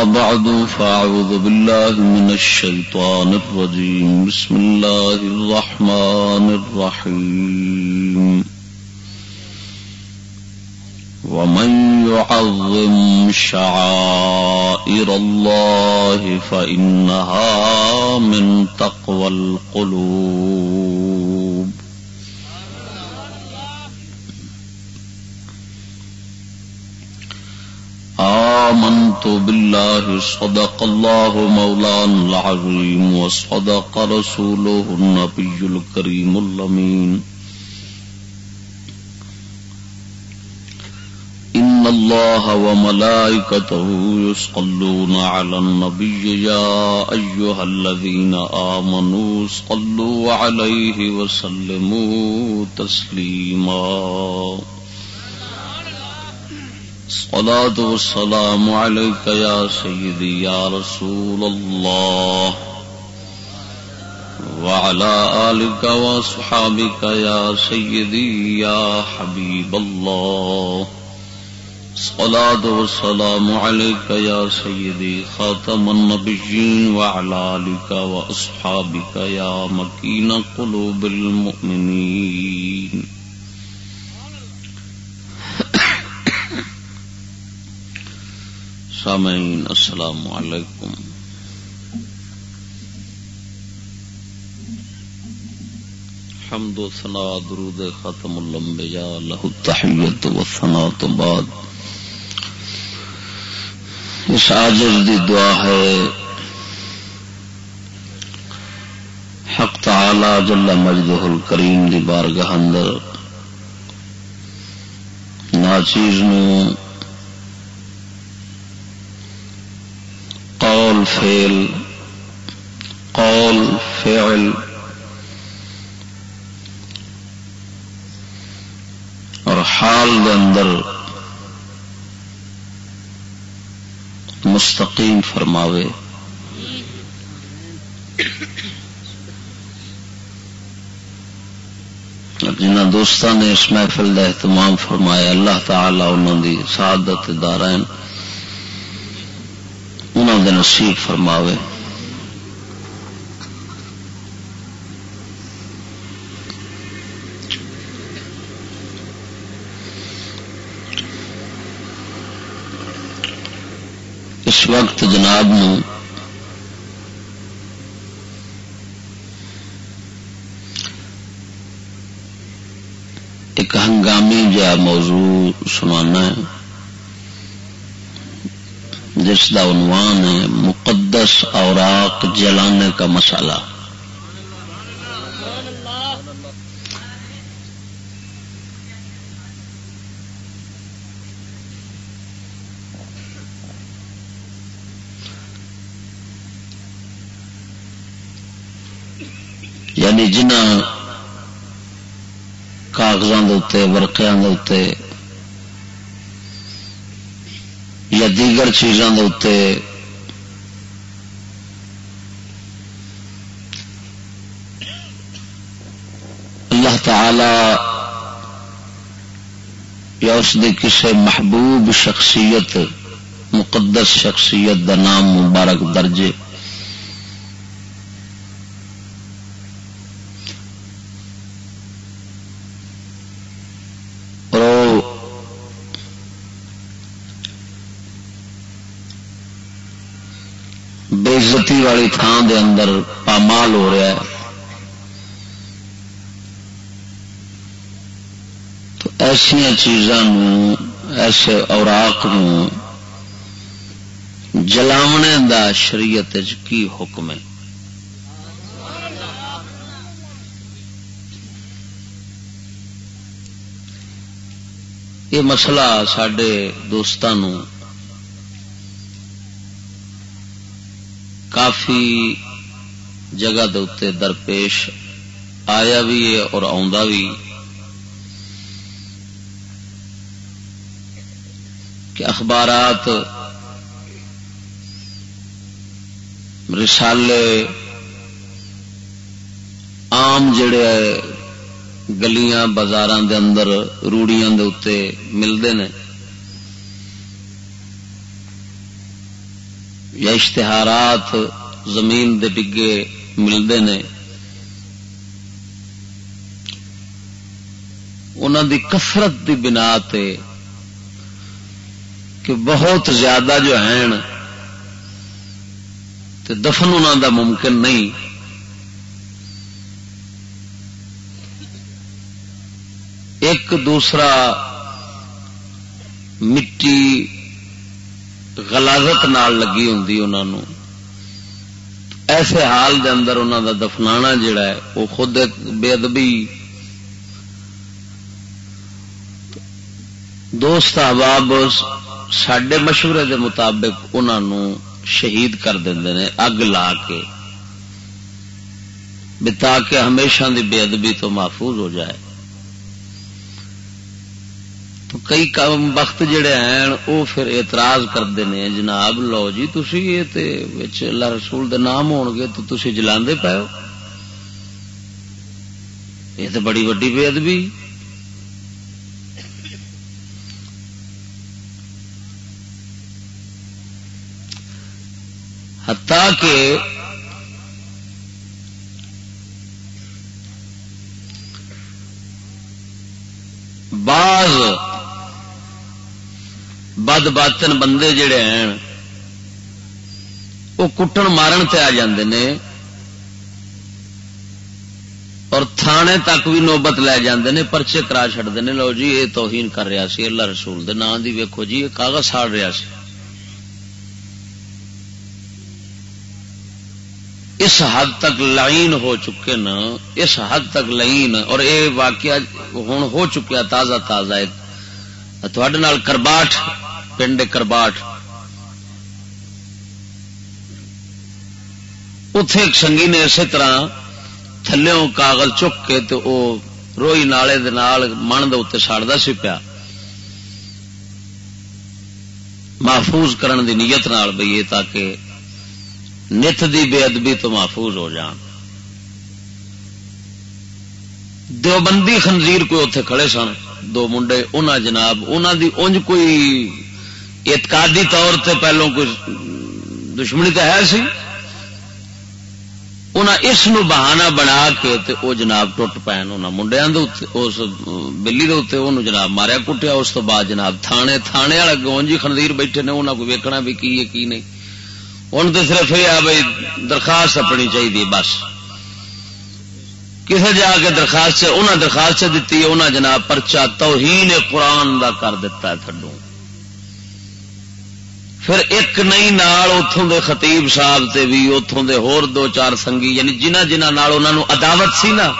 ما بعد، فأعوذ بالله من الشيطان الرجيم. بسم الله الرحمن الرحيم. ومن يعظم شعائر الله فإنها من تقوى القلوب. آمنت بالله صدق الله مولانا العظيم وصدق رسوله النبي الكريم اللمين إن الله وملائكته يصلون على النبي يا أيها الذين آمنوا صلوا عليه وسلموا تسليماً. الصلاة والسلام عليك يا سيدي يا رسول الله. وعلى آلك وصحابك يا سيدي يا حبيب الله. الصلاة والسلام عليك يا سيدي خاتم النبيين وعلى آلك وأصحابك يا مكين قلوب المؤمنين. سامعین، السلام علیکم۔ حمد و ثنا درود ختم الانبیاء لہ التحیت و ثنا تو بعد۔ اس عاجز دی دعا ہے، حق تعالی جل مجدہ الکریم دی بارگاہ اندر ناچیز نو قول فعل قول فعل۔ اور حال دے اندر مستقیم فرماوے۔ جنہ دوستان نے اس محفل کا اہتمام فرمایا، اللہ تعالی انہوں دی سعادت دارائن انہوں دے نصیب فرماوے۔ اس وقت جناب نو ایک ہنگامی جا موضوع سنانا ہے۔ جس کا عنوان ہے مقدس اوراق جلانے کا مسئلہ۔ یعنی جنہ کاغذوں کے ورقیا کے یا دیگر چیزوں کے اللہ تعالی یا اس دی کسی محبوب شخصیت، مقدس شخصیت دا نام مبارک درجے بےزتی والی دے اندر پامال ہو رہا ہے۔ تو ایسا چیزاں ایسے اوراق جلاونے دا شریعت کی حکم ہے؟ یہ مسئلہ سڈے دوستان کافی جگہ دے درپیش آیا بھی ہے اور بھی۔ کہ اخبارات، رسالے آم جڑے گلیاں بازار دے اندر، روڑیاں دے اتنے ملتے ہیں یا اشتہارات زمین دے ڈگے ملتے ہیں انہوں دی کثرت دی بنا تے کہ بہت زیادہ جو ہیں دفن انہوں دا ممکن نہیں۔ ایک دوسرا مٹی غلازت نال لگی ہوں انہوں ایسے حال دے اندر انہوں دا دفنا جڑا ہے، وہ خود ایک بے ادبی دوست احباب سڈے مشورے دے مطابق انہوں شہید کر دیں اگ لا کے بتا کے ہمیشہ دی بے ادبی تو محفوظ ہو جائے۔ کئی کام وقت جڑے ہیں وہ پھر اعتراض کرتے ہیں، جناب لو جی تھی یہ اللہ رسول دے نام ہو گے تو تھی جلا پے یہ تو بڑی وڈی بے ادبی ہتا کہ بد باطن بندے جڑے ہیں، وہ کٹن مارن تے آ جاندے نے۔ اور تھانے تک بھی نوبت لے جاندے نے، پرچے کرا چڑھتے ہیں لو جی یہ توہین کر رہا سی، اللہ رسول دے نام دی ویکھو جی یہ کاغذ ساڑ رہا سی۔ اس حد تک لائن ہو چکے نا، اس حد تک لائن اور یہ واقعہ ہوں ہو چکیا تازہ تازہ ایک کرباٹ پنڈ کرباٹ اتے ایک سنگی نے اسی طرح تھلوں کاغذ چک کے تو وہ روئی نالے من دے ساڑتا سی پیا محفوظ کرن دی نیت نال بھئی تاکہ نت دی بے ادبی تو محفوظ ہو جان دیوبندی خنزیر کوئی اتے کھڑے سن دو منڈے انہاں جناب انہاں دی انج کوئی اعتقادی طور تے پہلو کوئی دشمنی تو ہے سی؟ انہاں اس نو بہانہ بنا کے تے او جناب ٹوٹ پین انہاں منڈیاں دے اس بلی دے اوتے اونوں جناب ماریا، کٹیا، اس تو بعد جناب تھانے تھانے والے گونجی خنزیر بیٹھے نے، انہاں کو ویکھنا بھی کی ہے کی نہیں۔ ہوں تو صرف یہ بھائی درخواست اپنی چاہیے بس۔ کسی جا کے درخواست انہیں درخواست دیتی انہیں جناب پرچا توہین قرآن دا کر دیتا ہے تھڈو پھر ایک نہیں نال اتوں دے خطیب صاحب تے بھی اتوں دے ہور دو چار سنگی یعنی جنہ جنہ نال انہوں عداوت سی نا،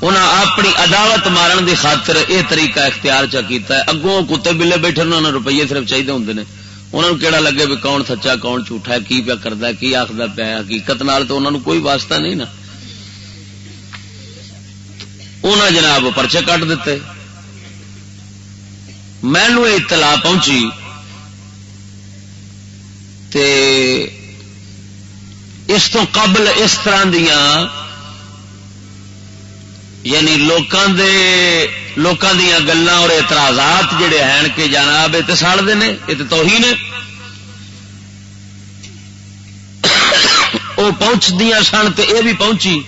انہاں اپنی عداوت مارن دی خاطر یہ طریقہ اختیار چا کیتا ہے۔ اگوں کتے بلے بیٹھے انہوں نے روپیے صرف چاہیے ہوں نے۔ انہوں کہڑا لگے بھی کون سچا، کون جھوٹا ہے، کی پیا کرتا کی آخر پیا حقیقت نال تو انہوں کوئی واسطہ نہیں نا۔ انہیں جناب پرچے کٹ دیتے۔ مینو اطلاع پہنچی تے اس تو قبل اس طرح دیا یعنی لوکاں دے، لوکاں دیا گلان اور اعتراضات جڑے ہیں کہ جناب یہ ساڑتے ہیں یہ تو ہی نے وہ پہنچ دیا سن تو یہ بھی پہنچی۔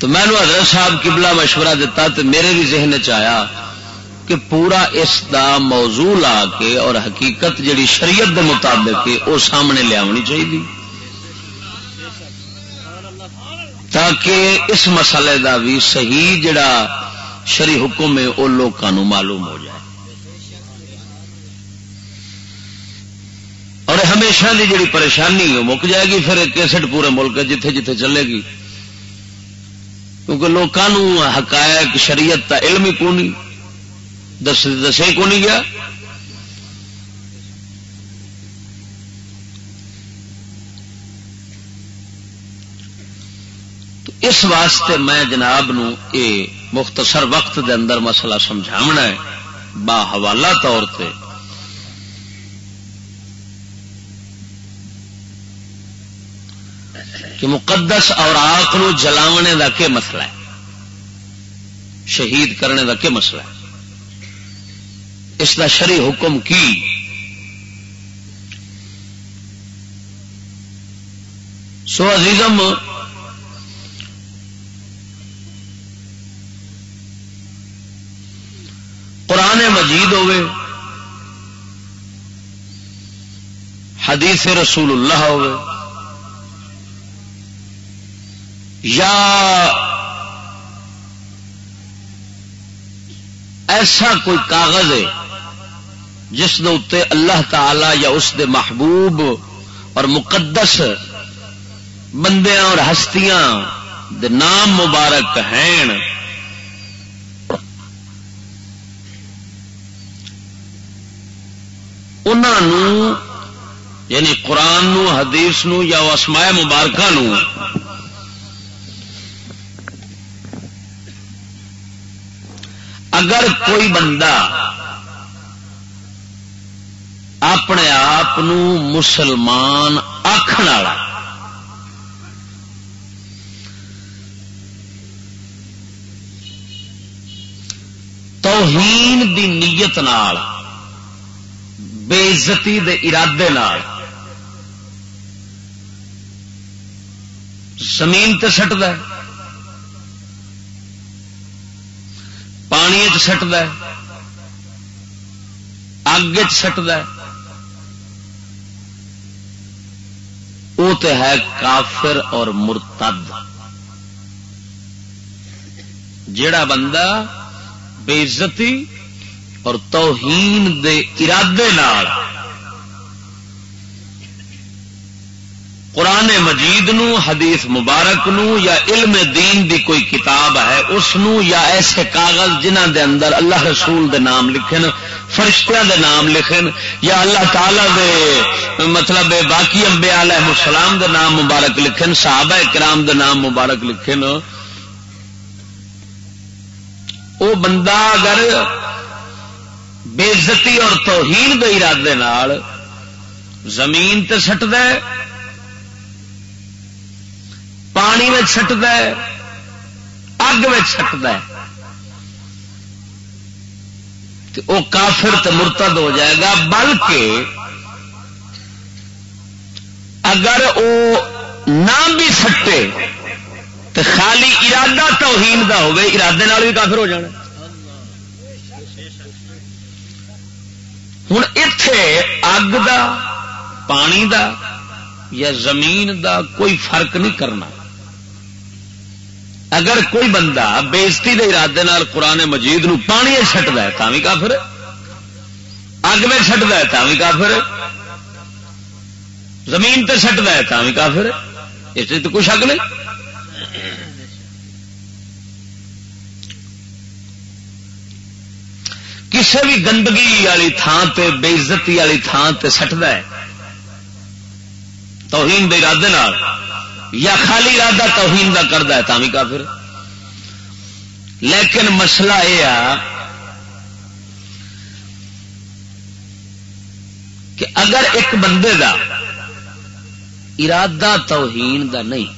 تو میں حضرت صاحب کبلا مشورہ دیتا تو میرے بھی ذہن چیا کہ پورا اس دا موضوع لا کے اور حقیقت جڑی شریعت دے مطابق وہ سامنے لیا چاہیے۔ تاکہ اس مسئلے دا بھی صحیح جڑا شری حکم ہے وہ لوگوں معلوم ہو جائے۔ اور ہمیشہ کی جڑی پریشانی وہ مک جائے گی، پھر کیسٹ پورے ملک جتھے جتھے چلے گی۔ کیونکہ لوگوں حقائق، شریعت کا علم ہی کونی دس دسے کو نہیں گیا؟ تو اس واسطے میں جناب نو اے مختصر وقت دے اندر مسئلہ سمجھاونا ہے، با حوالہ طور پہ کہ مقدس اور آخ جلاونے کا کیا مسئلہ ہے؟ شہید کرنے کا کیا مسئلہ ہے؟ اس کا شری حکم کی۔ سو عزیزم، قرآن مجید ہوئے، حدیث رسول اللہ ہوئے۔ یا ایسا کوئی کاغذ ہے جس اتنے اللہ تعالی یا اس دے محبوب اور مقدس بندیاں اور ہستیاں دے نام مبارک ہیں۔ انہوں یعنی قرآن نو، حدیث نو یا اسماء مبارکہ نو اگر کوئی بندہ اپنے آپ مسلمان آخر والا۔ توہین دی نیت نال بےزتی دے ارادے نال۔ زمین تے سٹ د پانی سٹ چٹ اگ سٹ چٹ وہ تو ہے کافر اور مرتد۔ جڑا بندہ بےزتی اور توہین دے ارادے نال قرآن مجید نو، حدیث مبارک نو یا علم دین دی کوئی کتاب ہے، اس نو یا ایسے کاغذ جنہ دے اندر اللہ رسول دے نام لکھن، فرشتیاں دے نام لکھن، یا اللہ تعالی دے مطلب باقی انبیاء علیہ السلام دے نام مبارک لکھن، صحابہ کرام دے نام مبارک لکھن۔ او بندہ اگر بےزتی اور توہین دے ارادے نال زمین تے سٹ دے پانی میں چٹ اگ میں چٹ وہ کافر تو مرتد ہو جائے گا، بلکہ اگر وہ نہ بھی سٹے، تو خالی ارادہ توہین کا ہوگا ارادے بھی کافر ہو جانا۔ ہوں اتے اگ دا، پانی دا یا زمین دا کوئی فرق نہیں کرنا۔ اگر کوئی بندہ بےزتی کے ارادے قرآن مجید نو پانی چٹتا ہے تا بھی کافر اگ میں چٹتا ہے تا بھی کافر زمین تے چٹتا ہے تا بھی کافر اس تو کچھ حق نہیں۔ کسی بھی گندگی والی تھان تے، بےزتی والی تھان تے سٹتا ہے۔ توہین دے ارادے یا خالی ارادہ توہین کا کرتا ہے تھی کافر لیکن مسئلہ یہ کہ اگر ایک بندے دا ارادہ توہین دا نہیں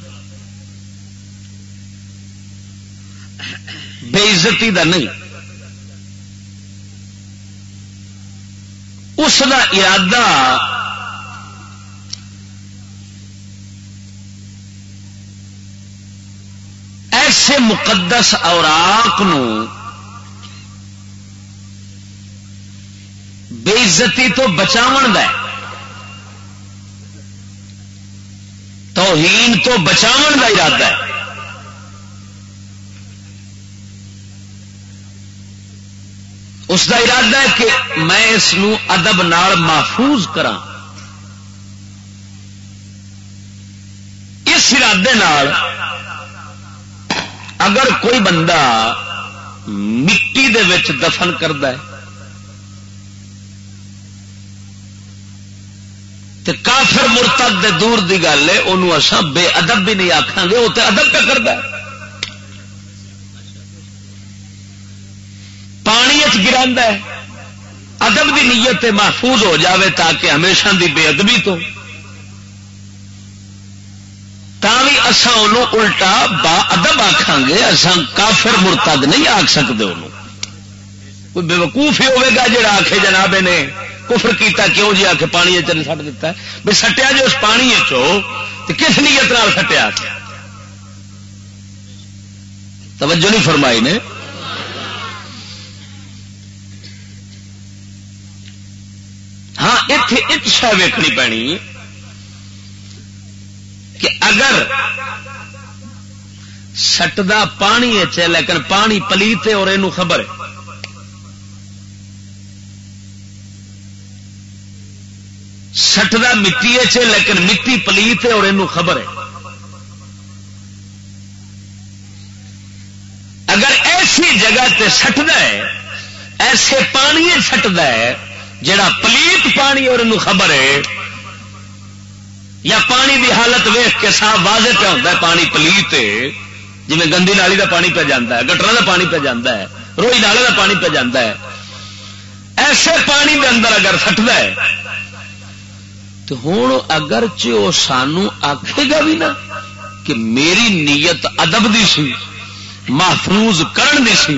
بےزتی دا نہیں، اس دا ارادہ ایسے مقدس اوراق بےزتی تو بچاو توہین تو بچاو کا ارادہ ہے۔ اس کا ارادہ ہے کہ میں اس ادب نال محفوظ کرا اس ارادے نال اگر کوئی بندہ مٹی دے وچ دفن کرتا ہے تو کافر مرتد دے دور دی گل ہے انہوں اصا بے ادب بھی نہیں آخان گے وہ تو ادب پہ کرتا ہے؟ پانی گرا ہے۔ ادب کی نیت محفوظ ہو جاوے تاکہ ہمیشہ دی بے ادبی تو بھی اصا الٹا با ادب آخان گے اصا کافر مرتد نہیں آخ سکتے انہوں کوئی بے وقوف ہی ہوگا جڑا آخے جناب نے کفر کیتا کیوں جی؟ آ کے پانی چل سٹ دیتا ہے۔ بھی سٹیا جو اس پانی چو تو کس نیت نال سٹیا؟ توجہ نہیں فرمائی نے؟ ہاں اتے ایک شہ ویکنی پینی؟ اگر سٹدا پانی ہے، لیکن پانی پلیتے اور یہ خبر ہے۔ سٹدا مٹی چ لیکن مٹی پلیت ہے اور یہ خبر ہے۔ اگر ایسی جگہ تے سٹدا ہے، ایسے پانی سٹدا ہے، جڑا پلیت پانی اور یہ خبر ہے یا پانی دی حالت ویخ کے صاف واضح پہ ہوتا ہے، پانی پلیت جی گندی نالی دا پانی پہ جانا ہے گٹر دا پانی پہ جانا ہے، روئی نالے دا پانی پہ جانا ہے۔ ایسے پانی دے اندر اگر سٹدا ہے، تو ہوں اگر وہ سانو آخے گا بھی نا کہ میری نیت ادب دی سی، محفوظ کرن دی سی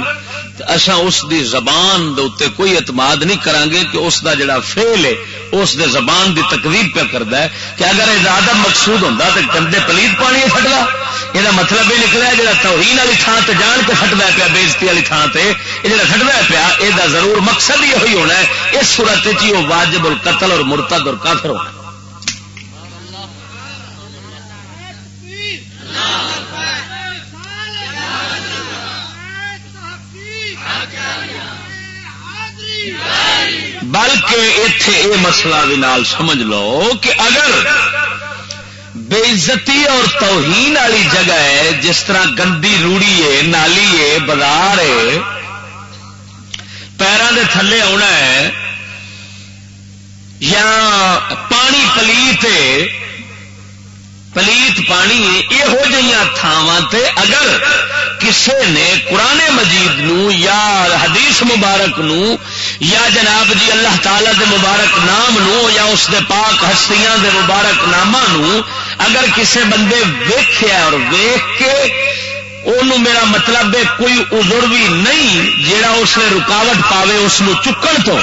اصا اس دی زبان دے کوئی اعتماد نہیں کران گے کہ اس دا جڑا فیل ہے، اس دے زبان دی تقریب پہ کرتا ہے۔ کہ اگر ادب مقصود ہوں تو گندے پلیت پانی فٹلا یہ مطلب یہ نکلا جا توہین والی تھان سے جان کے فٹتا پیا بےزتی والی تھان سے یہ جڑا فٹتا پیا، یہ ضرور مقصد ہی ہونا ہے۔ اس صورت ہی وہ واجب القتل اور مرتد اور کافر ہونا ہے۔ بلکہ اتے یہ مسئلہ بھی نال سمجھ لو کہ اگر بےزتی اور توہین والی جگہ ہے، جس طرح گندی روڑی ہے، نالی ہے، بازار ہے پیروں کے تھلے آنا ہے، یا پانی پلیت ہے پلیت پانی یہو جہاں تھاواں اگر کسے نے قرآن مجید نو یا حدیث مبارک نو یا جناب جی اللہ تعالی دے مبارک نام نو یا اس دے پاک ہستیاں دے مبارک نامہ نو اگر کسے بندے ویخیا اور ویخ کے انہوں میرا مطلب ہے کوئی ازر بھی نہیں جیڑا اس نے رکاوٹ پاوے اس چکن تو۔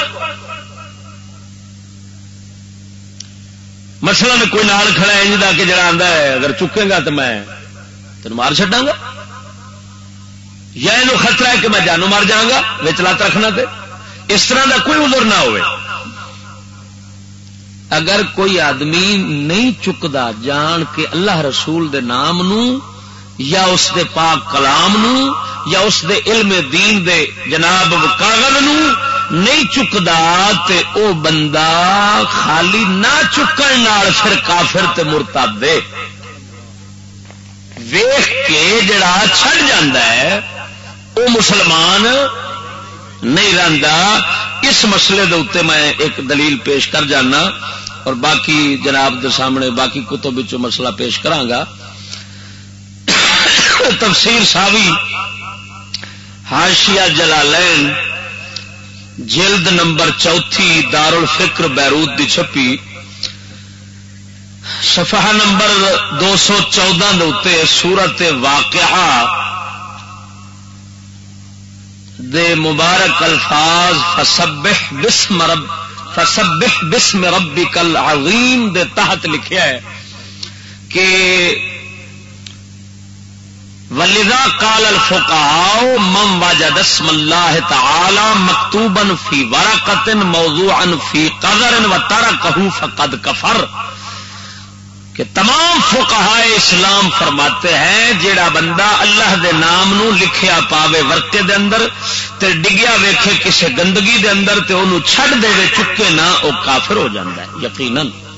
مسئلہ میں کوئی نال کھڑا انج جا کہ جڑا آتا ہے، اگر چکے گا تو میں تین مار چڈا گا؟ یا یہ خطرہ ہے کہ میں جانو مار جاگا لات رکھنا تے؟ اس طرح کا کوئی ازر نہ ہو اگر کوئی آدمی نہیں چکتا جان کے اللہ رسول دے نام نو یا اس دے پاک کلام نو، یا اس دے علم دین دے جناب کاغذ نو نہیں چکتا تے او بندہ خالی نہ چکن پھر کافر تے مرتاد دے۔ ویخ کے جڑا چھڑ جاندہ ہے، او مسلمان نہیں رہتا اس مسئلے دے اتنے میں ایک دلیل پیش کر جانا اور باقی جناب دے سامنے باقی کتب مسئلہ پیش کرانگا تفسیر ساوی ہاشیا جلالین، جلد نمبر چوتھی دار الفکر بیروت دی چھپی، صفحہ نمبر دو سو چودہ دے سورت واقعہ دے مبارک الفاظ، فسبح بسم رب، فسبح بسم ربک العظیم دے تحت لکھیا ہے کہ ولدا کال الفقاء من وجد اسم الله تعالى مكتوبا في ورقه موضوعا في قدر وتركه فقد كفر کہ تمام فقہاء اسلام فرماتے ہیں جیڑا بندہ اللہ دے نام نو لکھیا پاوے ورقے دے اندر تے ڈگیا ویکھے کسے گندگی دے اندر تے انہوں چھڑ دے چکے نہ، او کافر ہو جاندا ہے، یقیناً۔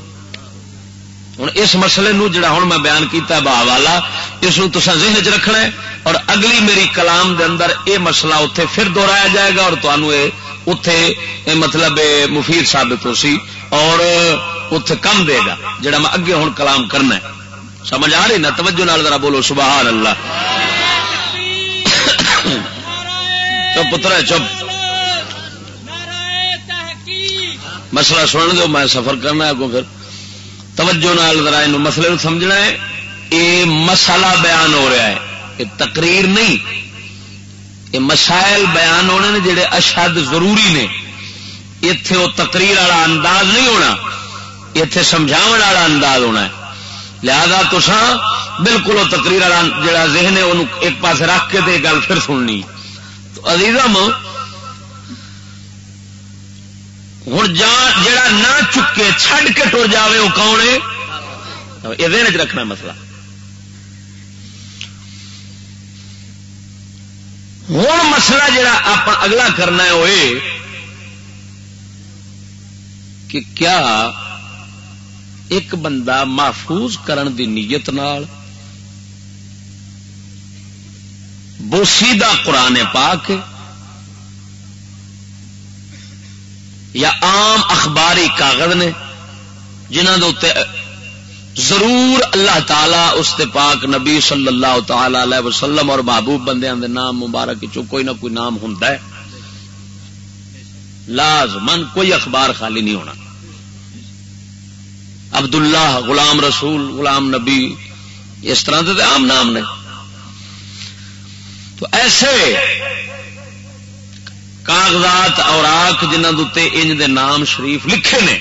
ہوں اس مسئلے نو جڑا ہوں میں بیان کیتا با والا اس کو ذہن چ رکھنا ہے اور اگلی میری کلام دے اندر اے مسئلہ اتے پھر دوہرایا جائے گا اور تمہوں اتے مطلب مفید ثابت ہو سی اور اتے کم دے گا، جڑا میں اگے ہوں کلام کرنا ہے۔ سمجھ آ رہی نا؟ توجہ نال ذرا بولو، سبحان اللہ۔ تو پتر چپ۔ مسئلہ سن دو میں سفر کرنا ہے پھر۔ توجہ نال ذرا یہ مسئلے کو سمجھنا ہے۔ یہ مسئلہ بیان ہو رہا ہے۔ یہ تقریر نہیں۔ یہ مسائل بیان ہونے نے جڑے اشد ضروری نے۔ اتے وہ تقریر والا انداز نہیں ہونا۔ اتے سمجھا والا انداز ہونا ہے۔ لہذا تو بالکل وہ تقریر والا جڑا ذہن ہے وہ ایک پاس رکھ کے گل پھر سننی۔ تو عزیزم ہوں جا نہ چکے چھڈ کے ٹر جائے وہ کون ہے یہ دن چ رکھنا مسئلہ ہوں مسئلہ جڑا آپ اگلا کرنا ہے وہ کہ کیا ایک بندہ محفوظ کرن دی نیت نال بوسیدہ قرآن پاک یا عام اخباری کاغذ نے جنہوں کے ضرور اللہ تعالی، اس پاک نبی صلی اللہ تعالی علیہ وسلم اور محبوب بندے نام مبارک چو کوئی نہ کوئی نام ہوں لازمن کوئی اخبار خالی نہیں ہونا۔ عبد اللہ غلام رسول، غلام نبی، اس طرح کے عام نام نے۔ تو ایسے کاغذات اور آخ جنہوں انج دے نام شریف لکھے نے،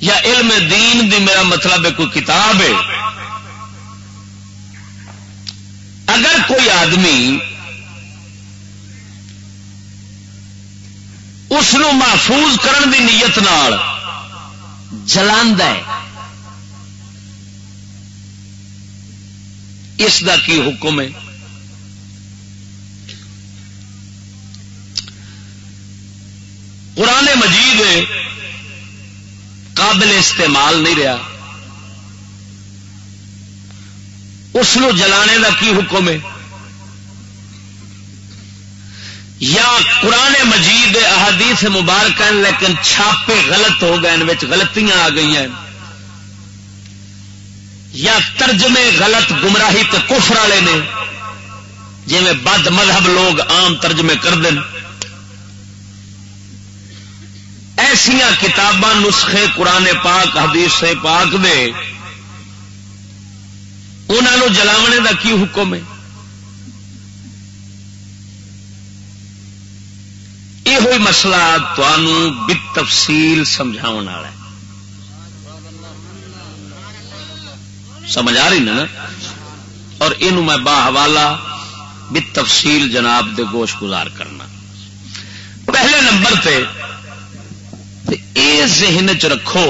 یا علم دین دی میرا مطلب ہے، کوئی کتاب ہے۔ اگر کوئی آدمی اس محفوظ کرن دی نیت نال ہے، اس دا کی حکم ہے؟ قرآن مجید قابل استعمال نہیں رہا۔ اس جلانے کا کی حکم ہے؟ یا قرآن مجید احادیث مبارک لیکن چھاپے غلط ہو گئے غلطیاں آ گئی ہیں۔ یا ترجمے غلط گمراہی تو کفر والے نے جی بد مذہب لوگ عام ترجمے کر دیں ایسیا کتاباں نسخے قرآن پاک، حدیث پاک دے انہوں جلاونے دا کی حکم ہے؟ یہ ہوئی مسئلہ تمہوں تفصیل سمجھا ہے۔ سمجھ آ رہی نا؟ اور یہ میں باہوالا بھی تفصیل جناب دے گوش گزار کرنا۔ پہلے نمبر پہ یہ ذہن چ رکھو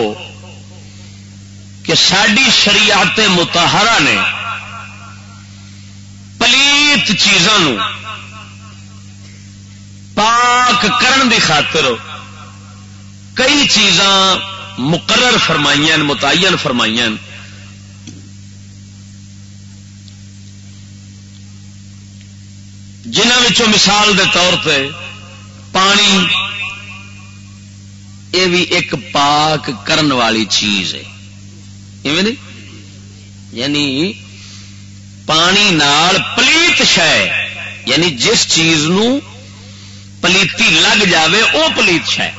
کہ ساری شریعت متحرہ نے پلیت چیزوں پاک کرن دی خاطر کئی چیزاں مقرر فرمائی متعین فرمائی جنہوں مثال دے طور پہ پانی یہ بھی ایک پاک کرن والی چیز ہے۔ نہیں؟ یعنی پانی نال پلیت شہ یعنی جس چیز نو پلیتی لگ جاوے، او پلیت شہ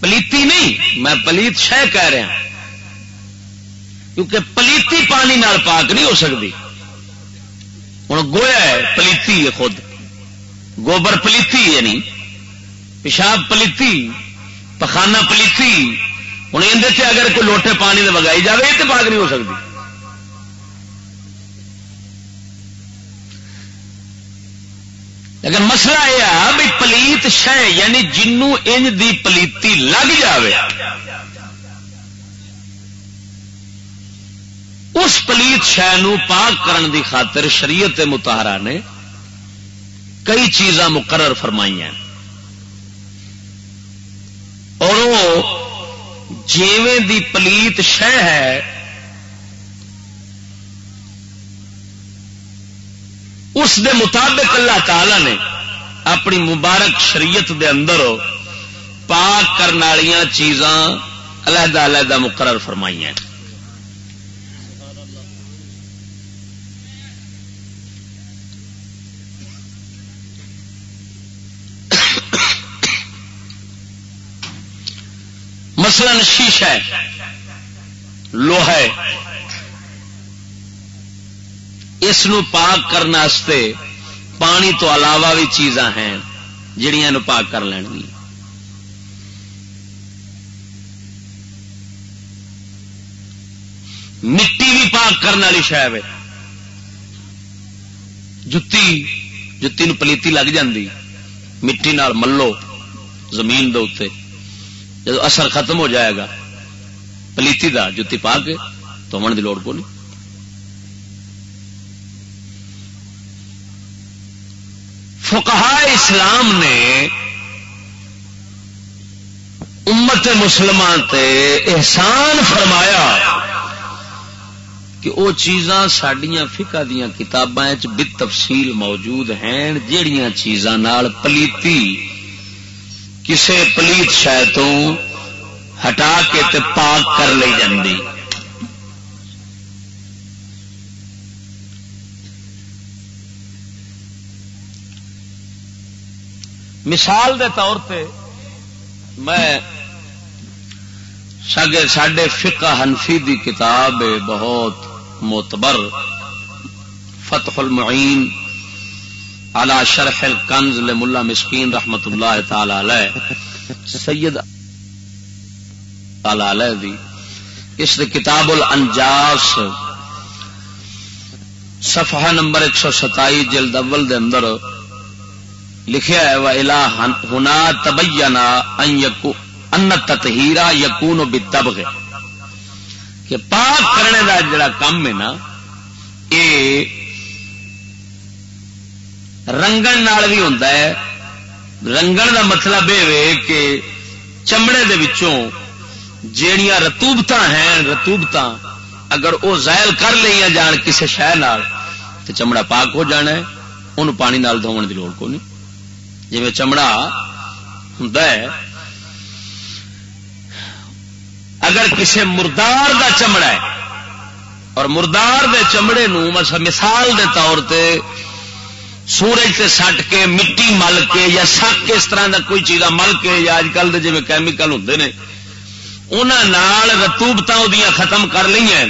پلیتی نہیں، میں پلیت شہ کہہ رہا کیونکہ پلیتی پانی نال پاک نہیں ہو سکتی۔ ہوں گویا ہے، پلیتی ہے خود۔ گوبر پلیتی یعنی پیشاب پلیتی۔ پخانا پلیتی ہوں اندر اگر کوئی لوٹے پانی وگائی جائے یہ تو پاک نہیں ہو سکتی لیکن مسئلہ یہ ہے بھی پلیت شہ یعنی جنوں انج دی پلیتی لگ جاوے۔ اس پلیت شہ پاک کرن دی خاطر شریعت متحرہ نے کئی چیزاں مقرر فرمائی ہیں اور وہ جیویں دی پلیت شہ ہے، اس دے مطابق اللہ تعالی نے اپنی مبارک شریعت دے اندر پاک کرنے چیزاں علیحدہ علیحدہ مقرر فرمائی ہیں مثلا شیشہ ہے، لوہا ہے۔ اس پاک کرنے پانی تو علاوہ بھی چیزاں ہیں جڑیاں پاک کر لین گی مٹی بھی پاک کرنے والی شاید جتی جتی نو پلیتی لگ جاندی، مٹی نال ملو زمین دے جب اثر ختم ہو جائے گا، پلیتی دا جتی پا کے تو من کی لوڑ کو نہیں۔ فقہا اسلام نے امت مسلمان تے احسان فرمایا کہ وہ چیزاں سڈیا فکا دیا کتاباں بت تفصیل موجود ہیں جہیا چیزاں پلیتی کسے پلیت شہ تو ہٹا کے تے پاک کر لی جاندی۔ مثال دے طور پہ میں سڈے فقہ حنفی دی کتاب بہت موتبر فتح المعین على شرح الکنز لملا مسکین رحمت اللہ تعالی علیہ. سید تعالی علیہ دی. اس دے کتاب الانجاس، صفحہ نمبر ایک سو ستائی جلد اول دے اندر لکھیا ہے وَإِلَا هُنَا تَبَيَّنَا أَن يَكُ أَنَّ تَتْهِيرَ يَكُونُ بِالتَّبْغِ. کہ پاک کرنے کا جڑا کام ہے نا یہ رنگن بھی ہوتا ہے۔ رنگن کا مطلب یہ کہ چمڑے دے وچوں جیڑیاں رتوبت ہیں رتوبت اگر وہ زائل کر لیا جان کسی شہر تو چمڑا پاک ہو جانا ہے۔ انہوں پانی نال دھون کی لوڑ کو نہیں جی چمڑا ہوں اگر کسی مردار دا چمڑا ہے، اور مردار دے چمڑے نو مثال دے طور تے سورج سے سٹ کے، مٹی مل کے یا سک کے، اس طرح دا کوئی چیزاں مل کے، یا اج کل جی کیمیکل ہوں نے انہوں رتوبت ختم کر لی ہیں۔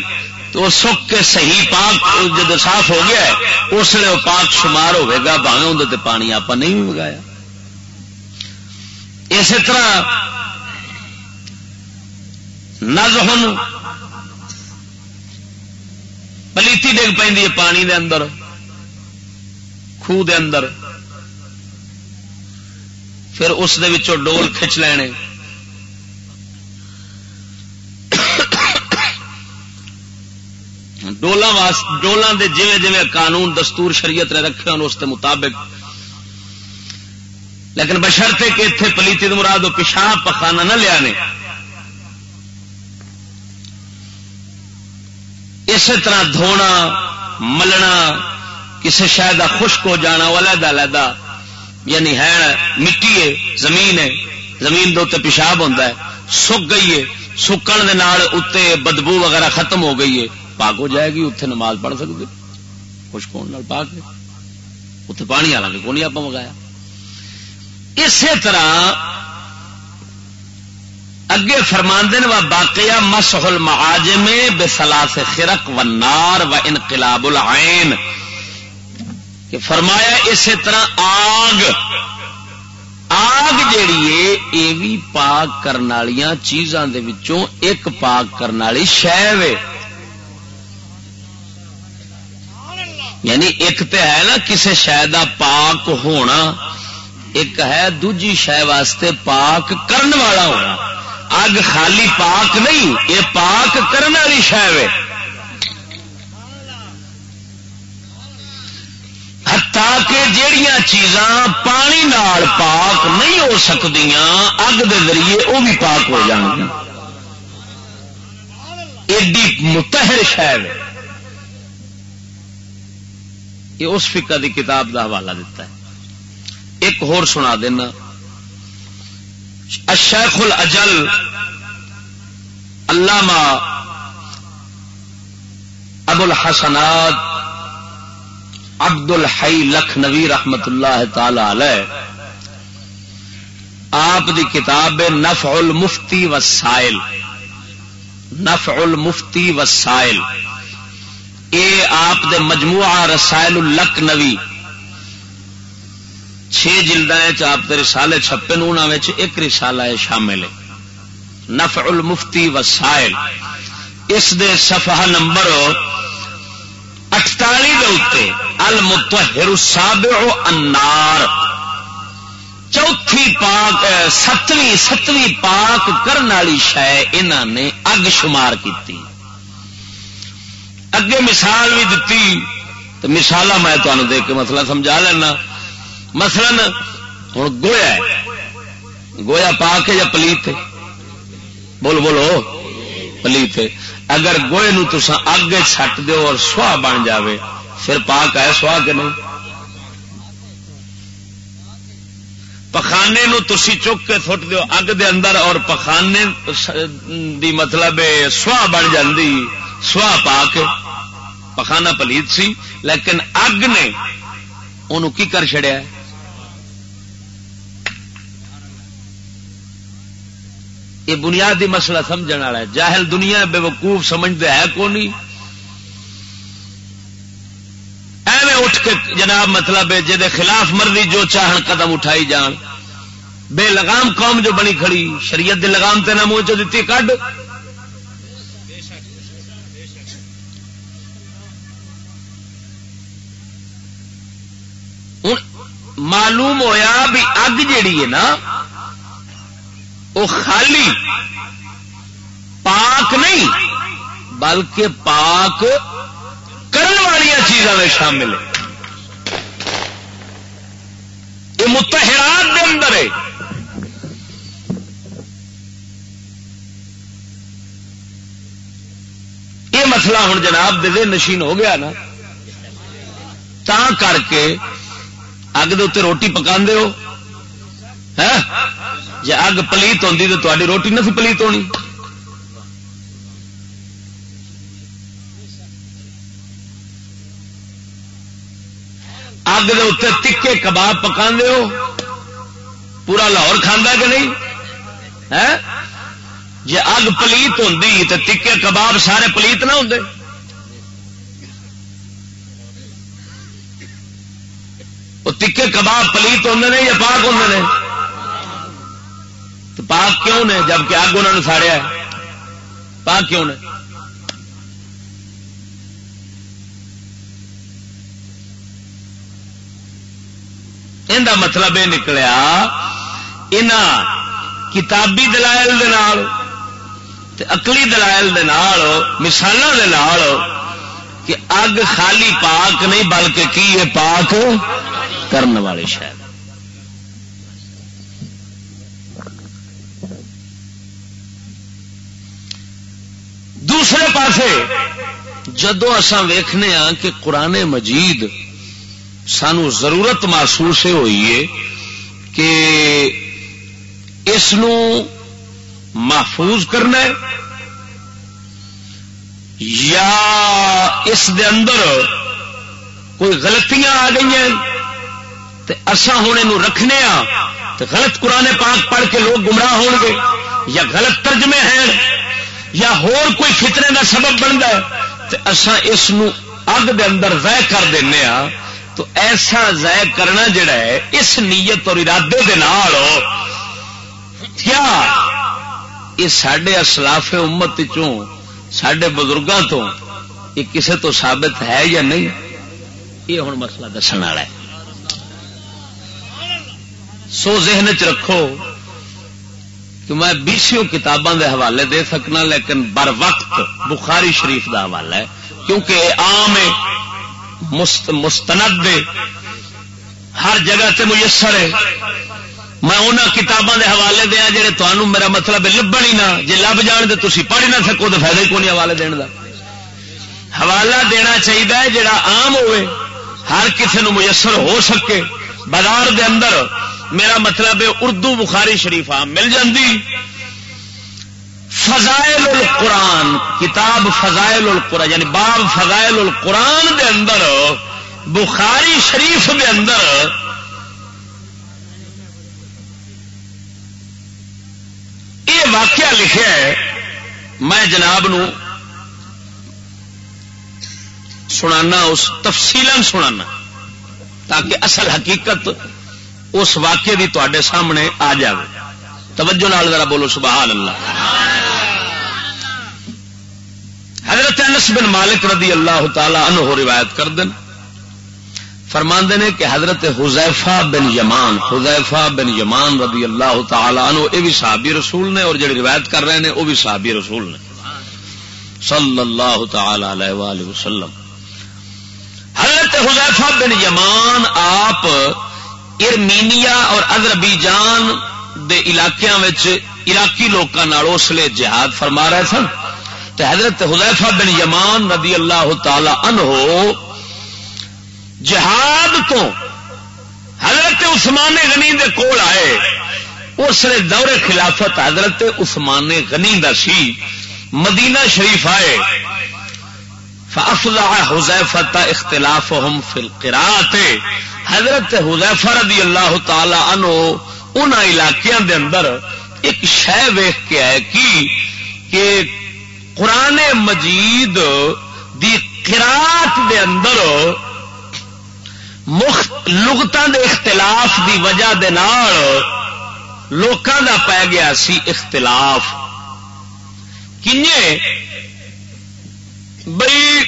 تو سک کے صحیح پاک جب صاف ہو گیا ہے، اس لیے وہ پاک شمار ہوگا باہیں اندر پانی آپ نہیں بھی مگایا اسی طرح نزہن پلیتی ڈگ پہ پانی دے اندر۔ خوہ دے اندر پھر اس دے وچوں ڈول کھچ لینے ڈولوں دے جویں جویں قانون دستور شریعت نے رکھے ہیں اس کے مطابق لیکن بشرتے کہ اتنے پلیتی مراد پیشاب پخانا نہ لیا نے اسی طرح دھونا ملنا کسی شاید خشک ہو جانا علیحدہ علیحدہ یعنی ہے، مٹی ہے، زمین ہے، زمین دے پیشاب ہوتا ہے سک گئی ہے سکن اتنے بدبو وغیرہ ختم ہو گئی ہے، پاک ہو جائے گی اتنے نماز پڑھ سکتے۔ خشک ہونے پاک اتنے پانی والا کو نہیں آپ منگایا۔ اسی طرح اگے فرماندن و باقیہ مسحل معاجمے بے سلاس خرق و نار و انقلاب العین۔ کہ فرمایا اسی طرح آگ آگ جیڑی ہے، یہ بھی پاک کرنے والی چیزاں دے وچوں ایک پاک کرنے والی شہ یعنی ایک تے ہے نا کسی شہ کا پاک ہونا، ایک ہے دوجی شہ واسطے پاک کرن والا ہونا۔ اگ خالی پاک نہیں، یہ پاک کرنے والی شہ کہ جہیا چیزاں پانی نال پاک نہیں ہو سکتی اگ دے ذریعے وہ بھی پاک ہو جان ایڈی متحر شہر یہ اس فکا دی کتاب دا حوالہ دیتا ہے۔ ایک ہور سنا دینا۔ الشیخ الاجل علامہ ابو الحسنات عبد الحی لکھنوی رحمت اللہ تعالی علیہ، آپ دی کتاب نفع المفتی وسائل، نفع المفتی وسائل۔ اے آپ دے مجموعہ رسائل الک نوی چھ جلد آپ کے رسالے چھپے انہوں ایک رسالہ ہے شامل ہے۔ نفع المفتی وسائل۔ اس دے صفحہ نمبر اٹتالی دے المتحر السابع النار۔ چوتھی پاک ستویں ستویں پاک کرنے والی شہ انہوں نے اگ شمار کی اگے مثال بھی دتی تو مثال میں تمہیں دیکھ کے مسئلہ سمجھا لینا۔ مثلا ہوں گویا گویا پا کے یا پلیت بول بولو پلیت اگر گوئے نو تسا اگ چھٹ دو اور سواہ بن جاوے، پھر پاک ہے سواہ کے نہیں؟ پخانے نو تسی چک کے سٹ دو اگ دے اندر اور پخانے دی مطلب سواہ بن جاندی، سواہ پا کے پخانا پلیت سی، لیکن اگ نے انہوں کی کر چڑیا یہ بنیادی مسئلہ سمجھ والا ہے۔ جاہل دنیا بے وقوف سمجھتے ہے کو نہیں ایویں اٹھ کے جناب مطلب جہد خلاف مرضی جو چاہن قدم اٹھائی جان۔ بے لگام قوم جو بنی کھڑی، شریعت دے لگام تین منہ چ دیتی کڈ۔ معلوم ہویا بھی اگ جیڑی ہے نا وہ خالی پاک نہیں، بلکہ پاک کرنے والی چیزوں میں شامل ہے۔ یہ متحرات کے اندر ہے۔ یہ مسئلہ ہوں جناب دے نشین ہو گیا نا۔ تا کر کے اگ دے روٹی پکا ہو۔ ہاں؟ جی اگ پلیت ہوتی تو تاری روٹی نہ پلیت ہونی۔ اگ دے اتنے تکے کباب پکا ہو۔ پورا لاہور کھانا کہ نہیں؟ جی اگ پلیت ہوتی تو تکے کباب سارے پلیت نہ ہوں وہ تکے کباب پلیت ہوں یا پاک ہوں تو پاک کیوں نے جبکہ اگ انہوں نے ساڑیا پاک کیوں نے؟ ان مطلب یہ نکلیا ان کتابی دلائل اکلی دلائل مثالوں کے کہ اگ خالی پاک نہیں، بلکہ کی ہے پاک کرنے والے شاید دوسرے پاسے جدو اسان ویخنے ہاں کہ قرآن مجید سانو ضرورت محسوس ہوئی ہے کہ اس محفوظ کرنا ہے یا اس دے اندر کوئی غلطیاں آ گئی ہیں تو اسان ہوں یہ رکھنے ہاں تو غلط قرآن پاک پڑھ کے لوگ گمراہ ہو گے یا غلط ترجمے ہیں یا ہور کوئی فتنے کا سبب بنتا ہے تو اسان اس اگ دے اندر ضائع کر دینا تو ایسا ضائع کرنا جڑا ہے، اس نیت اور ارادے دے نال۔ کیا؟ یہ سڈے اسلاف امت چوں سڈے بزرگوں تو یہ کسے تو ثابت ہے یا نہیں؟ یہ ہوں مسئلہ دس والا ہے۔ سو ذہن چ رکھو۔ کہ میں بیسوں کتاباں دے حوالے دے سکنا، لیکن بر وقت بخاری شریف دا حوالہ ہے، کیونکہ عام مستند دے، ہر جگہ تے میسر ہے۔ میں انہوں کتاباں دے حوالے دیا جڑے تمہوں میرا مطلب لبن ہی نہ۔ جی لب جان دے تھی پڑھ نہ سکو تو فائدہ ہی کون حوالے دین دا۔ حوالہ دینا چاہیے جڑا عام ہوئے، ہر کسی میسر ہو سکے۔ بازار دے اندر میرا مطلب ہے اردو بخاری شریف مل جاندی؟ فضائل القرآن، کتاب فضائل القرآن یعنی باب فضائل القرآن دے اندر، بخاری شریف دے اندر واقعہ لکھا ہے، میں جناب نو سنانا، اس تفصیل سنانا، تاکہ اصل حقیقت اس واقعے کی تے سامنے آ جائے توجہ نال ذرا بولو سبحان اللہ حضرت انس بن مالک رضی اللہ تعالی عنہ روایت کر دن فرماندے نے کہ حضرت حذیفہ بن یمان، حذیفہ بن یمان رضی اللہ تعالی عنہ، یہ بھی صحابی رسول نے اور جڑی روایت کر رہے ہیں، وہ بھی صحابی رسول نے۔ صلی اللہ تعالی علیہ وآلہ وسلم۔ حضرت حذیفہ بن یمان، آپ ارمینیا اور ازربی جان دے علاقیاں وچ عراقی لوگوں اس لیے جہاد فرما رہے سن۔ تو حضرت حذیفہ بن یمان رضی اللہ تعالی عنہ جہاد تو حضرت عثمان غنی دے کول آئے۔ اس نے دور خلافت حضرت عثمان غنی دا سی۔ مدینہ شریف آئے۔ فافلا حزیفت اختلاف ہم فلقرات حضرت حزیفہ رضی اللہ تعالی عنہ ان علاقوں دے اندر ایک شہ ویخ کے آئے کی کہ قرآن مجید دی قرات دے اندر لغتوں دے اختلاف دی وجہ دے نال لوکاں دا پی گیا سی اختلاف۔ کنجے بئی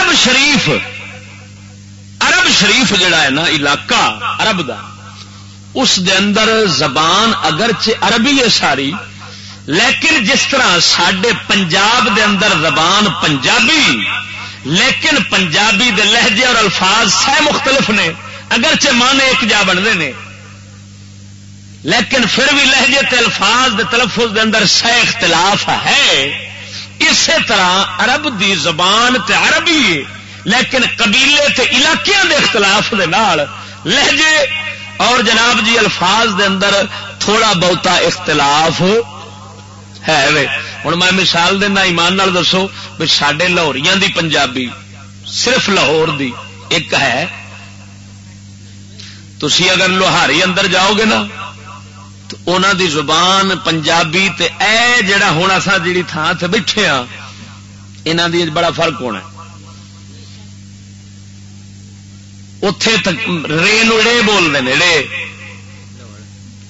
عرب شریف عرب شریف جڑا ہے نا، علاقہ عرب دا، اس دے اندر زبان اگرچہ عربی ہے ساری، لیکن جس طرح سڈے پنجاب دے اندر زبان پنجابی، لیکن پنجابی دے لہجے اور الفاظ سہ مختلف نے، اگرچہ مانے ایک جا بنتے ہیں لیکن پھر بھی لہجے تے الفاظ دے تلفظ دے اندر سہ اختلاف ہے۔ اسی طرح عرب دی زبان تے عربی ہے لیکن قبیلے تے علاقے دے اختلاف دے نال لہجے، اور جناب جی الفاظ دے اندر تھوڑا بہتا اختلاف ہے ہوں میں مثال دینا، ایمان نال دسو بھی سڈے لاہوریاں دی پنجابی صرف لاہور دی ایک ہے۔ تھی اگر لوہاری اندر جاؤ گے نا تو انہوں دی زبان پنجابی تے اے جڑا ہونا سا جی تھان سے بیٹھے ہاں یہاں دی بڑا فرق ہونا اتے رے نو رے بول رہے رے۔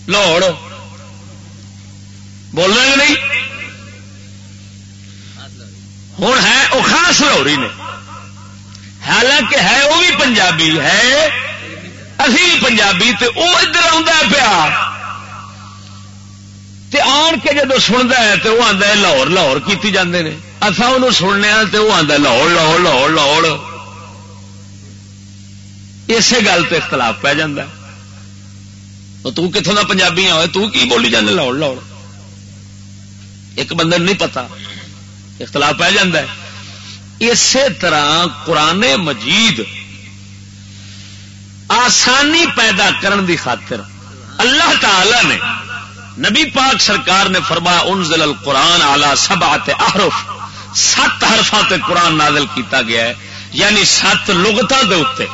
لاہور بول رہے نہیں؟ ہوں ہے وہ خاص لاہوری نے۔ حالانکہ ہے وہ بھی پنجابی ہے۔ اسی پنجابی تے وہ ادھر آ پیا۔ آن کے جدو سنتا ہے تو وہ آتا ہے لاہور لاہور کی جاندے نے۔ اصا وہ سننے تو وہ آتا لاہور لاہور لاہور لاہور۔ اسی گل تو اختلاف پی جا تتوں کا پنجابی ہوئے، تو کی بولی جانے لاہور لاہور۔ ایک بندے نہیں پتا، اختلاف پہ جا اسی طرح قرآن مجید آسانی پیدا کرن دی خاطر اللہ تعالی نے نبی پاک سرکار نے فرما انزل القرآن آلہ سب آتے احرف۔ سات حرفات قرآن نازل کیتا گیا ہے۔ یعنی سات لغتوں کے اتنے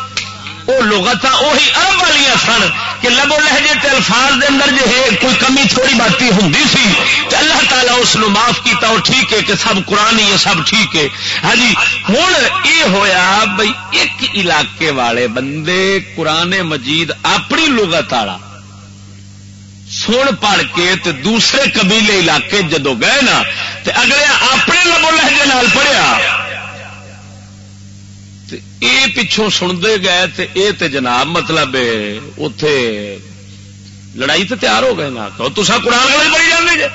وہ لغت وہی ارب والی سن کہ لبو لہجے تے الفاظ دے اندر جی ہے، کوئی کمی تھوڑی باتی ہوں سی۔ تو اللہ تعالیٰ اس نو معاف کیتا وہ ٹھیک ہے کہ سب قرآن ہی ہے، سب ٹھیک ہے۔ ہاں جی ہوں یہ ہویا بھائی ایک علاقے والے بندے قرآن مجید اپنی لغت والا سن پڑھ کے تے دوسرے قبیلے علاقے جدو گئے نا، تے اگلے اپنے لبو لہجے نال پڑھیا۔ یہ پچھوں سنتے گئے تے اے تے جناب مطلب اتے لڑائی تے تیار ہو گئے نا۔ تو تصا قرآن والے بڑی جانے جی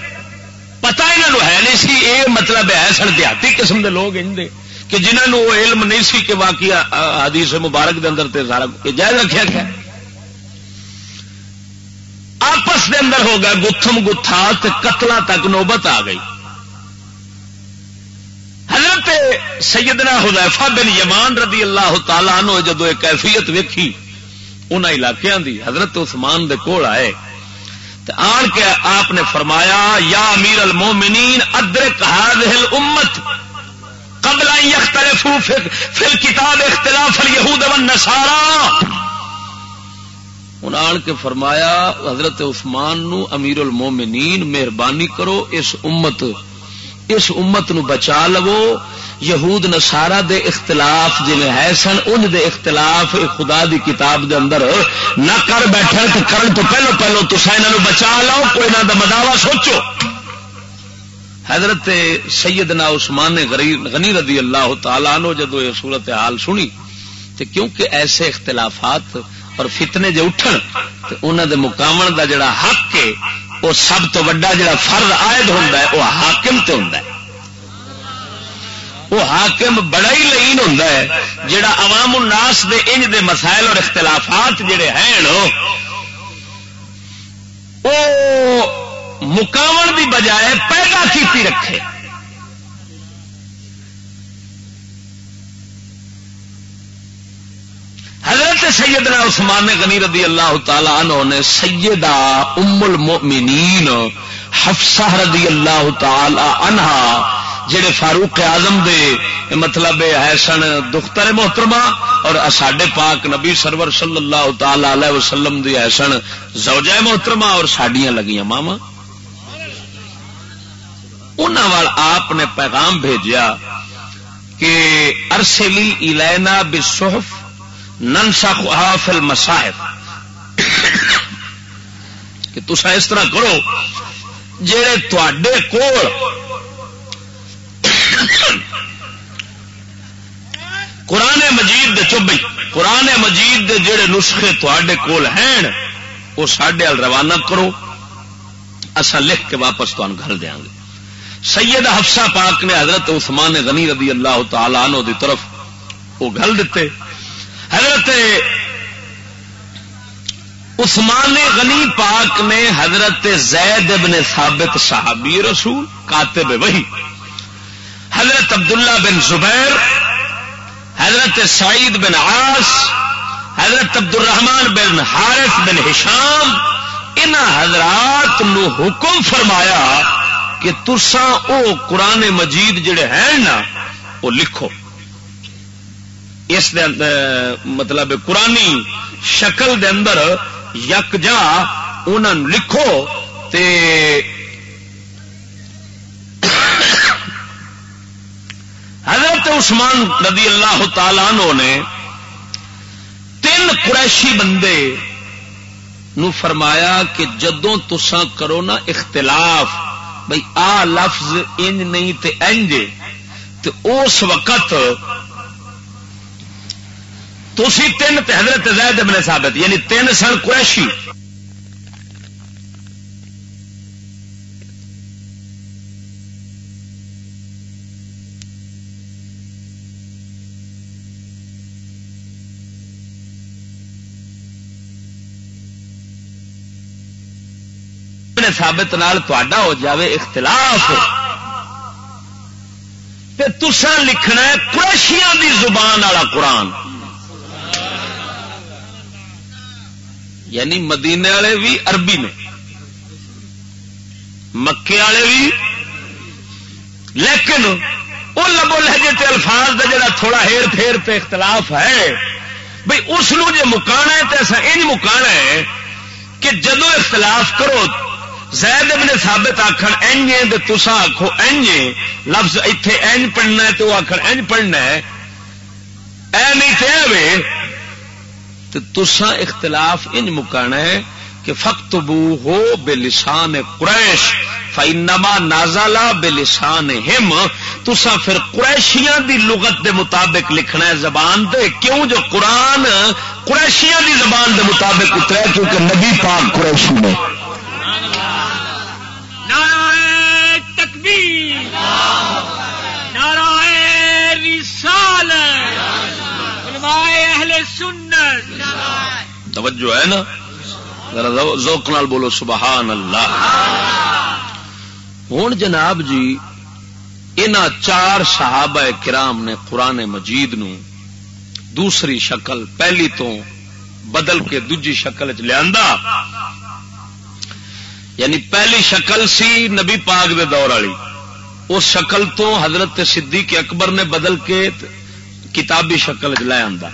پتا یہاں ہے نہیں سی، اے مطلب ہے، سن دیہاتی قسم دے لوگ اندے کہ جنہوں وہ علم نہیں سی کہ باقی حدیث مبارک دے اندر تے سارا جائز رکھا گیا۔ آپس دے اندر ہو گیا گتھم گتھا قتل تک نوبت آ گئی۔ حضرت سیدنا حذیفہ بن یمان رضی اللہ تعالیٰ عنہ جدو ایک کیفیت ویکھی ان علاقوں دی، حضرت عثمان دے کول آئے۔ تو آن کے آپ نے فرمایا، یا امیر المومنین، ادرک هذه الامت قبل ان يختلفوا في الكتاب اختلاف اليهود والنصارى ان آن کے فرمایا، حضرت عثمان نو امیر المومنین مہربانی کرو، اس امت اس امت نو بچا لو۔ یہود نسارا دے اختلاف جی ہے سن ان دے اختلاف خدا دی کتاب دے اندر نہ کر بیٹھے تو کرن تو پہلو پہلو تصا یہ بچا لو کوئی نہ مداوا سوچو۔ حضرت سیدنا عثمان غنی رضی اللہ تعالیٰ نو جدو یہ صورت حال سنی تو کیونکہ ایسے اختلافات اور فتنے جو اٹھن، تو انہوں دے مقام دا جڑا حق ہے وہ سب تو وڈا جڑا فرض عائد ہوتا ہے وہ حاکم تے ہوتا ہے۔ وہ حاکم بڑا ہی لین ہوں جڑا عوام الناس دے انج دے مسائل اور اختلافات جڑے ہیں وہ مکاو دی بجائے پیدا کیتی رکھے۔ حضرت سیدنا عثمان غنی رضی اللہ تعالی عنہ نے سیدہ ام المؤمنین حفصہ رضی اللہ تعالی عنہا جڑے فاروق آزم دے مطلب ہے سن دختر محترمہ، اور سڈے پاک نبی سرور صلی اللہ تعالی علیہ وسلم دی ہے سن زوجہ محترمہ اور ساڈیاں لگیاں ماما۔ انہاں وال آپ نے پیغام بھیجیا کہ ارسلی الینا بصحف ننسا فل مساحف کہ تسا اس طرح کرو جڑے تے کول قرآن مجید دے چوبئی قرآن مجید دے جڑے نسخے تے کول ہیں وہ سڈے روانہ کرو۔ اصا لکھ کے واپس تمہیں گھر دیا گے سید حفصہ پاک نے حضرت عثمان غنی رضی اللہ تعالی عنہ دی طرف وہ گل دیتے۔ حضرت عثمان غنی پاک نے حضرت زید ابن ثابت صحابی رسول کاتب وہی حضرت عبداللہ بن زبیر، حضرت سعید بن عاص، حضرت عبد الرحمان بن حارث بن ہشام ان حضرات نو حکم فرمایا کہ تسا او قرآن مجید جڑے ہیں نا وہ لکھو۔ اس دے مطلب قرآنی شکل دے اندر یک جا انہوں لکھو تے حضرت عثمان رضی اللہ تعالی عنہ نے تین قریشی بندے نو فرمایا کہ جدوں تسا کرو نا اختلاف بھائی آ لفظ انج نہیں تے انج تو اس وقت تھی تین حضرت زید ابن ثابت یعنی تین سن قریشی۔ ثابت نال ہو جاوے، اختلاف تسا لکھنا ہے قریشیاں دی زبان والا قرآن۔ یعنی مدینے والے بھی عربی نے، مکے والے بھی، لیکن وہ لبو لہجے تے الفاظ کا جڑا تھوڑا ہیر پھیر پہ اختلاف ہے۔ بھائی اس جی مکانا ہے تو ایسا یہ مکانا ہے کہ جدو اختلاف کرو، زید ابن ثابت آخر این تسا آخو این لفظ اتے این پڑھنا ہے تو آخر این پڑھنا ہے۔ اے نہیں تے تو تسا اختلاف ان مکانا ہے کہ فخت بو ہو بے لسان قریش فینما نازالا بے لسان ہم تسا پھر قریشیاں دی لغت دے مطابق لکھنا ہے زبان دے کیوں جو قرآن قریشیاں دی زبان دے مطابق اترا کیونکہ نبی پاک قریشی نے۔ اہل سنت۔ توجہ ہے نا؟ ذوق نال بولو سبحان اللہ ہوں جناب جی ان چار صحابہ کرام نے قرآن مجید نو دوسری شکل، پہلی تو بدل کے دجی شکل چ لیا یعنی پہلی شکل سی نبی پاک دے دور والی۔ اس شکل تو حضرت صدیق اکبر نے بدل کے کتابی شکل چ لے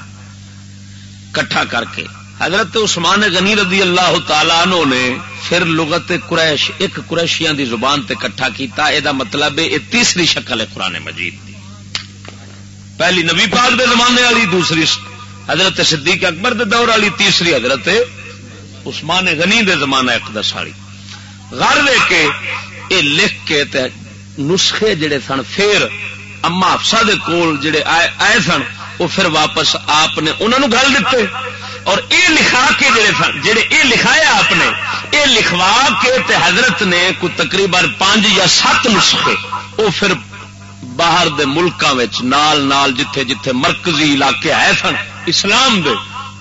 کٹھا کر کے۔ حضرت عثمان غنی رضی اللہ تعالیٰ عنہ نے پھر لغت قریش، ایک قریشیاں دی زبان تے کٹھا کیتا۔ اے دا مطلب ہے یہ تیسری شکل ہے قرآن مجید دی۔ پہلی نبی پاک دے زمانے والی، دوسری حضرت صدیق اکبر دے دور والی، تیسری حضرت عثمان غنی دے زمانہ اقدس والی۔ غر لے کے اے لکھ کے تے نسخے جڑے سن، پھر اما افسا دے کول جڑے آئے سن، وہ پھر واپس آپ نے انہوں گل دیتے اور اے لکھا کے جڑے سن، جڑے اے لکھایا آپ نے، اے لکھوا کے تے حضرت نے کوئی تقریباً پانچ یا سات نسخے، وہ پھر باہر دے ملکاں نال نال جتھے جتھے مرکزی علاقے آئے سن، اسلام دے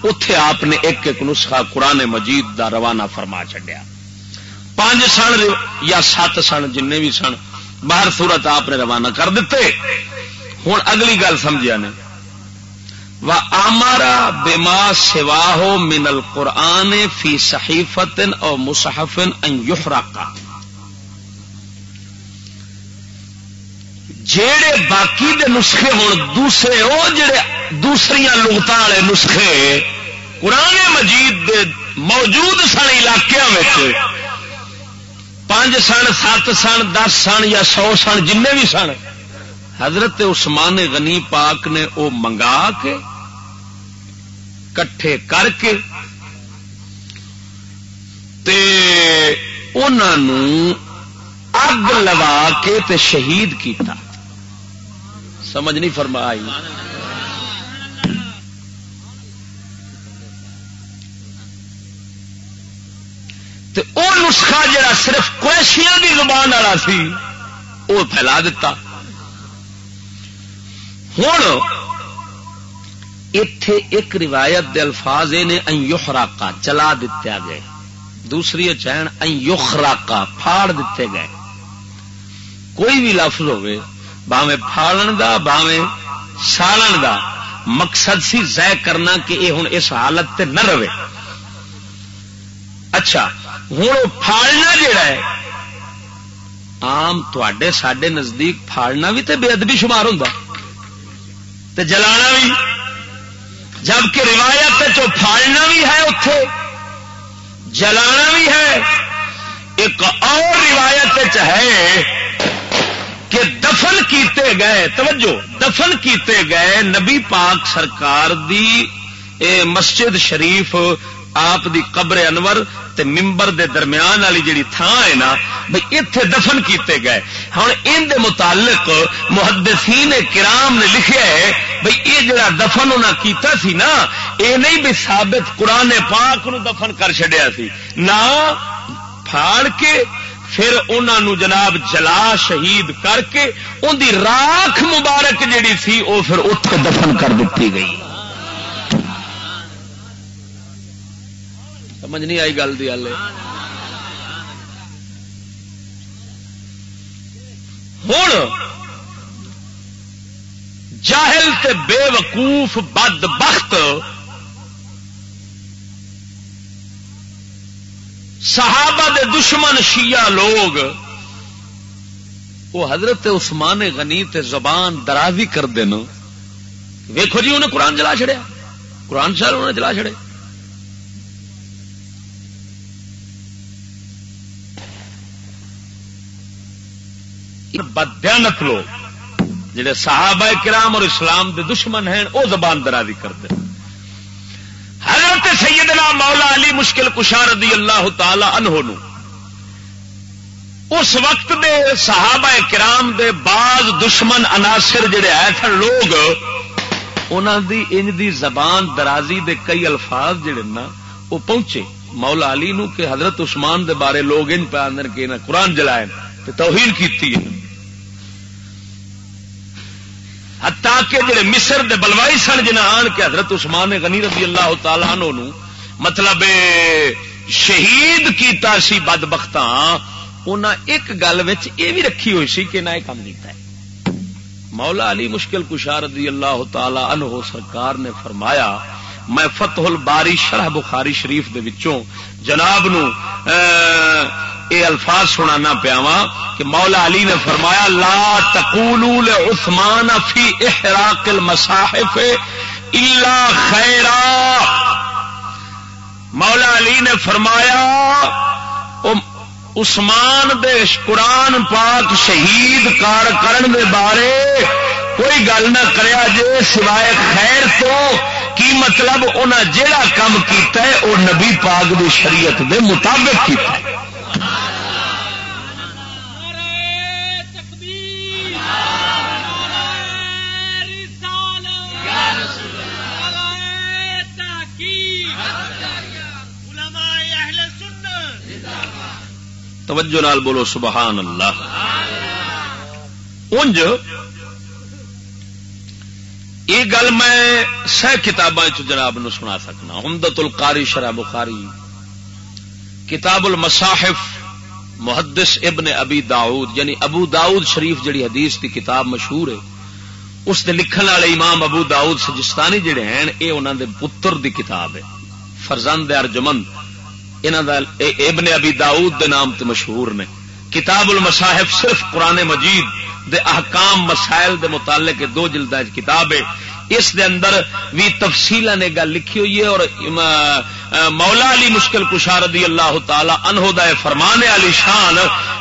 اتے آپ نے ایک ایک نسخہ قرآن مجید دا روانہ فرما چڈیا پانچ سن یا سات سن جن بھی سن باہر سورت آپ نے روانہ کر دیتے۔ ہوں اگلی گل سمجھا نے۔ آمارا بما سواہ من القرآن فی صحیفت اور مصحفن کا جڑے باقی دے نسخے ہوں دوسرے وہ جڑے دوسری لغت والے نسخے، قرآن مجید دے موجود سن علاقے پانچ سن، سات سن، دس سن یا سو سن جن بھی سن۔ حضرت عثمان غنی پاک نے وہ منگا کے کٹھے کر کے تے انہوں اگ لوا کے تے شہید کیتا۔ سمجھ نہیں فرمائی۔ نسخہ جڑا صرف کوشیاں دی زبان والا سی وہ پھیلا دیتا ہوں اتے ایک روایت دے الفاظ نے یخراقا چلا دیا گئے۔ دوسری چین یخراقا پھاڑ دیتے گئے۔ کوئی بھی لفظ ہوئے باوے پھاڑن دا باوے سالن دا، مقصد سی زہ کرنا کہ یہ ہوں اس حالت تے نہ رہے۔ اچھا ہوں پھاڑنا جڑا ہے آم تے سڈے نزدیک پھاڑنا بھی تے بے ادبی شمار ہوں تے جلانا بھی جبکہ روایت پھاڑنا بھی ہے اتے جلانا بھی ہے۔ ایک اور روایت ہے کہ دفن کیتے گئے، توجہ، دفن کیتے گئے نبی پاک سرکار دی، اے مسجد شریف آپ دی قبر انور تے ممبر دے درمیان والی جڑی تھان ہے نا بھائی اتے دفن کیتے گئے۔ ہوں ان دے متعلق محدثین کرام نے لکھیا ہے بھائی یہ جڑا دفن انہیں کیتا سی نا، اے نہیں بھی ثابت قرآن پاک نو دفن کر چڑیا سی۔ نہ پھاڑ کے، پھر انہوں جناب جلا شہید کر کے ان دی راکھ مبارک جیڑی سی وہ پھر اتنے دفن کر دیتی گئی۔ سمجھ نہیں آئی گل دی ہوں جاہل تے بے وقوف بد بخت صحابہ دے دشمن شیعہ لوگ وہ حضرت عثمان غنی تے زبان درازی کر دینا ویکو جی انہیں قرآن جلا چڑیا قرآن شاہ انہیں جلا چڑے بدیانت لوگ جڑے صحابہ کرام اور اسلام دے دشمن ہیں وہ زبان درازی کرتے حضرت سیدنا مولا علی مشکل کشار رضی اللہ تعالی عنہ نو۔ اس وقت دے صحابہ کرام دے بعض دشمن عناصر جڑے آئے تھے لوگ انہوں دی ان دی زبان درازی دے کئی الفاظ جڑے نا وہ پہنچے۔ مولا علی نو کہ حضرت عثمان دے بارے لوگ ان پہ آدھے کہ قرآن جلائے۔ توہین کیتی ہے۔ ہتا کہ جڑے مصر دے بلوائی سن جنہ آن کے حضرت عثمان غنی رضی اللہ تعالیٰ عنہ نو مطلب شہید کیتا سی بد بخت ایک گل یہ بھی رکھی ہوئی سی کہ نہ یہ کام کیتا ہے۔ مولا علی مشکل کشار رضی اللہ تعالی عنہ سرکار نے فرمایا، میں فتح الباری شرح بخاری شریف دے وچوں جناب نو، اے الفاظ سنانا پیاوا کہ مولا علی نے فرمایا، لا تقولوا لعثمان فی احراق المصاحف الا خیرا۔ مولا علی نے فرمایا عثمان دے قرآن پاک شہید کار کرن دے بارے کوئی گل نہ کریا جے سوائے خیر تو۔ کی مطلب انہیں جیڑا کام کیتا ہے وہ نبی پاک دی شریعت دے مطابق کیتا ہے۔ توجہ نال بولو، سبحان اللہ۔ انج یہ گل میں سہ کتاباں جناب نو سنا سکنا۔ امدت القاری شرح بخاری۔ کتاب المصاحف محدث ابن ابی داؤد یعنی ابو داؤد شریف جڑی حدیث کی کتاب مشہور ہے، اس دے لکھن والے امام ابو داؤد سجستانی جڑے ہیں یہ انہوں دے پتر دی کتاب ہے۔ فرزند ارجمند ابن ابی داؤد دے نام تے مشہور نے۔ کتاب المصاحف صرف قرآن مجید دے احکام مسائل دے متعلق دو جلد کتاب ہے۔ اس دے اندر بھی تفصیل نے گل لکھی ہوئی ہے اور مولا علی مشکل کشار رضی اللہ تعالی انہو دا فرمان علی شان،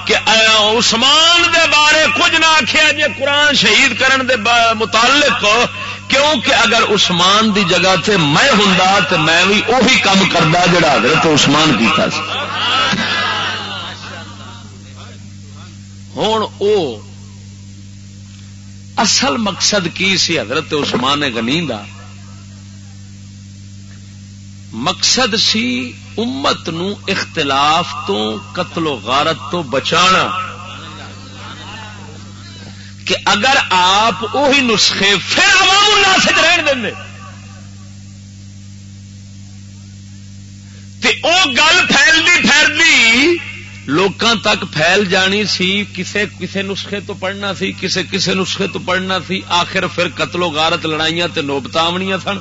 کہ عثمان دے بارے کچھ نہ آخیا جی قرآن شہید کرن دے متعلق، کیونکہ اگر عثمان دی جگہ تے میں ہوں تو میں بھی وہی کام کرتا جڑا حضرت عثمان کیتا ہوں او اصل مقصد کی سی حضرت عثمان غنی دا؟ مقصد سی امت نو اختلاف تو، قتل و غارت تو بچانا۔ کہ اگر آپ وہی نسخے پھر عوام الناس رہن دیں۔ تے او گل پھیلتی پھیلتی لوکاں تک پھیل جانی سی، کسے کسے نسخے تو پڑھنا سی، کسے کسے نسخے تو پڑھنا سی، آخر پھر قتل و غارت لڑائیاں تے نوبت آنیاں سن۔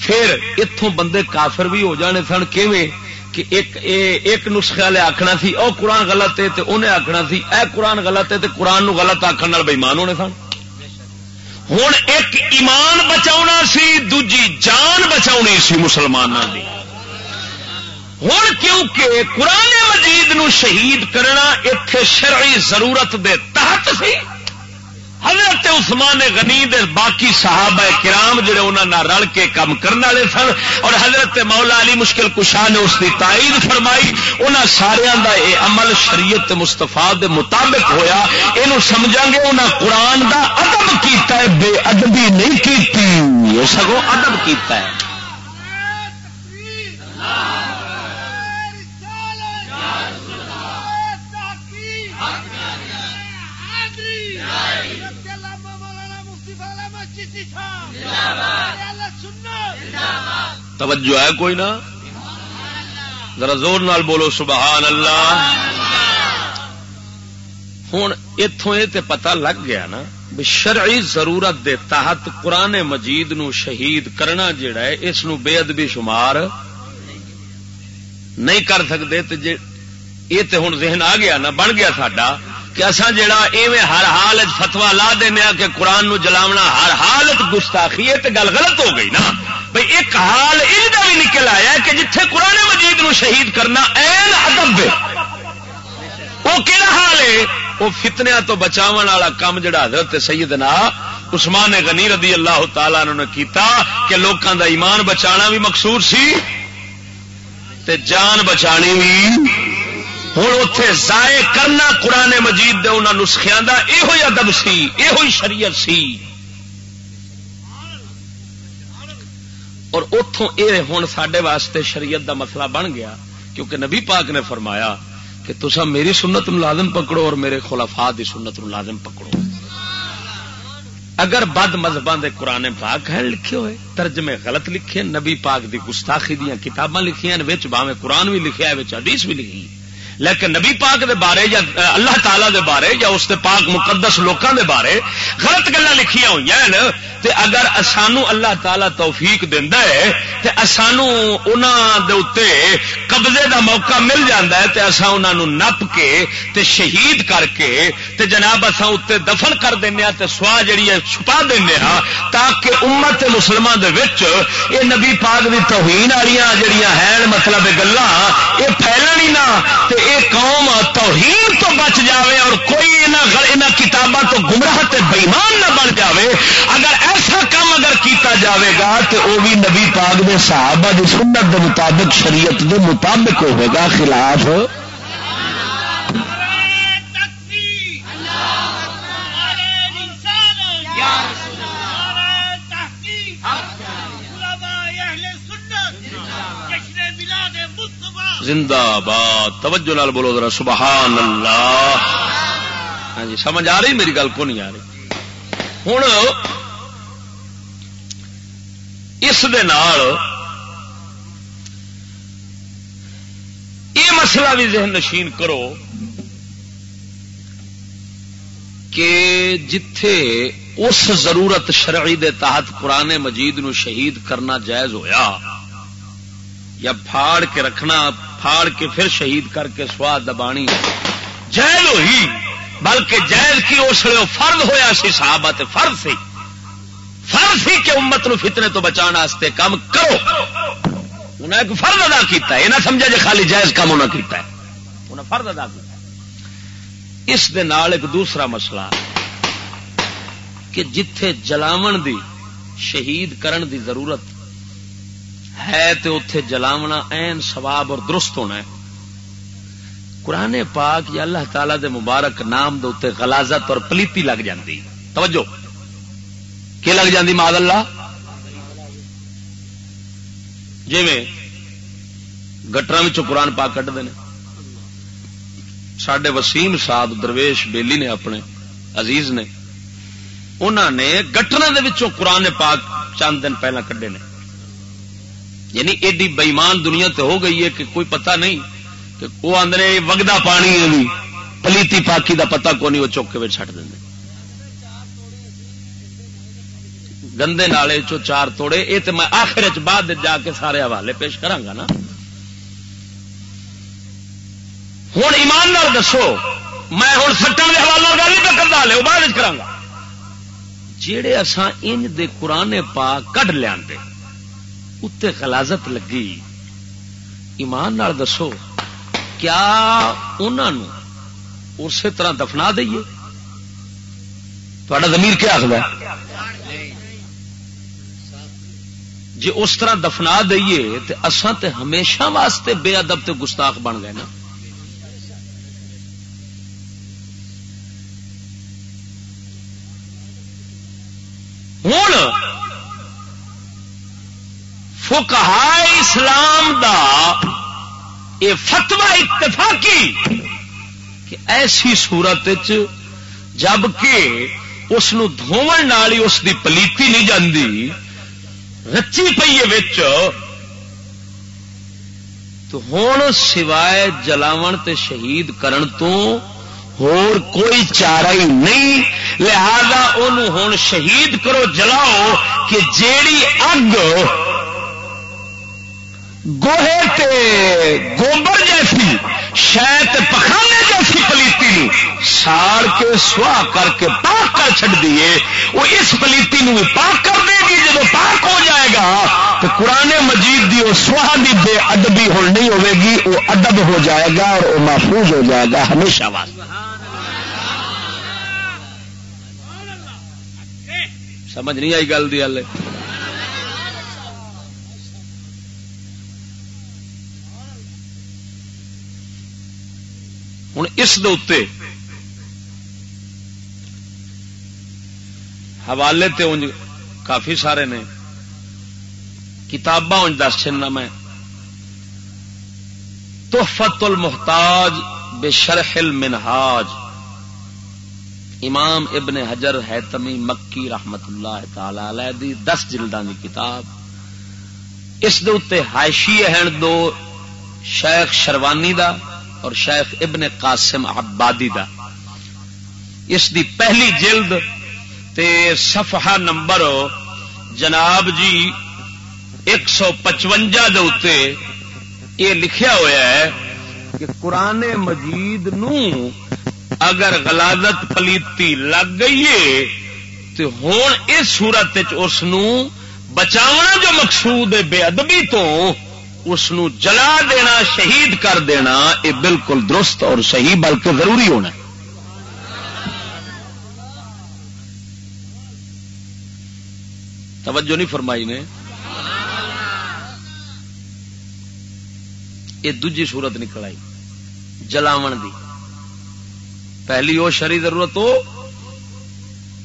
پھر اتوں بندے کافر بھی ہو جانے سن، کیویں کہ ایک ایک نسخے والے آخنا سی، او قرآن غلط ہے تے انہیں آخنا سی، اے قرآن غلط ہے تے قرآن نو غلط آخر بےمان ہونے سن۔ ہوں ایک ایمان بچا سی، دوجی جان بچا سی مسلمانوں کی ہوں کیونکہ قرآن مجید نو شہید کرنا اتے شرعی ضرورت دے تحت سی۔ حضرت عثمان غنی دے باقی صحابہ کرام جڑے انہوں نے رل کے کام کرنے والے سن اور حضرت مولا علی مشکل کشاہ نے اس کی تائید فرمائی انہوں سارا دا یہ عمل شریعت مستفا دے مطابق ہویا۔ یہ سمجھا گے انہیں قرآن دا ادب کیتا ہے، بے ادبی نہیں کی سگوں ادب کیتا ہے۔ توجہ ہے کوئی نہ ذرا زور نال بولو سبحان اللہ ہوں اتوں یہ پتا لگ گیا نا شرعی ضرورت دے تحت قرآن مجید نو شہید کرنا جڑا ہے، اس نو بے ادبی شمار نہیں کر سکتے یہ تو ہوں ذہن آ گیا نا، بن گیا ساڈا۔ کہ اصا جڑا ایویں ہر حال فتوا لا دینا کہ قرآن نو جلاونا ہر حالت گستاخی ہے تو گل غلط ہو گئی نا۔ بھائی ایک حال یہ بھی نکل آیا کہ جتھے قرآن مجید نو شہید کرنا این ادب وہ کہڑا حال ہے؟ وہ فتنیا تو بچاو والا کام جڑا حضرت سیدنا عثمان غنی رضی اللہ تعالی نے کیتا کہ لوگوں دا ایمان بچانا بھی مقصود سی تے جان بچانی بھی ہوں اتے ضائع کرنا قرآن مجید دے انہوں نسخیا کا یہ ادب سی یہ شریعت سی۔ اور اتوں یہ ہوں سڈے واسطے شریعت دا مسئلہ بن گیا، کیونکہ نبی پاک نے فرمایا کہ تسا میری سنت ملازم پکڑو اور میرے خلافا دی سنت ملازم پکڑو۔ اگر بد مذہبوں کے قرآن پاک ہیں لکھے ہوئے، ترجمے غلط لکھے، نبی پاک دی گستاخی دیا کتاباں لکھیاں باہیں قرآن بھی لکھا ہے حدیث بھی لکھی۔ لیکن نبی پاک دے بارے یا اللہ تعالی دے بارے یا اس دے پاک مقدس لوکاں دے بارے غلط گلا لکھیا ہوئی ہیں تے اگر اسانو اللہ تعالی توفیق دیندا ہے، تے اسانو انہاں دے اوتے قبضے دا موقع مل جاندا ہے، تے اساں انہاں نو نپ کے تے شہید کر کے تے جناب اصا اتنے دفن کر دینا تے سوا جڑی ہے چھپا دینا تاکہ امت مسلمان دے وچ اے نبی پاک دی توہین والی جڑیاں ہیں مطلب گلا یہ پھیلن ہی نہ، تے اے قوم توہین تو بچ جاوے اور کوئی انہاں کتاباں تو گمراہ تے بےمان نہ بن جاوے۔ اگر ایسا کام اگر کیتا جاوے گا تو وہ بھی نبی پاک دے صحابہ دی سنت دے مطابق، شریعت دے مطابق ہوگا خلاف۔ زندہ باد توجہ لال بولو ذرا، سبحان اللہ۔ ہاں جی سمجھ آ رہی؟ میری گل کو نہیں آ رہی۔ ہوں اس یہ مسئلہ بھی ذہن نشین کرو کہ جتھے اس ضرورت شرعی دے تحت قرآن مجید نو شہید کرنا جائز ہویا یا پھاڑ کے رکھنا پھاڑ کے پھر شہید کر کے سواد دبانی جائز ہوئی، بلکہ جائز کی اس لیے فرد ہوا سی، صحابہ تے فرد سی۔ فرد سی کہ امت نو فتنے تو بچانا واسطے کام کرو۔ انہیں ایک فرد ادا کیتا ہے، یہ نہ سمجھا جی خالی جائز کام انہیں کیتا ہے۔ انہیں فرد ادا کیتا ہے۔ اس دے نال ایک دوسرا مسئلہ کہ جتھے جلاون دی، شہید کرن دی ضرورت ہے تو اتے جلاونا این سواب اور درست ہونا ہے۔ قرآن پاک یا اللہ تعالی دے مبارک نام دے اتنے غلازت اور پلیتی لگ جاندی۔ توجہ۔ کی لگ جاندی ماد اللہ؟ جی میں گٹر قرآن پاک کٹ دے سڈے وسیم صاحب درویش بیلی نے اپنے عزیز نے انہوں نے گٹر قرآن پاک چند دن پہلے کڈے نے۔ یعنی ایڈی بےمان دنیا تے ہو گئی ہے کہ کوئی پتہ نہیں کہ وہ آدھے وگدا پانی ہے پلیتی پاکی دا پتہ کو نہیں وہ چوکے چٹ دیں گندے نالے چو چار توڑے یہ تو میں آخر چ بعد جا کے سارے حوالے پیش کرا نا۔ ہوں ایمان نال دسو، میں ہوں سٹن کے حوالے گل نہیں کرتا لے وہ بعد کرا جہے اسان انج دے قرآن پا کڈ لیا اتنے غلازت لگی۔ ایمان نال دسو، کیا انہوں اسی طرح دفنا دئیے؟ تا زمیر کیا آخر جی اس طرح دفنا دئیے تو اسان تے ہمیشہ واسطے بے ادب تے گستاخ بن گئے نا۔ فکہ اسلام دا یہ فتوا اتفاقی کہ ایسی سورت جبکہ اس دھون اس دی پلیتی نہیں جاندی، رچی پی تو ہوں سوائے جلاو تے شہید کرن تو ہور کوئی چارہ ہی نہیں، لہذا ان ہوں شہید کرو، جلاؤ کہ جیڑی اگ گوہے تے گوبر جیسی شاید پخانے جیسی پلیتی ساڑ کے سوا کر کے پاک کر چڑ دیے وہ اس پلیتی نو پاک کر دے گی جب پاک ہو جائے گا، تو قرآن مجید دی وہ سوا دی بے ادبی ہو نہیں ہوے گی، وہ ادب ہو جائے گا اور وہ محفوظ ہو جائے گا، ہمیشہ بات سمجھ نہیں آئی گل دی ہلے ہوں اس حوالے تے انج کافی سارے نے کتاباں دس چنا میں تحفت المحتاج بے شرح المنہاج امام ابن حجر ہے تمی مکی رحمت اللہ تعالی دی دس جلدان دی کتاب اس دے ہائشی ہیں دو شیخ شروانی دا اور شیخ ابن قاسم عبادی دا۔ اس دی پہلی جلد تے صفحہ نمبر جناب جی ایک سو پچوجا یہ لکھیا ہوا ہے کہ قرآن مجید نو اگر غلازت پلیتی لگ گئی ہے تو ہوں اس سورت اس بچاونا جو مقصود ہے بے ادبی تو اس جلا دینا، شہید کر دینا یہ بالکل درست اور صحیح، بلکہ ضروری ہونا توجہ نہیں فرمائی نے۔ یہ دجی صورت نکل آئی جلاو دی۔ پہلی وہ شری ضرورت ہو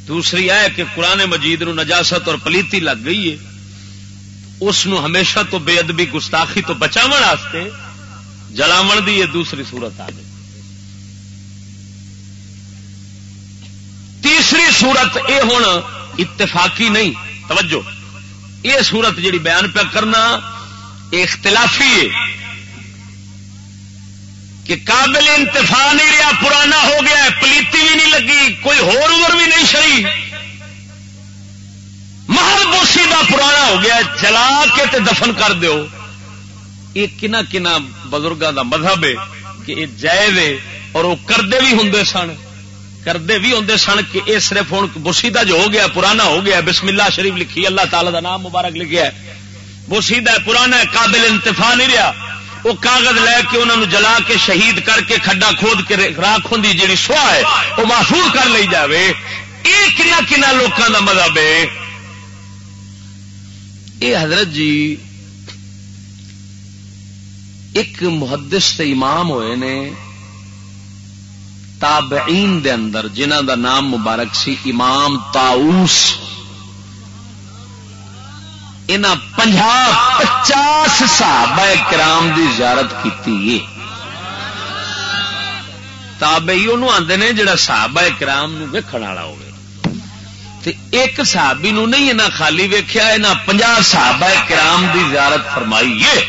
دوسری ہے کہ قرآن مجید نو نجاست اور پلیتی لگ گئی ہے۔ اس نو ہمیشہ تو بے ادبی گستاخی تو بچاو جلاو دی یہ دوسری صورت آ گئی۔ تیسری صورت یہ ہوں اتفاقی نہیں، توجہ۔ یہ صورت جڑی بیان پہ کرنا اختلافی ہے کہ قابل انتفا نہیں رہا، پرانا ہو گیا ہے، پلیتی بھی نہیں لگی، کوئی ہور بھی نہیں شری محل بوسی کا پرانا ہو گیا جلا کے تے دفن کر دو یہ کنا کنا بزرگوں کا مذہب ہے کہ یہ جائز ہے اور وہ کرتے بھی ہوں سن۔ کرتے بھی ہوں سن کہ یہ صرف ہوں بوسیدہ جو ہو گیا، پرانا ہو گیا۔ بسم اللہ شریف لکھی، اللہ تعالی کا نام مبارک لکھا ہے۔ بوسیدہ پرانا قابل انتفا نہیں رہا۔ وہ کاغذ لے کے انہوں جلا کے شہید کر کے کھڈا کھود کے راک ہوں جی سوا ہے، وہ محفوظ کر لی جائے یہ کنا کنا لوگوں کا مذہب ہے۔ یہ حضرت جی ایک محدث تے امام ہوئے نے تابعین دے اندر جنہ دا نام مبارک سی امام تاؤس پچاس صحابہ کرام دی زیارت کی تابعی انہوں آتے نے، جڑا صحابہ کرام ویکھن والا ہوگا ایک صحابی نو نہیں یہاں خالی ویخیا یہاں پنجا صحابہ کرام دی زیارت فرمائی ہے۔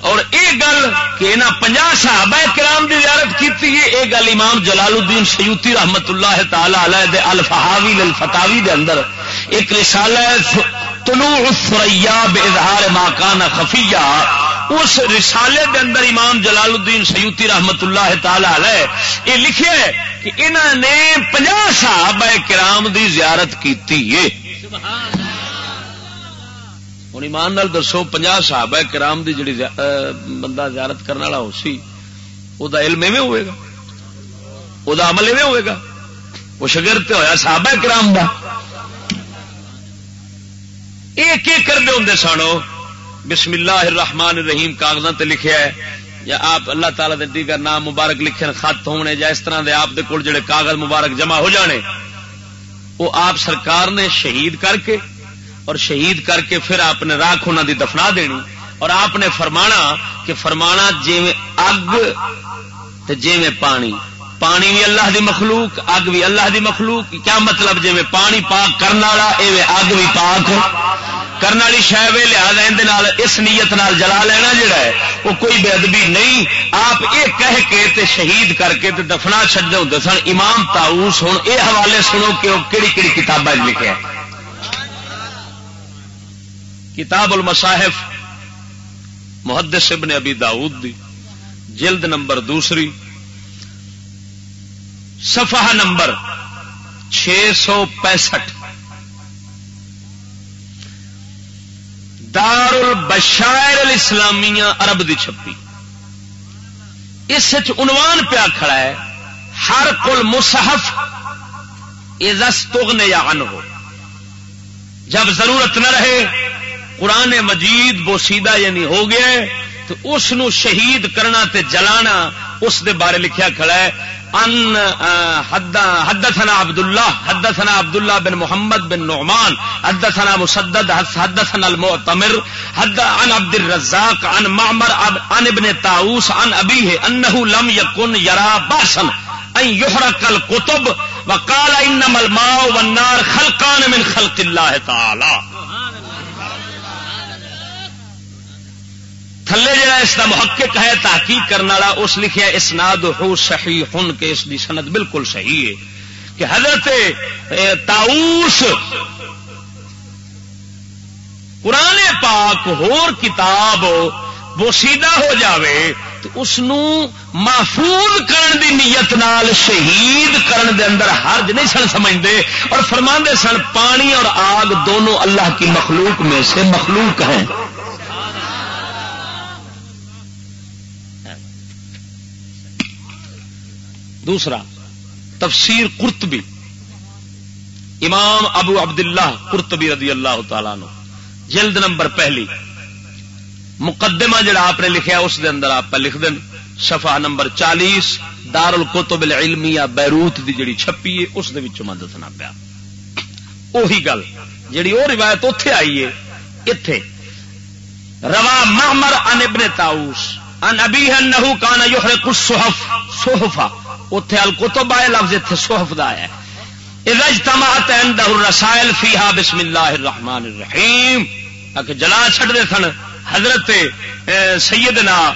اور یہ گل کہ یہاں پنجا صحابہ کرام دی زیارت کی یہ گل امام جلال الدین سیوتی رحمت اللہ تعالی علیہ دے الفہاوی الفتاوی دے اندر ایک رسالہ طلوع الثریا بے اظہار ماکان خفیہ اس رسالے دے اندر امام جلال الدین سیوتی رحمت اللہ تعالی علیہ یہ لکھے کہ انہوں نے پنجا صحابہ کرام دی زیارت کی ہوں ایمان نال دسو پنجا صحابہ کرام دی جڑی بندہ زیارت کرنے والا ہو سی وہ علم ایویں ہوئے گا؟ وہ عمل ایویں ہوئے گا؟ وہ شگرد ہوا صحابہ کرام دا۔ یہ کرتے ہوں سنو بسم اللہ الرحمن الرحیم کاغذات لکھیا ہے، یا آپ اللہ تعالی دے دیگر نام مبارک لکھے خط ہونے یا اس طرح دے آپ دے کول جڑے کاغذ مبارک جمع ہو جانے، وہ آپ سرکار نے شہید کر کے، اور شہید کر کے پھر آپ نے راک ہونا دی دفنا دینی، اور آپ نے فرمانا کہ فرمانا جی میں اگ جی پانی پانی بھی اللہ دی مخلوق، اگ بھی اللہ دی مخلوق، کیا مطلب جی میں پانی پاک کرنے والا اگ بھی پاک کرنے والی شہ لہٰذا اس نیت نال جلا لینا جڑا ہے، وہ کوئی بے ادبی نہیں۔ آپ یہ کہہ کے تے شہید کر کے تے دفنا چڈے ہوں سن امام تاؤس ہوں یہ حوالے سنو کہ وہ کہڑی کہڑی کتابیں لکھے کتاب المصاحف، محدث ابن ابی داؤد دی، جلد نمبر دوسری، صفحہ نمبر چھ سو پینسٹھ۔ دار البشائر الاسلامیہ عرب دی چھپی۔ اس عنوان پیا کھڑا ہے، ہر کل مصحف تغن یا ان ہو جب ضرورت نہ رہے، قرآن مجید بوسیدہ یعنی ہو گیا تو اس شہید کرنا تے جلانا اس دے بارے لکھیا کھڑا ہے۔ ان حدثنا عبد الله حدثنا عبد الله بن محمد بن نعمان، حدثنا مسدد حدثنا المؤتمر، حد، عن عبد الرزاق، عن معمر عن ابن طاووس، عن ابيه انه لم يكن يرى باسا ان يحرق الكتب وقال انما الماء والنار خلقان من خلق الله تعالى تھلے جڑا اس کا محقق ہے، تحقیق کرنے والا، اس لکھیا اسناد ہو صحیح ہن کے اس دی سند بالکل صحیح ہے کہ حضرت تاؤس قرآن پاک ہور کتاب بوسیدہ ہو جاوے تو اس محفوظ کرن دی نیت نال، شہید کرن دے اندر حرج نہیں سن سمجھتے اور فرما سن، پانی اور آگ دونوں اللہ کی مخلوق میں سے مخلوق ہیں۔ دوسرا، تفسیر قرطبی، امام ابو عبداللہ قرطبی رضی اللہ تعالیٰ نو جلد نمبر پہلی، مقدمہ جڑا آپ نے لکھا اس دے اندر آپ لکھ دیں شفا نمبر چالیس دار القتب العلمیہ بیروت دی جڑی چھپی ہے، اس دے وچوں میں دسنا پیا۔ اہی گل، جڑی وہ روایت اتے آئی ہے اتے روا محمر ان ابن تاؤس ان ابھی نہو کان یحرق الصحف، صحفا۔ اتے الکتب آئے، لفظ اتنے صحف دا ہے۔ اجتماعت عنده الرسائل فیہا بسم اللہ الرحمن الرحیم۔ کہ جلا چھڑ دے سن، حضرت سیدنا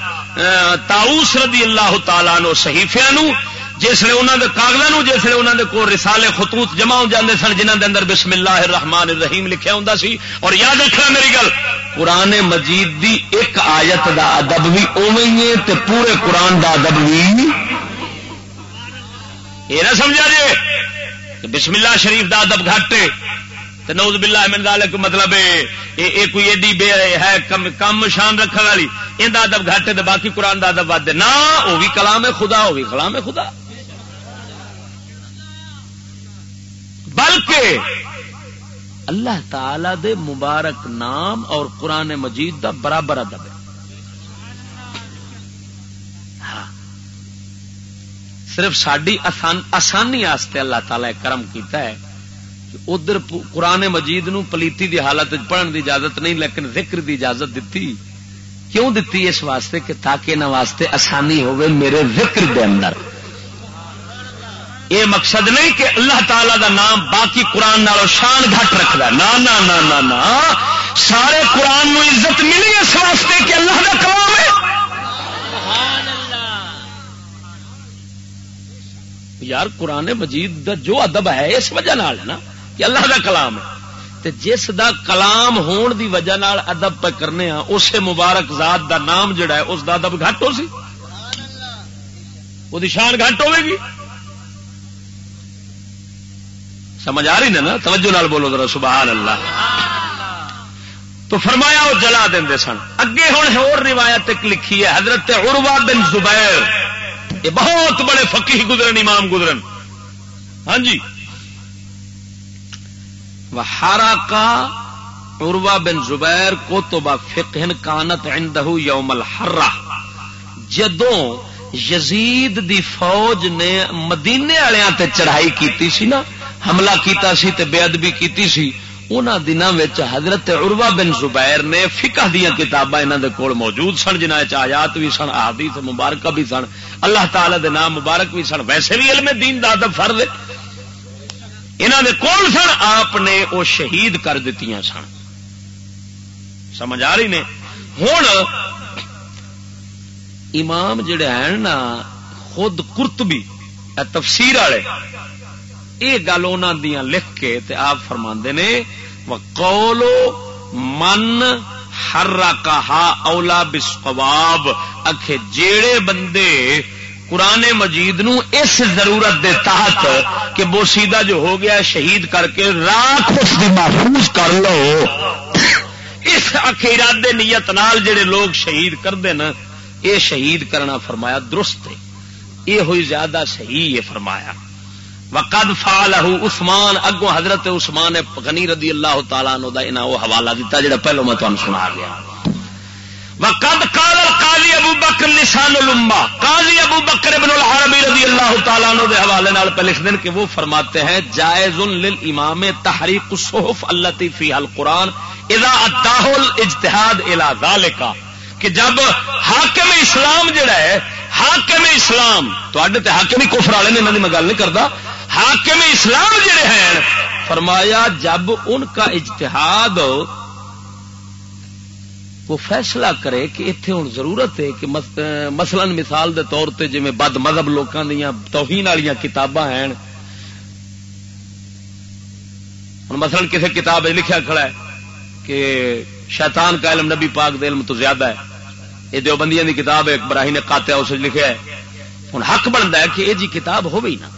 تاؤس رضی اللہ تعالیٰ نو صحیفیا نو جسے انہوں کے کاغذوں جسے انہوں نے کو رسالے خطوط جمع ہو جاتے سن جنہ دے اندر بسم اللہ الرحمن الرحیم لکھیا ہوں سی۔ اور یاد رکھنا میری گل، قرآن مجید دی ایک آیت دا ادب بھی اویں ہے تے پورے قرآن دا ادب بھی یہ نہ سمجھا جی بسم اللہ شریف دا ادب گھٹ تو نوز باللہ من ذالک مطلب یہ کوئی ایڈی بے ہے کم, کم شان رکھنے والی۔ یہ ادب گھٹ ہے باقی قرآن دا ادب ود نہ وہ بھی کلام ہے خدا وہ بھی کلام ہے خدا۔ بلکہ اللہ تعالی دے مبارک نام اور قرآن مجید دا برابر ادب ہے ہاں۔ صرف ساری آسانی آستے اللہ تعالی کرم کیتا ہے کہ ادھر قرآن مجید نو پلیتی دی حالت پڑھن دی اجازت نہیں، لیکن ذکر دی اجازت دیتی کیوں دیتی اس واسطے کہ تاکہ انہوں واسطے آسانی ہوئے میرے ذکر دے اندر؟ یہ مقصد نہیں کہ اللہ تعالی دا نام باقی قرآن نالو شان گھٹ رکھتا نا نا نا نا نا۔ سارے قرآن نو عزت ملی اس واسطے کہ اللہ کا کلام ہے۔ یار قرآن مجید دا جو ادب ہے اس وجہ ہے نا کہ اللہ دا کلام ہے۔ تے جس دا کلام ہون دی وجہ نال ادب پہ کرنے ہاں اسے مبارک ذات دا نام جڑا ہے، اس دا ادب گھٹ ہو سی۔ وہ شان گھٹ ہوے گی۔ سمجھ آ رہی نا توجہ نال بولو ذرا، سبحان اللہ۔ تو فرمایا، وہ جلا دیں سن۔ اگے ہوں اور روایت ایک لکھی ہے، حضرت عروہ بن زبیر۔ یہ بہت بڑے فقی گزرن، امام گزرن۔ ہاں جی۔ ہارا کا عروا بن زبیر کو تو با فکن کانت عندہ یوم الحرہ۔ جدوں یزید دی فوج نے مدینے والوں تے چڑھائی کیتی سی نا، حملہ کیتا سی تے بے ادبی کیتی سی ان دنوں حضرت عروا بن زبیر نے فقہ دیا کتاباں انہوں دے کول موجود سن جنہ آیات بھی سن آدیت مبارکہ بھی سن، اللہ تعالی دے نام مبارک بھی سن، ویسے بھی علم دین دا ادب فرض انہوں نے کون سن، آپ نے وہ شہید کر دیتی سن۔ سمجھ آ رہی نے؟ ہوں امام جڑے ہیں نا، خود کرتبی تفسیر والے یہ گل انہوں دیا لکھ کے تے آپ فرما نے کولو من ہر کہا اولا بسواب اکھے جیڑے بندے قرآن مجید نو اس ضرورت دے تحت کہ بوسیدہ جو ہو گیا شہید کر کے راک اس دی محفوظ کر لو۔ اس اخیرات نیت نال جڑے لوگ شہید کرتے نا یہ شہید کرنا فرمایا درست ہے۔ یہ ہوئی زیادہ صحیح ہے فرمایا۔ وقد فعلہ عثمان، اگوں حضرت عثمان غنی رضی اللہ تعالیٰ نو وہ حوالہ دیتا جڑا پہلو میں تمہیں سنا گیا۔ وقد قال القاضی ابو بکر لسان الامہ۔ قاضی ابو بکر ابن العربی رضی اللہ تعالیٰ عنہ دے حوالے نال پہ لکھ دین کہ وہ فرماتے ہیں، جائز للامام تحریق الصحف التي فيها القران اذا اتاه الاجتهاد الى ذلك کہ جب حاکم اسلام جڑا ہے، حاکم اسلام، تو تے حاکم ہی کفر والے نے، انہاں دی میں گل نہیں کردا۔ حاکم اسلام جڑے ہیں، فرمایا جب ان کا اجتہاد وہ فیصلہ کرے کہ اتنے ہوں ضرورت ہے کہ مثلا مثال دے طور پہ جی بد مذہب لوگوں دیا توہین والی کتاباں ہیں۔ ہوں مثلا کسی کتاب لکھا کھڑا ہے کہ شیطان کا علم نبی پاک دے علم تو زیادہ ہے۔ یہ دیوبندیاں دی کتاب ہے براہی نے کاتیا اس لکھا ہے۔ ہوں حق بنتا ہے کہ یہ جی کتاب ہو نا۔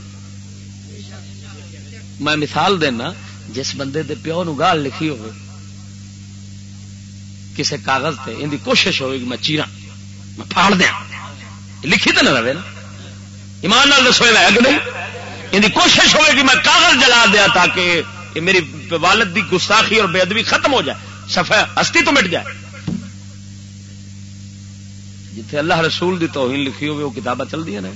میں مثال دینا، جس بندے دے پیو نو گال لکھی ہو کسی کاغذ تے، ان دی کوشش ہوگی میں چیرا میں پھاڑ دیا لکھی تو نہ رہے نا۔ ایمان نال دسو ہے کہ نہیں؟ ان دی کوشش ہوئے کہ میں کاغذ جلا دیا تاکہ یہ میری والد دی گستاخی اور بے ادبی ختم ہو جائے۔ سفا ہستی تو مٹ جائے۔ جتھے اللہ رسول دی توہین لکھی ہوگی وہ کتابیں چل دیا رہے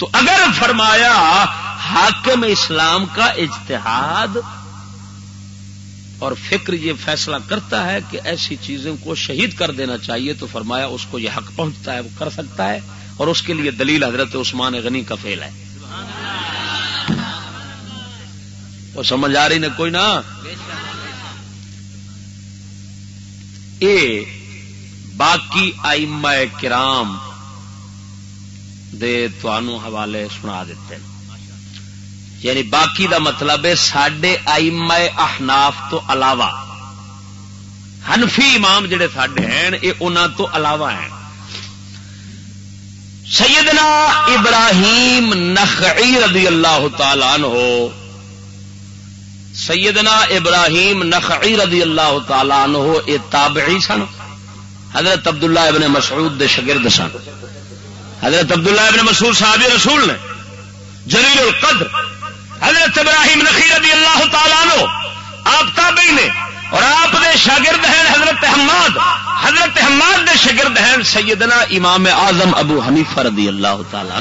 تو اگر فرمایا حاکم اسلام کا اجتہاد اور فکر یہ فیصلہ کرتا ہے کہ ایسی چیزوں کو شہید کر دینا چاہیے تو فرمایا اس کو یہ حق پہنچتا ہے، وہ کر سکتا ہے اور اس کے لیے دلیل حضرت عثمان غنی کا فیل ہے۔ وہ سمجھ آ رہی نا کوئی نہ اے باقی آئمہ کرام دے توانو حوالے سنا دیتے ہیں۔ یعنی باقی دا مطلب ہے سڈے آئمہ احناف تو علاوہ ہنفی امام جڑے سڈے ہیں، یہ انہوں تو علاوہ ہیں۔ سیدنا ابراہیم نخعی رضی اللہ تعالی عنہ، سیدنا ابراہیم نخعی رضی اللہ تعالی عنہ، یہ تابعی سن، حضرت عبداللہ ابن مسعود دے شگرد سن۔ حضرت عبداللہ ابن مسعود صحابی رسول نے جلیل القدر، حضرت ابراہیم نقی رضی اللہ تعالیٰ نو آپ تابعی نے اور آپ دے شاگرد ہیں حضرت حماد حضرت حماد دے شاگرد ہیں سیدنا امام اعظم ابو حنیفہ رضی اللہ تعالیٰ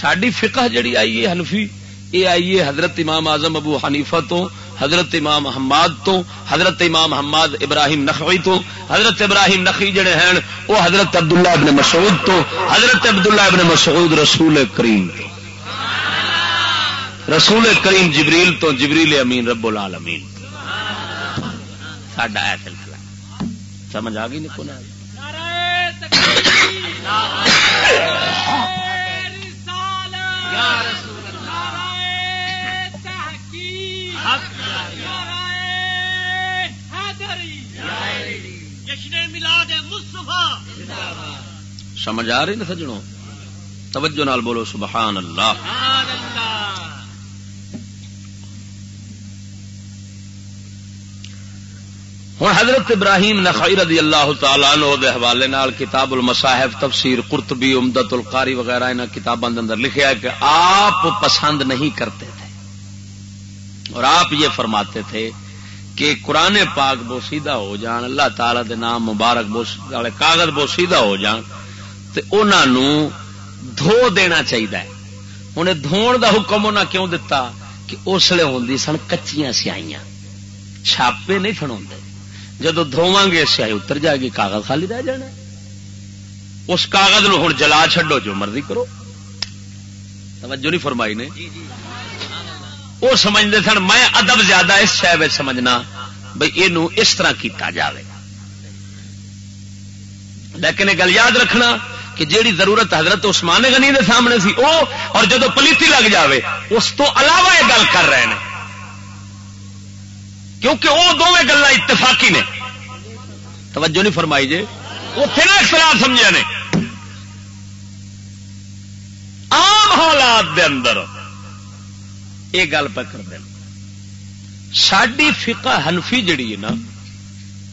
ساری فقہ جڑی آئی ہے حنفی یہ آئی ہے حضرت امام اعظم ابو حنیفہ تو حضرت امام حماد تو حضرت امام حماد ابراہیم نخوی تو حضرت ابراہیم نخی جڑے ہیں وہ حضرت عبداللہ ابن مسعود تو حضرت عبداللہ ابن مسعود رسول کریم تو۔ رسول کریم جبریل تو جبریل امین رب العالمین۔ ساڈا ہے سلسلہ سمجھ آ گئی نہیں کون سمجھ آ رہی نا سجنوں؟ توجہ نال بولو سبحان اللہ۔ ہوں حضرت ابراہیم نخائی رضی اللہ تعالیٰ عنہ دے حوالے نال کتاب المصاحف تفسیر قرطبی امدت القاری وغیرہ ان کتابوں کے اندر لکھا ہے کہ آپ پسند نہیں کرتے تھے۔ اور آپ یہ فرماتے تھے کہ قرآن پاک بوسیدہ ہو جان اللہ تعالی دے نام مبارک والے کاغذ بوسیدہ ہو جان۔ انہوں دھو دینا چاہیے انہیں دھون دا حکم انہیں کیوں دتا؟ کہ اس لیے ہوں سن کچیاں سیائیاں۔ چھاپے نہیں سنا جدو دھواں گے سیائی اتر جائے گی، کاغذ خالی رہ جانا اس کاغذ ہوں جلا چڈو جو مرضی کرو۔ توجہ نہیں فرمائی نے؟ وہ سمجھتے سن، میں ادب زیادہ اس شہر سمجھنا بھائی یہ اس طرح کیتا جائے لیکن یہ گل یاد رکھنا کہ جیڑی ضرورت حضرت عثمان غنی دے سامنے سی، او، اور جدو پلیتی لگ جاوے، اس تو علاوہ یہ گل کر رہے ہیں کیونکہ وہ دونوں گلا اتفاقی نے۔ توجہ نہیں فرمائی جی۔ اتنے نا اختلاف سمجھا نے۔ عام حالات دے اندر یہ گل پہ کر دیں ساری فقہ ہنفی جڑی ہے نا،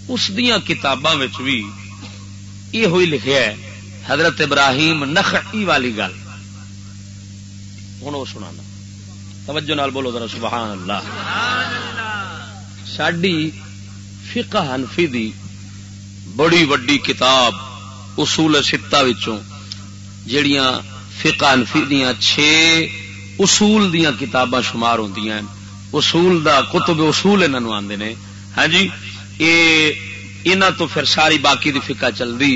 اس دیا کتاباں بھی یہ ہوئی لکھا ہے حضرت ابراہیم نخعی والی گل۔ ہوں وہ سنا توجہ نال بولو ذرا سبحان اللہ ساڈی فقہ حنفی دی بڑی وڈی کتاب اصول ستا جڑیاں فقہ حنفی دیاں چھ اصول دیاں کتاباں شمار ہوندی اصول دا کتب اصول انہوں آندے نے۔ ہاں جی اے، انہاں تو پھر ساری باقی دی فقہ چل دی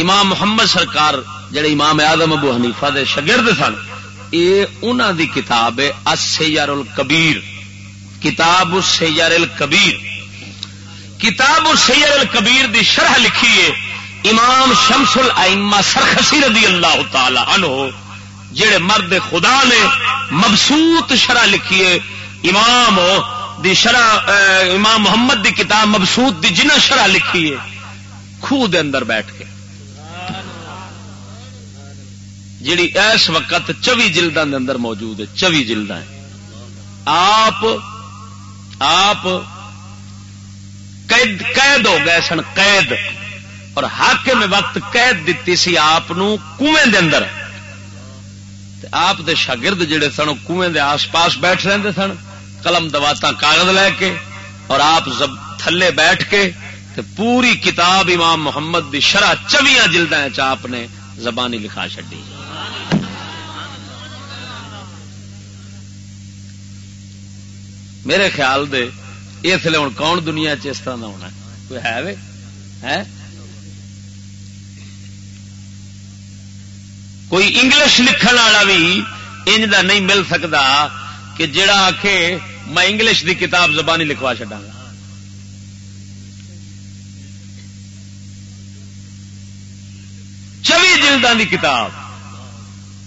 امام محمد سرکار، جڑے امام اعظم ابو حنیفہ دے شاگرد سن، اے انہاں دی کتاب ہے السیر الکبیر۔ کتاب السیر الکبیر۔ کتاب السیر الکبیر دی شرح لکھی ہے، امام شمس الائمہ سرخسی رضی اللہ تعالی عنہ، جڑے مرد خدا نے مبسوط شرح لکھیے امام دی شرح امام محمد دی کتاب مبسوط دی جنہ شرح لکھی ہے خوہ دے اندر بیٹھ کے۔ جیڑی اس وقت چوی جلدان دے اندر موجود ہے، چوی جلد آپ آپ قید قید ہو گئے سن، قید۔ اور حاکم وقت قید دیتی سی آپ کنویں دے اندر۔ آپ دے شاگرد جڑے سن کنویں دے آس پاس بیٹھ رہے سن۔ قلم دواتا کاغذ لے کے اور آپ تھلے بیٹھ کے تے پوری کتاب امام محمد دی شرح چویاں جلد آپ نے زبانی لکھا چڈی میرے خیال دے، اس لیے ہوں کون دنیا چ طرح کا ہونا کوئی ہے وے؟ ہے کوئی انگلش لکھن والا بھی انج دا نہیں مل سکتا کہ جڑا آخ میں انگلش دی کتاب زبانی لکھوا چڈا گا۔ چوی جلدان دی کتاب۔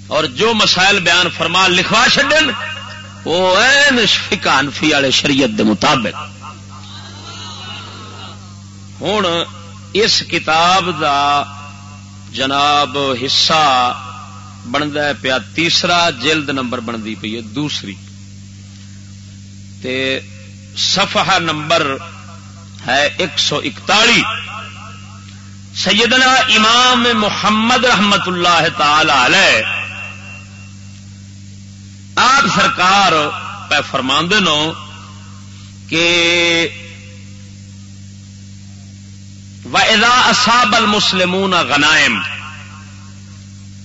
اور جو مسائل بیان فرما لکھوا چڈن وہ فکا انفی والے شریعت دے مطابق۔ ہوں اس کتاب دا جناب حصہ بنتا پیا تیسرا جلد نمبر بنتی پی ہے، دوسری۔ تے صفحہ نمبر ہے ایک سو اکتالی۔ سیدنا امام محمد رحمت اللہ تعالی علیہ آپ سرکار پہ فرما نو کہ وَإِذَا أَصَابَ الْمُسْلِمُونَ غَنَائِمْ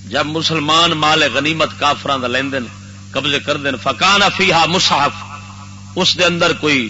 جب مسلمان مال غنیمت کافران دا لیندن قبضے کر دین فکان فیہا مصحف، اس دے اندر کوئی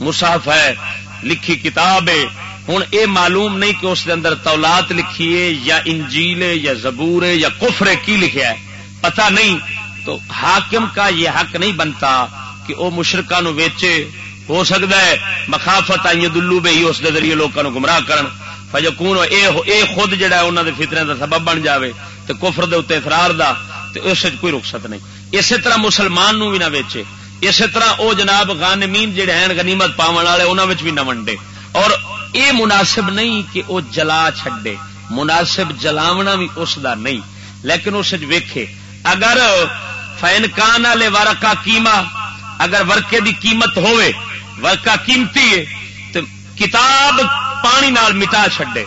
مصحف ہے، لکھی کتاب ہے۔ ہوں اے معلوم نہیں کہ اس دے اندر تولات لکھیے یا انجیل ہے یا زبور ہے یا کفر کی لکھیا ہے؟ پتہ نہیں۔ تو حاکم کا یہ حق نہیں بنتا کہ وہ مشرقہ نو ویچے۔ ہو سکتا ہے مخافت آئی دلو بے ہی اس دے ذریعے لوگوں گمراہ کرن۔ فجکون اے اے خود جڑا ہے انہوں دے فطرے دا سبب بن جاوے تو کفر دے اتنے فرار دا تو اس کوئی رخصت نہیں۔ اسی طرح مسلمان نو بھی نہ ویچے۔ اسی طرح او جناب غانمین جڑے ہیں، غنیمت پاون والے انہوں بھی نہ ونڈے۔ اور اے مناسب نہیں کہ او جلا چھڈے۔ مناسب جلاونا بھی اس دا نہیں۔ لیکن اس ویکھے۔ اگر فین کان والے ورکا کیما اگر ورکے دی قیمت ہوئے ورکا قیمتی ہے، تو کتاب پانی نال مٹا چھڈے۔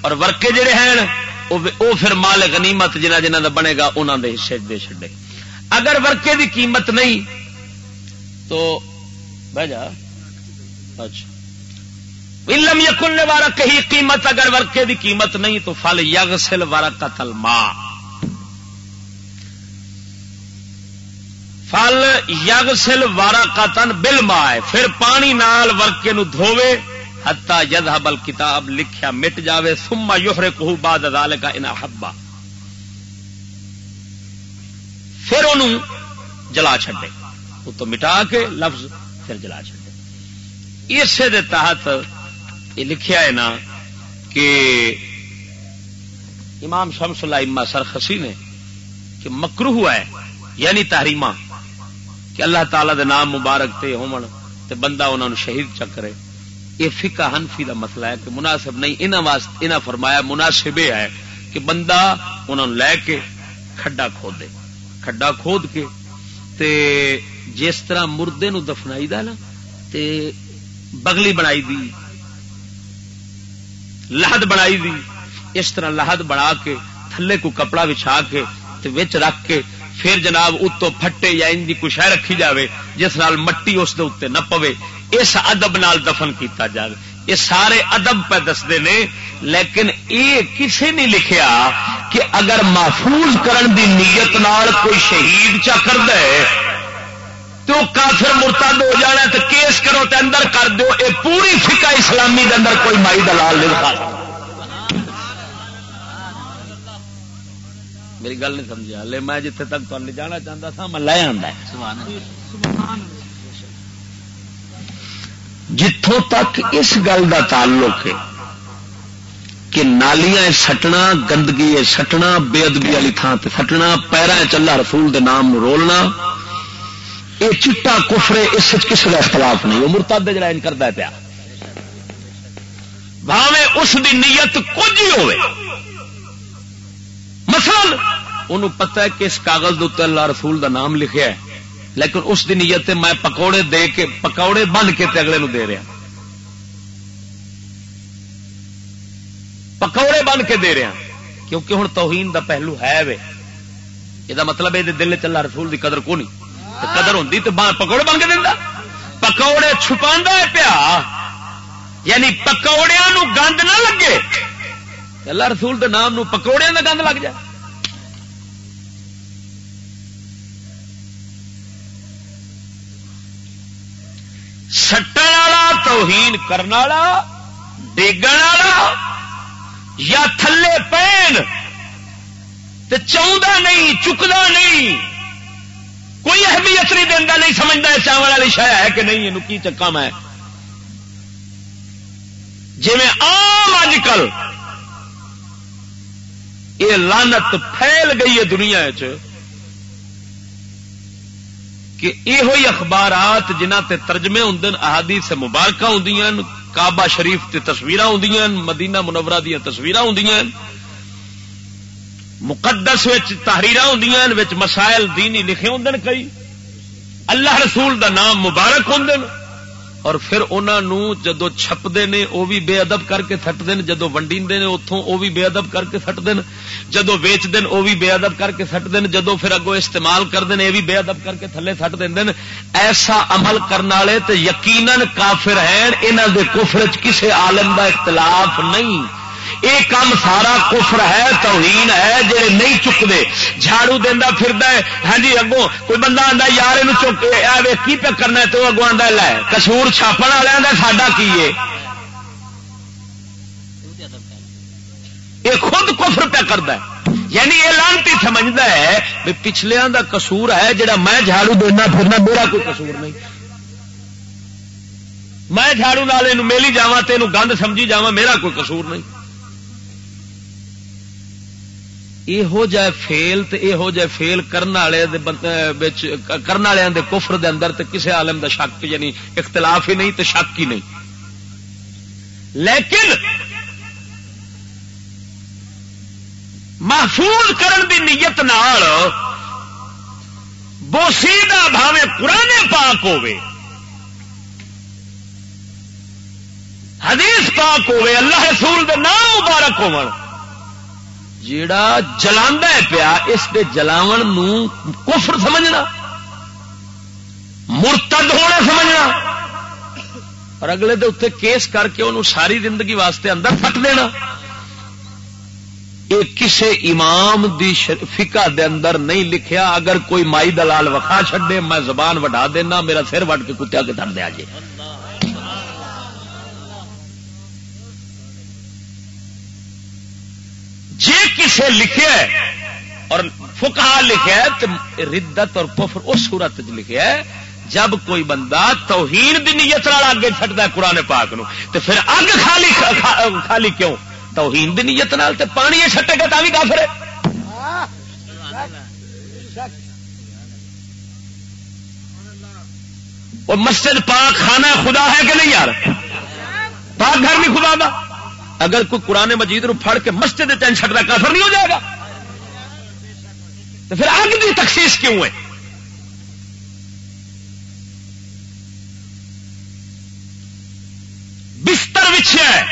اور ورکے جڑے ہیں وہ پھر مال غنیمت جنہ جنہ دا بنے گا انہوں دے حصے دے چھڈے۔ اگر ورکے دی قیمت نہیں، تو بہ جا۔ اچھا۔ علم یقن وارا کہی قیمت اگر ورکے دی قیمت نہیں، تو فل یگ سل وارا قتل ماں فل یگ سل وارا بل پھر پانی نال ورکے نو دھوے ہتا ید بل کتاب لکھیا مٹ جاوے سما یوہرے کہ بعد ادال کا انہ ہبا پھر انہوں جلا چھڈے۔ وہ تو مٹا کے لفظ پھر جلا چھڈے۔ اسے دے تحت یہ لکھیا ہے نا کہ امام شمس اللہ اما سرخسی نے کہ مکرو ہوا ہے یعنی تحریمہ۔ کہ اللہ تعالی دے نام مبارک تے ہومن تے بندہ انہوں شہید چکرے یہ فکا ہنفی کا مسئلہ ہے کہ مناسب نہیں انہوں انہوں فرمایا مناسب یہ ہے کہ بندہ انہوں لے کے کھڈا کھود دے کھڈا کھود کے تے جس طرح مردے نو دفنائی دا نا، تے بگلی بنائی دی، لہد بنائی دی، اس طرح لہد بنا کے تھلے کو کپڑا بچھا کے تے وچ رکھ کے پھر جناب اتو پھٹے یا ان کی کچھ رکھی جاوے، جس نال مٹی اس دے اتنے نہ پوے۔ اس ادب نال دفن کیتا جائے یہ سارے ادب پہ دستے نے، لیکن یہ کسی نے لکھیا کہ اگر محفوظ کرن دی نیت نال کوئی شہید چا کر دے، تو کافر مرتد ہو جانا تو کیس کرو تے اندر کر دو اے پوری فقہ اسلامی دے اندر کوئی مائی دلال نہیں لکھا میری گل نہیں سمجھا۔ لے میں جتنے تک تمہیں جانا چاہتا تھا میں لے آ جتوں تک اس گل کا تعلق ہے کہ نالیاں سٹنا، گندگی سٹنا بے ادبی والی تھان سے سٹنا پیرا چلا رسول دے نام رولنا یہ چٹا کفرے اس کسی کا اختلاف نہیں۔ وہ مرتاد جڑا کرتا پیا۔ بھاوے اس دی نیت کچھ ہی ہوئے مثلا، انہوں پتا ہے کہ اس کاغذ دے اللہ رسول دا نام لکھیا ہے، لیکن اس دی نیت میں پکوڑے دے کے، پکوڑے بن کے اگلے نو دے رہا۔ پکوڑے بن کے دے رہا۔ کیونکہ ہوں توہین دا پہلو ہے وے۔ یہ مطلب یہ دل چلا رسول دی قدر کو نہیں۔ قدر ہوں تو پکوڑے بن کے دینا پکوڑے چھپا پیا۔ یعنی پکوڑیا گند نہ لگے۔ اللہ رسول دے نام نو پکوڑے کا گند لگ جائے۔ سٹن والا، توہین کرنے والا، ڈیگن والا، یا تھلے پین چاہتا نہیں چکتا نہیں۔ کوئی اہمیت نہیں دینا نہیں سمجھتا چاول والی شاید ہے کہ نہیں یہ کی چکا میں؟ جی آم اج کل یہ لانت پھیل گئی ہے دنیا کہ یہ اخبارات جنہ تے ترجمے ہوں احادیث سے مبارکہ ہوں کعبہ شریف تے تصویر ہوں مدینہ منورہ دیا تصویر ہوں مقدس تحریر ہوں مسائل دینی لکھے ہوں کئی، اللہ رسول دا نام مبارک ہوں اور پھر انہوں جدو چھپتے ہیں وہ بھی بے ادب کر کے سٹتے ہیں جدو ونڈی نے اتوں وہ بھی بے ادب کر کے سٹتے ہیں جدو ویچتے وہ بھی بے ادب کر کے سٹتے ہیں جدو پھر اگو استعمال کرتے ہیں یہ بھی بے ادب کر کے تھلے سٹ دیں ایسا عمل کرنے والے تو یقیناً کافر ہیں یہاں دے کفر کسے عالم کا اختلاف نہیں۔ یہ کام سارا کفر ہے، توہین ہے جہے نہیں چکتے۔ جھاڑو دینا پھر ہاں جی اگوں کوئی بندہ آتا یار یہ چک کی پہ کرنا تو اگوں آتا لے، کسور چھاپن والے ساڈا کی ہے یہ خود کفر پہ کرتا ہے۔ یعنی یہ لانتی سمجھتا ہے بھی پچھلیا کا کسور ہے، جڑا میں جھاڑو دینا پھرنا میرا کوئی کسور نہیں۔ میں جھاڑو والے میلی جا تو گند سمجھی جا میرا کوئی کسور نہیں۔ یہو جہ فیل یہو جہ فیل کرنے والے کفر دے اندر تے کسے عالم دا شک یعنی اختلاف ہی نہیں تے شک ہی نہیں۔ لیکن محفوظ کرن دی نیت نال بوسیدہ بھاوے پرانے پاک ہوے حدیث پاک ہوے اللہ رسول دے نام مبارک ہو جیڑا جلا پیا، اس کے جلاو کفر سمجھنا، مرتد ہونا سمجھنا۔ اور اگلے دے اتنے کیس کر کے انہوں ساری زندگی واسطے اندر پٹ دینا۔ یہ کسے امام دی فکا دے اندر نہیں لکھیا، اگر کوئی مائی دلال وکھا چھڈے، میں زبان وڈا دینا، میرا سر وڈ کے کتیا کے دھر دیا جی۔ جی کسے لکھے اور فکا لکھا تو ردت اور کفر اس صورت لکھا ہے، جب کوئی بندہ توہین دی نیت والا اگے چڑھتا ہے قرآن پاک نو، تو پھر اگ خالی خالی کیوں؟ توہین دی نیت نال تے پانی چھٹے گا تا بھی کافر ہے۔ اور مسجد پاک خانہ خدا ہے کہ نہیں یار؟ پاک گھر نہیں خدا دا۔ اگر کوئی قرآن مجید نو پھڑ کے مسجد چین چھٹنا کافر نہیں ہو جائے گا؟ تو پھر اگ کی تخصیص کیوں ہے؟ بستر بچھیا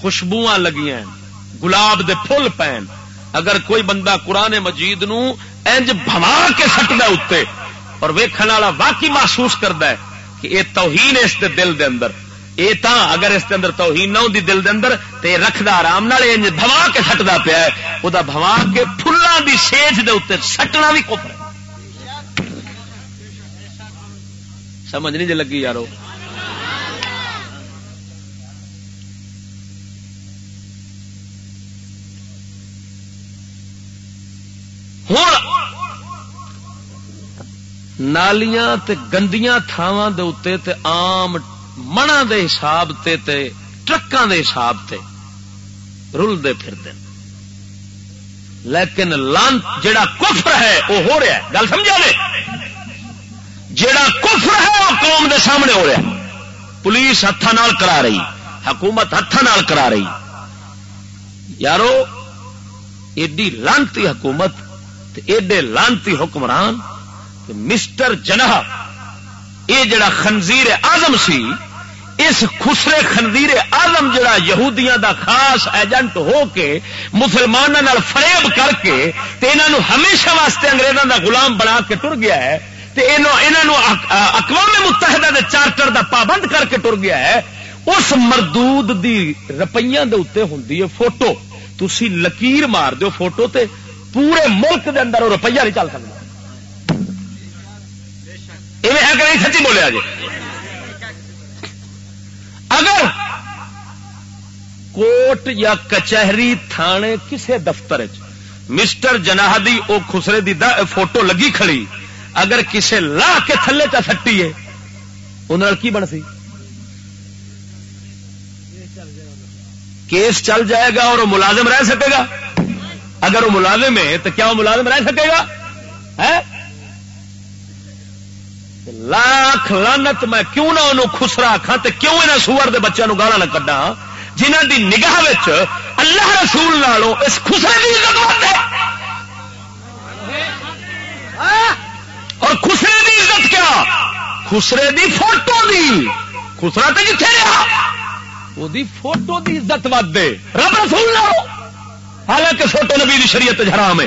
خوشبو لگی گلاب دے پھول پین اگر کوئی بندہ قرآن مجید نو انج بھما کے سٹتا اتنے اور ویکھن والا واقعی محسوس کرتا ہے کہ یہ توہین اس دے دل دے اندر۔ یہ تا اگر اس کے اندر توہین نہ ہوتی دل دے اندر، تے رکھدا آرام نال انج بھوا کے سٹدا پیا ہے۔ وہ بھوا کے فلاں دی سیج دے اتنے سٹنا بھی کفر ہے۔ سمجھ نہیں جی لگی یارو؟ ہوں نالیاں تے گندیاں تھاواں دے اتنے تے عام منا دے حساب تے تے ٹرکاں دے حساب تے رلتے پھر لیکن لان جڑا کفر ہے، وہ ہو رہا ہے۔ گل سمجھا لے جی؟ جڑا کفر ہے، وہ قوم دے سامنے ہو رہا ہے۔ پولیس ہاتھوں کرا رہی، حکومت ہاتھوں کرا رہی۔ یارو، ایڈی لانتی حکومت ایڈے لانتی حکمران مسٹر جناح یہ جڑا خنزیر آزم سی اس خسرے خنزیر آزم جڑا یہودیاں دا خاص ایجنٹ ہو کے مسلمانوں فریب کر کے انہوں ہمیشہ واسطے انگریزوں دا غلام بنا کے ٹر گیا ہے اقوام متحدہ دے چارٹر دا پابند کر کے ٹر گیا ہے اس مردود دی روپیہ دے اتنے ہوں فوٹو تھی لکیر مار دو فوٹو تے پورے ملک دے اندر وہ روپیہ نہیں چل سکتا ہے کہ نہیں؟ سچی بولیا جی اگر کوٹ یا کچہری تھانے کسے دفتر مسٹر جناحدی، او خسرے دی فوٹو لگی کھڑی۔ اگر کسے لا کے تھلے چا سٹی ہے انہوں کی بن سی کیس چل جائے گا اور وہ ملازم رہ سکے گا۔ اگر وہ ملازم ہے تو کیا وہ ملازم رہ سکے گا؟ لاکھ لانت میں کیوں نہ انہوں خسرا آخا تو کیوں انہیں سور کے بچوں گالا نہ کڈا جنہ دی نگاہ اللہ رسول نالوں اس خسرے کی عزت ہے۔ اور خسرے دی عزت کیا؟ خسرے دی فوٹو دی۔ خسرا تو جتنے رہا؟ وہ فوٹو دی عزت ود دے۔ رب رسول لو حالانکہ فوٹو نبی دی شریعت حرام ہے۔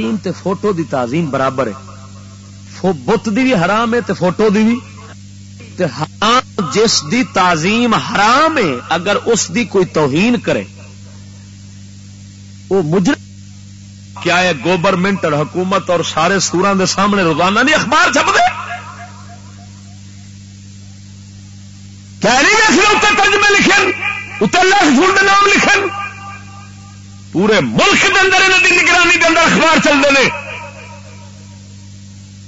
تعظیم تے فوٹو دی تعظیم برابر ہے۔ بت دی بھی حرام ہے تے فوٹو دی بھی۔ تے حرام جس دی تعظیم حرام ہے، اگر اس دی کوئی توہین کرے۔ وہ مجر کیا ہے گورنمنٹ اور حکومت اور سارے سورا دے سامنے روزانہ نہیں اخبار چھپ دے کیا نہیں دیکھ اتنے ترجمے لکھن اتنے لفظ نام لکھن پورے ملک کے اندر انہوں کی نگرانی کے اندر اخبار چلتے ہیں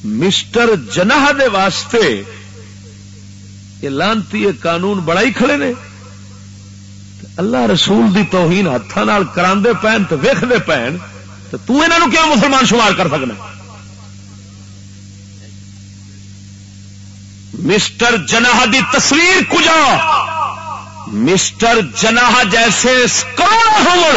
مسٹر جناح دے واسطے یہ لانتی قانون بڑا ہی کھڑے نے۔ اللہ رسول دی توہین ہاتھوں کرا پہن تو ویختے پہن تو تنہوں کیوں مسلمان شمار کر سکنا؟ مسٹر جناح دی تصویر کجا؟ مسٹر جناح جیسے کروڑ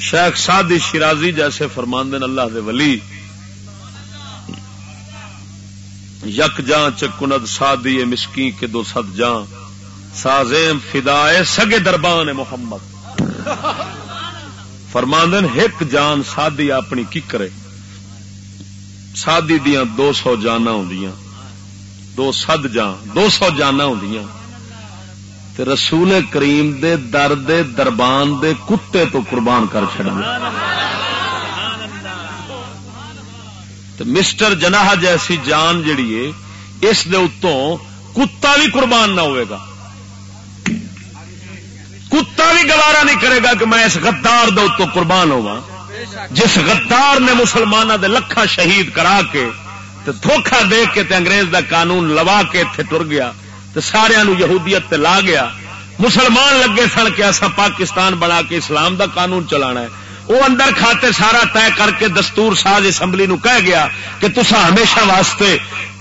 شیخ سادی شرازی جیسے فرماندن اللہ دے ولی، یک جان چکند سادی مسکی کے دو سد جان سازیم فدائے سگے دربان محمد۔ فرماندن ایک جان سادی اپنی کی کرے؟ سادی دیا دو سو جانا ہوں دو سد جان دو سو جانا ہوں تے رسول کریم دے در دے دربان دے کتے تو قربان کر چڑنا مسٹر جناح جیسی جان جڑی ہے، اس دے اتوں کتا بھی قربان نہ ہوئے گا۔ کتا بھی گوارا نہیں کرے گا کہ میں اس غدار دے اتوں قربان ہوا جس غدار نے مسلمانوں دے لکھا شہید کرا کے دھوکھا دے کے تے انگریز دا قانون لوا کے اتنے ٹر گیا۔ تو سارا یہودیت تے لا گیا۔ مسلمان لگے سن کے ایسا پاکستان بنا کے اسلام دا قانون چلانا ہے۔ وہ اندر کھاتے سارا طے کر کے دستور ساز اسمبلی نو کہہ گیا کہ تسا ہمیشہ واسطے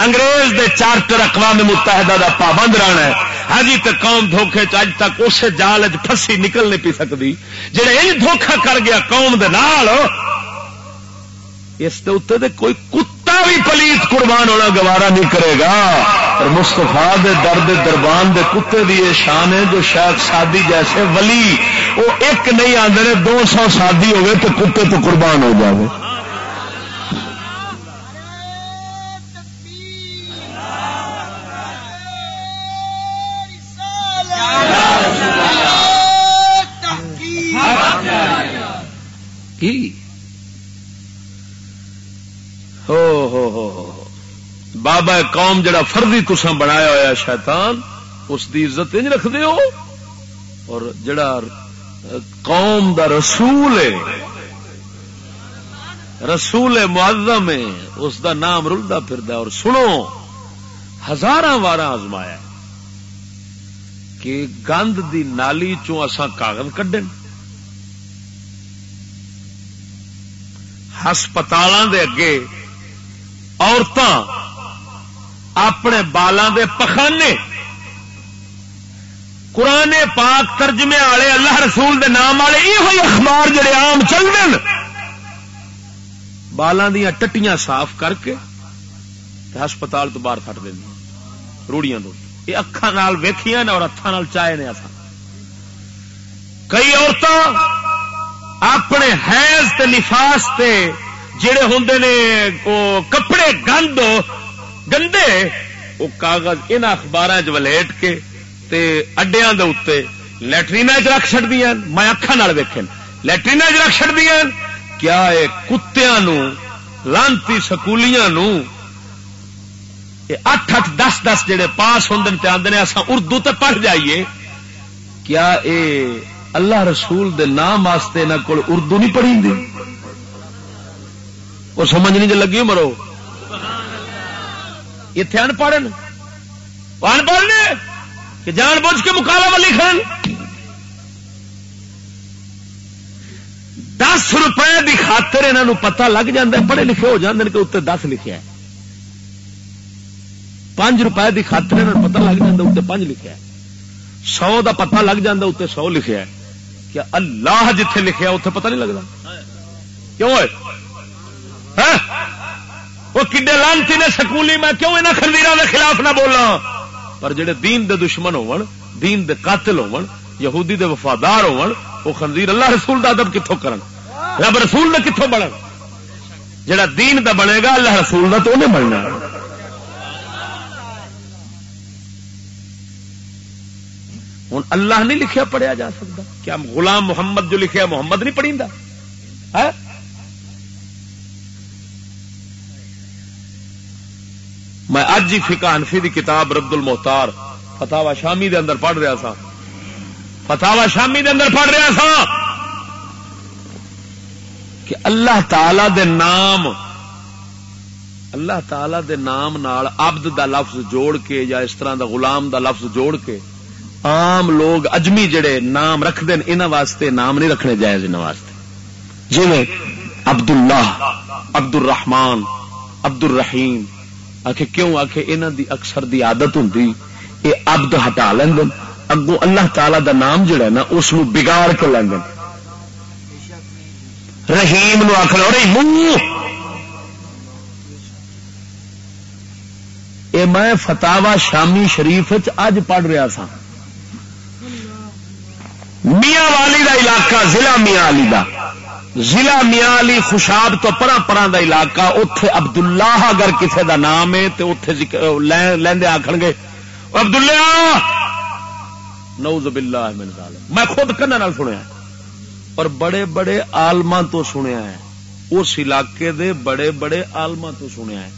انگریز دے چارٹر اقوام متحدہ دا پابند رہنا ہے۔ ہاں جی تو قوم دھوکھے اج تک اسے جال پھسی نکل نہیں پی سکتی۔ جہے یہ دھوکھا کر گیا قوم دے نال، اس دے اتنے کوئی کتا بھی پلیت قربان ہونا گوارا نہیں کرے گا۔ اور مستفا دے درد دربان دے کتے دی یہ شان ہے جو شاید سادی جیسے ولی، وہ ایک نہیں آدھے دو سو سادی ہوگی تو کتے تو قربان ہو جائے بابا قوم جڑا فردی تسا بنایا ہوا شیطان، اس دی عزت نہیں رکھتے ہو اور جڑا قوم دا رسول ہے، رسول معظم ہے، اس دا نام رلدا پھر اور سنو ہزار وار آزمایا کہ گند دی نالی چوں اساں کاغذ کڈن۔ ہسپتال دے اگے عورتاں اپنے بالوں دے پخانے۔ قرآن پاک ترجمے والے اللہ رسول دے نام والے یہ اخبار جڑے آم چل بالاں دیا ٹٹیاں صاف کر کے ہسپتال تو باہر کٹ دیں روڑیاں دو۔ یہ اکھان ویخیا اور ہاتھوں چائے نے اصا کئی عورتیں اپنے حیض تے نفاس تے جڑے ہوں نے کپڑے گند گندے، وہ کاغذ ان اخبار چلیٹ کے اڈیا لٹرین چ رکھ چڑیا میں اکھان ویکن لٹرین چ رکھ چڑیا کیا یہ کتیا لانتی سکولیاں اٹھ اٹھ دس دس جڑے پاس ہوں آدھے اصا اردو تے پڑھ جائیے۔ کیا اے اللہ رسول دے نام واسطے نہ کو اردو نہیں پڑھی وہ سمجھ نہیں جی لگی مرو اتنے ان پڑھ ان پڑھ نے کہ جان بوجھ کے مکالا لکھن۔ دس روپے کی خاطر انہوں پتا لگ جا پڑھے لکھے ہو جاتے کہ اتنے دس لکھا ہے پانچ روپے کی خاطر انہوں پتا لگ جا اتنے پانچ لکھا ہے سو کا پتا لگ جا اتنے سو لکھا ہے کیا اللہ جتھے لکھا اتنے پتا نہیں لگتا کیوں ہے وہ کڈے لانتی نے سکولی، میں کیوں یہاں خندیر کے خلاف نہ بولا پر جڑے دین دے دشمن ہون دین دے قاتل ہون یہودی دے وفادار ہون وہ خنزیر اللہ رسول دا ادب کتوں کرن؟ رب رسول نے کتوں بڑھ جڑا دین دا بنے گا، اللہ رسول دا تو انہیں بننا ہوں اللہ نہیں لکھیا پڑھیا جا سکتا۔ کیا غلام محمد جو لکھیا محمد نہیں پڑھی میں اج ہی فکا انفی دی کتاب رد المحتار فتاوا شامی دے اندر پڑھ رہا سا فتاوا شامی دے اندر پڑھ رہا سا کہ اللہ تعالی دے نام، اللہ تعالی دے نام نال عبد دا لفظ جوڑ کے یا اس طرح دا غلام دا لفظ جوڑ کے عام لوگ اجمی جڑے نام رکھ دین انہاں واسطے نام نہیں رکھنے جائز، انہاں واسطے۔ جی عبد اللہ عبد الرحمان عبد الرحیم آخ کیوں؟ آخ یہاں دی اکثر دی عادت ہوں یہ ابد ہٹا لین اگوں اللہ تعالی دا نام جڑا نا، اس بگاڑ کے لین رحیم نو آخر رحیم اے میں فتاوا شامی شریف اج پڑھ رہا سا میاں والی دا علاقہ، ضلع میاں علی دا۔ ضلع میاں علی خوشاب تو پرا پرا دا علاقہ اتے ابد اللہ اگر کسی دا نام ہے تو اتے لیندے آخر گے۔ ابد اللہ نوز باللہ من ظالم میں خود کنا نال سنیا۔ اور بڑے بڑے آلما تو سنیا ہے۔ اس علاقے دے بڑے بڑے آلما تو سنیا ہے۔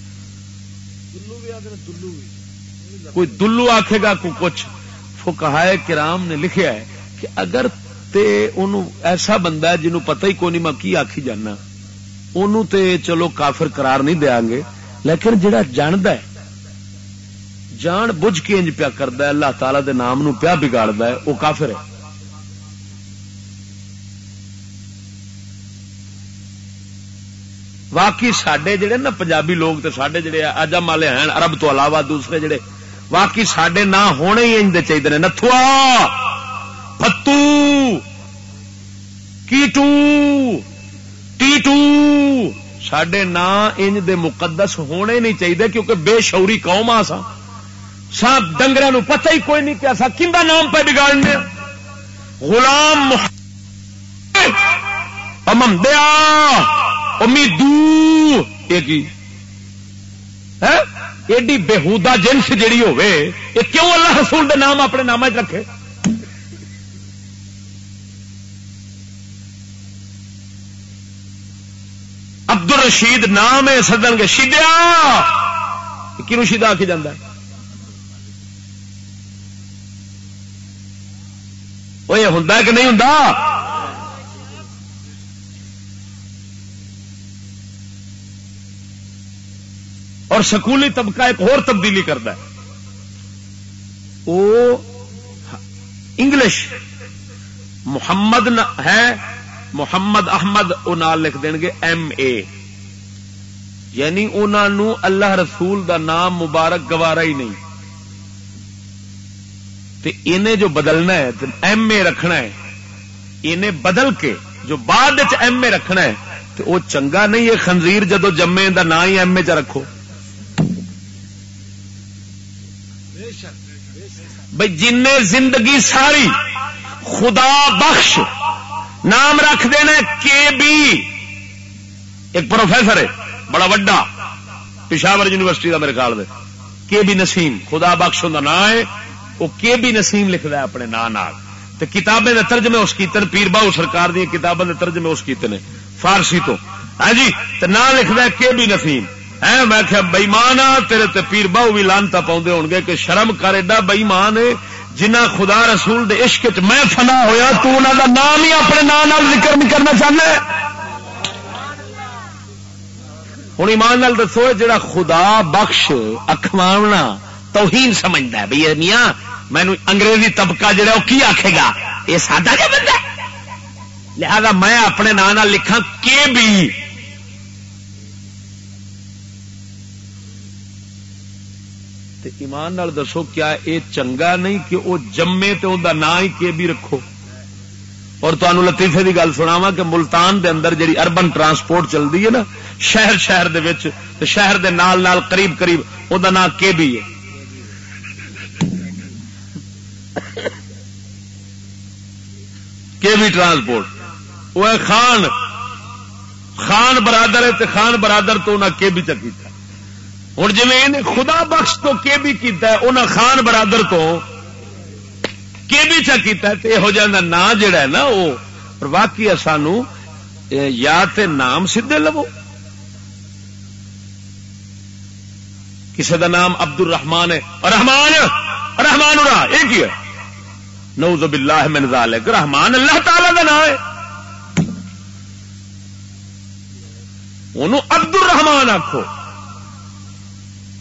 کوئی دلو آکھے گا کو کچھ۔ فکہائے کرام نے لکھیا ہے کہ اگر تے ایسا بندہ ہے جنہوں پتہ ہی کونی میں کی آخی جانا۔ انہوں تے چلو کافر قرار نہیں دیا گے۔ لیکن جڑا جاند ہے، جان بجھ کے انج پیا کرتا ہے، اللہ تعالی دے نام نو پیا بگاڑتا ہے، وہ کافر ہے۔ واقعی سڈے جڑے نا پنجابی لوگ تے سڈے جڑے اجم والے ہیں، عرب تو علاوہ دوسرے جڑے، واقعی سڈے نہ ہونے ہی انج دے چاہیے نتھوا! فتو کیٹو، ٹیٹو سڈے نا انج دے مقدس ہونے نہیں چاہیے کیونکہ بے شوری قوم آ سا سب ڈنگر پتہ ہی کوئی نہیں کہ کھا نام پہ بگاڑنے۔ غلام امدیا امیدو ایڈی بےحدا جنس جیڑی ہوے یہ کیوں اللہ رسول دے نام اپنے نام چ رکھے؟ عبد الرشید نام ہے، سدن کے شیدیا۔ کیوں شیدا آ کے جانا وہ یہ ہوں کہ نہیں ہوں اور سکولی طبقہ ایک اور تبدیلی کرتا ہے۔ وہ انگلش، محمد ہے محمد احمد وہ نال لکھ دیں گے ایم اے۔ یعنی انہوں اللہ رسول دا نام مبارک گوارا ہی نہیں۔ انہیں جو بدلنا ہے ایم اے رکھنا ہے، انہیں بدل کے جو بعد ایم اے رکھنا ہے تو وہ چنگا نہیں ہے خنزیر جدو جمے دا نام ہی ایم اے چ رکھو۔ بھائی جن زندگی ساری خدا بخش نام رکھ دینا کے بی۔ ایک پروفیسر ہے، بڑا وڈا، پشاور یونیورسٹی کا میرے خیال کے بی نسیم، خدا بخش نام ہے۔ وہ کے بی نسیم لکھتا ہے اپنے نام کتابیں ترجمے اس کیتے پیر باہو سرکار دیا کتابیں ترجمے اس کیتے نے، فارسی تو۔ ہاں جی تو نام لکھتا ہے کے بی نسیم۔ میں کیا بئیمان آ، تیرے تے پیر باہو بھی لانتا پاؤں ہو گے کہ شرم کر، ایڈا بئیمان ہے۔ جنہ خدا رسول دے عشق چ میں فنا ہویا، تو انہوں دا نام ہی اپنے نام نال ذکر نہیں کرنا چاہنا۔ ہوں ایمان نال دسو جڑا خدا بخش اخواونا توہین سمجھتا ہے۔ بھائی میاں مینو انگریزی طبقہ جڑا وہ کی آخے گا؟ یہ سادہ کیا بندہ لہذا میں اپنے نام لکھا کے بھی ایمان نال دسو کیا اے چنگا نہیں کہ وہ جمے تو ان نا ہی کے بھی رکھو۔ اور تمہیں لطیفے کی گل سناوا کہ ملتان دے اندر جی اربن ٹرانسپورٹ چلتی ہے نا، شہر شہر دے وچ شہر دے نال نال قریب قریب وہ نام کے بھی ہے۔ کے بھی ٹرانسپورٹ؟ وہ خان خان برادر ہے خان برادر تو انہیں کے بھی چکی۔ ہوں جی خدا بخش تو کے بھی کیتا ہے انہیں خان برادر تو کے بھی چا کیتا ہے یہو جہ نا جڑا ہے نا وہ واقعی سانو یا تے نام سیدے لو کسی دا نام عبد الرحمان ہے۔ رحمان رحمان ارا یہ کی ہے؟ نوز باللہ من ذالک۔ رحمان اللہ تعالی دا نام ہے۔ انہوں عبد الرحمان آخو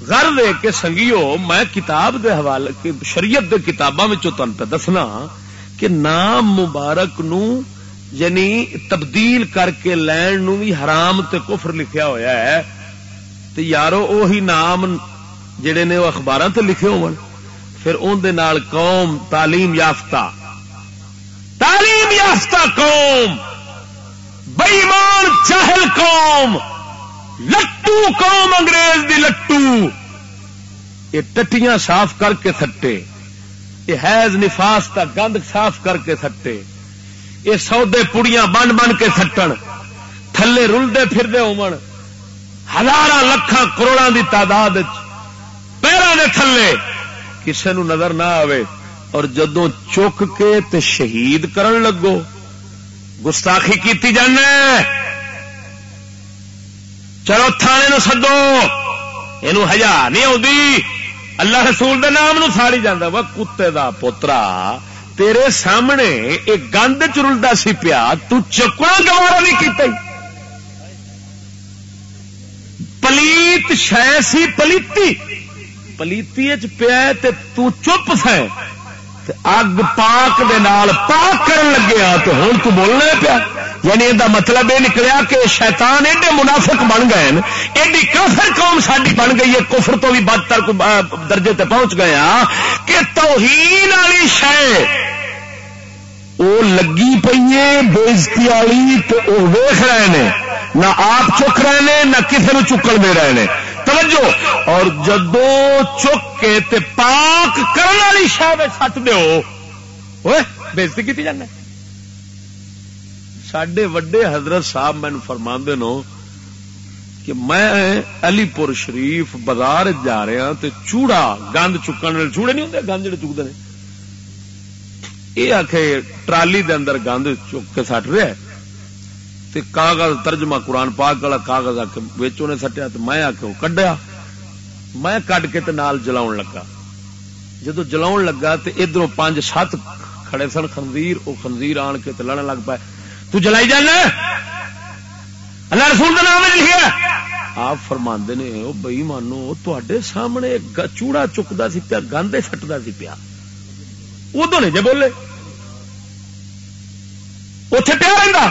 گھر دے کے سنگیو، میں کتاب دے حوالے شریعت دے کتاباں پہ دسنا کہ نام مبارک نو یعنی تبدیل کر کے لین نو بھی حرام تے کفر لکھیا ہویا ہے۔ تے یارو، اوہی نام جڑے نے وہ اخبار تے لکھے ہون۔ پھر ان دے نال قوم، تعلیم یافتہ۔ تعلیم یافتہ قوم بےمان چاہل قوم۔ لٹو، قوم انگریز دی لٹو۔ یہ ٹٹیاں صاف کر کے سٹے یہ حیض نفاس کا گند صاف کر کے سٹے یہ سودے پڑیاں بن بن کے سٹن تھلے رلتے پھرتے ہون۔ ہزار لکھان کروڑوں دی تعداد پیروں کے تھلے۔ کسے نو نظر نہ آئے اور جدو چک کے تے شہید کرن لگو۔ گستاخی کیتی جانے چلو تھانے نو سدو۔ یہ ہزار نہیں آتی اللہ رسول دے نام نو ساڑی جانا وا، کتے دا پوترا۔ تیرے سامنے ایک گند چرلتا سی پیا۔ تکنا گوارا نہیں کیتا پلیت شہ سی پلیتی۔ پلیتی چ پیا تو چپ سہ اگ پاک دے نال پاک کرن لگیا ہاں تو ہوں تو بولنا پیا۔ یعنی یہ مطلب یہ نکلیا کہ شیطان ایڈے منافق بن گئے ایڈی کافر قوم ساری بن گئی ہے، کفر تو بھی بدتر درجے تے پہنچ گیا ہاں، کہ توہین والی شہ وہ لگی پی بےزتی والی، تو وہ ویخ رہے ہیں نہ آپ چک رہے ہیں نہ کسی چکن دے رہے ہیں توجہ! اور جدو چک کے تے پاک کرنے والی شہ سٹ دو بےزتی کی جانا سڈے وڈے حضرت صاحب مین فرما نو کہ میں علی پور شریف بازار جا رہا ہاں تے چوڑا گند چکن چوڑے نہیں ہوتے گند جڑے چکتے ہیں یہ آخ ٹرالی دے اندر گند چک کے سٹ رہا ہے۔ تے کاغذ ترجمہ قرآن پاک والا کاغذ آ کے نے سٹیا تو میں آ کے وہ کڈیا۔ میں کڈ کے تے نال جلاؤ لگا۔ جدو جلاؤ لگا تے ادھر پانچ سات کھڑے سن خنزیر وہ خنزیر آن کے تے لڑن لگ پائے۔ تو جلائی جانا اللہ رسول کا نام لکھا آپ فرما نے وہ بئی مانو تے سامنے چوڑا چکتا سی پیا، گاندے سٹتا سی پیا۔ ادو نے جی بولے۔ اتے پیا رہا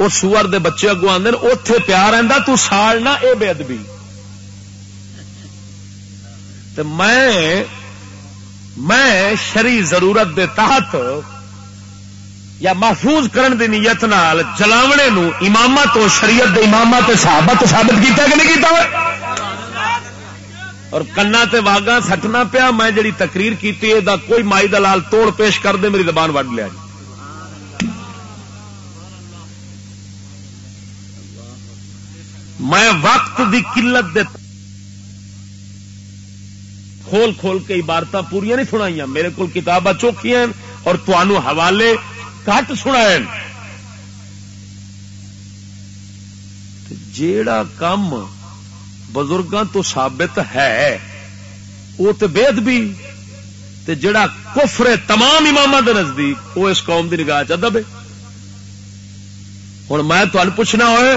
وہ سور دے بچے اگو آدھے اتے پیا رہا تو سال نہ یہ بے ادبی۔ میں میں شری ضرورت دے تحت یا محفوظ کرن دی نیت نال جلاونے نو امام تو شریعت دے امام تے صحابہ تو ثابت کیتا کہ نہیں کیتا اور کنا تے واگا سٹنا پیا، میں جڑی تقریر کیتی ہے، دا کوئی مائی دلال توڑ پیش کر دے، میری زبان وڈ لیا جی۔ میں وقت دی قلت دے کھول کھول کے عبارت پوریا نہیں سنائی میرے کو کتاباں چوکیاں اور تنوع حوالے کٹ سنا جیڑا کام بزرگاں تو ثابت ہے وہ تو بےد بھی تے جڑا کفر تمام امام دے نزدیک وہ اس قوم دی نگاہ چدب ہوں میں تمہیں پوچھنا ہوئے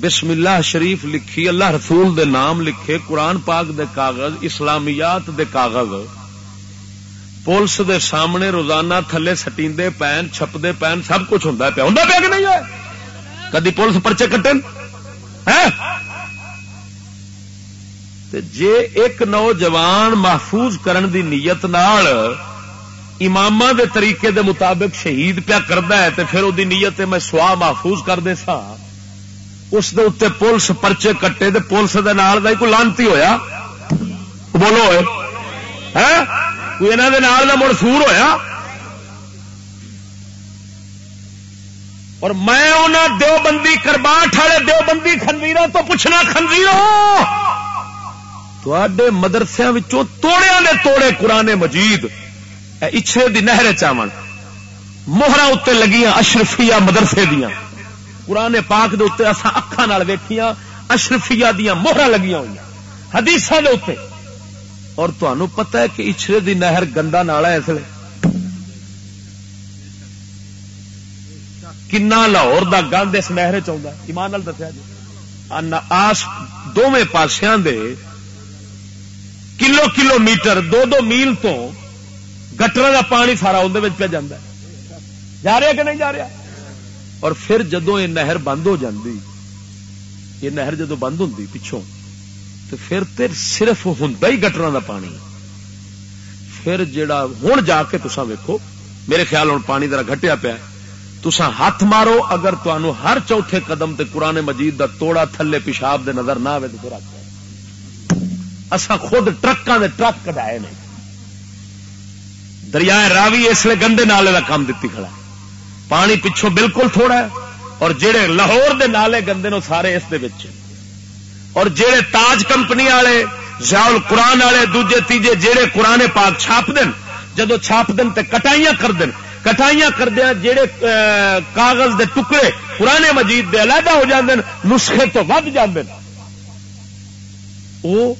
بسم اللہ شریف لکھی، اللہ رسول دے نام لکھے، قرآن پاک دے کاغذ، اسلامیات دے کاغذ۔ پولیس دے سامنے روزانہ تھلے سٹیندے پین چھپتے پین، سب کچھ ہوں پیا۔ ہوں پیا کہ نہیں ہے؟ کدی پولیس پرچے کٹے جے ایک نوجوان محفوظ کرن دی نیت نال امام دے طریقے دے مطابق شہید پیا کرتا ہے تو پھر وہ نیت میں سوا محفوظ کر دے سا۔ اس دے اتنے پولیس پرچے کٹے تو پولیس دے نال دا کوئی لانتی ہویا؟ بولو ہوئے۔ ہاں؟ کوئی یہاں کا مڑ سور ہوا اور میں انہوں دو بندی کرباٹ والے دو بندی خنزیر تو پوچھنا خنزیروں تے مدرسیا توڑیا نے توڑے قرآن مجید۔ اچھے دی نہر چاون موہرا اتنے لگیاں اشرفیا مدرسے دیا قرآن پاک دے اتنے اصا اکھان ویکیا اشرفیا دیا موہرا لگیا ہوئی حدیث دے اتنے اور تمہیں پتا ہے کہ اچھلے دی نہر گندا نالا اس لیے کنا لاہور دا گند اس نہر چاہتا ایمان دسیا جی۔ آس دونوں پاسیا دے کلو کلو میٹر، دو دو میل تو گٹر کا پانی سارا اندر پہ جا جا رہا کہ نہیں جا رہا؟ اور پھر جدو یہ نہر بند ہو جاندی، یہ نہر جدو بند ہوں پچھوں، تو پھر تیر صرف ہوں ہی گٹر کا پانی۔ پھر جڑا ہوں جا کے تسا ویکو میرے خیال ہوں پانی ذرا گٹیا پیا۔ تسا ہاتھ مارو، اگر تمہوں ہر چوتھے قدم تے قرآن مجید دا توڑا تھلے پیشاب دے نظر نہ آئے تو پھر اصا خود ٹرکاں دے ٹرک کٹائے نے۔ دریائے راوی اس لیے گندے نالے کا کام دیتی کھڑا پانی پچھوں بالکل تھوڑا ہے، اور جڑے لاہور دے نالے گندے نو سارے اس دے وچ۔ اور جہے تاج کمپنی والے زیال قرآن والے، دوجے، تیجے جہے قرآن پاک چھاپ دن جدو چھاپ دن تے کٹائیاں کر دن کٹائیاں کردیا جہے کاغذ دے ٹکڑے قرآن مجید دے علیحدہ ہو جاندے نسخے تو ود جاندے وہ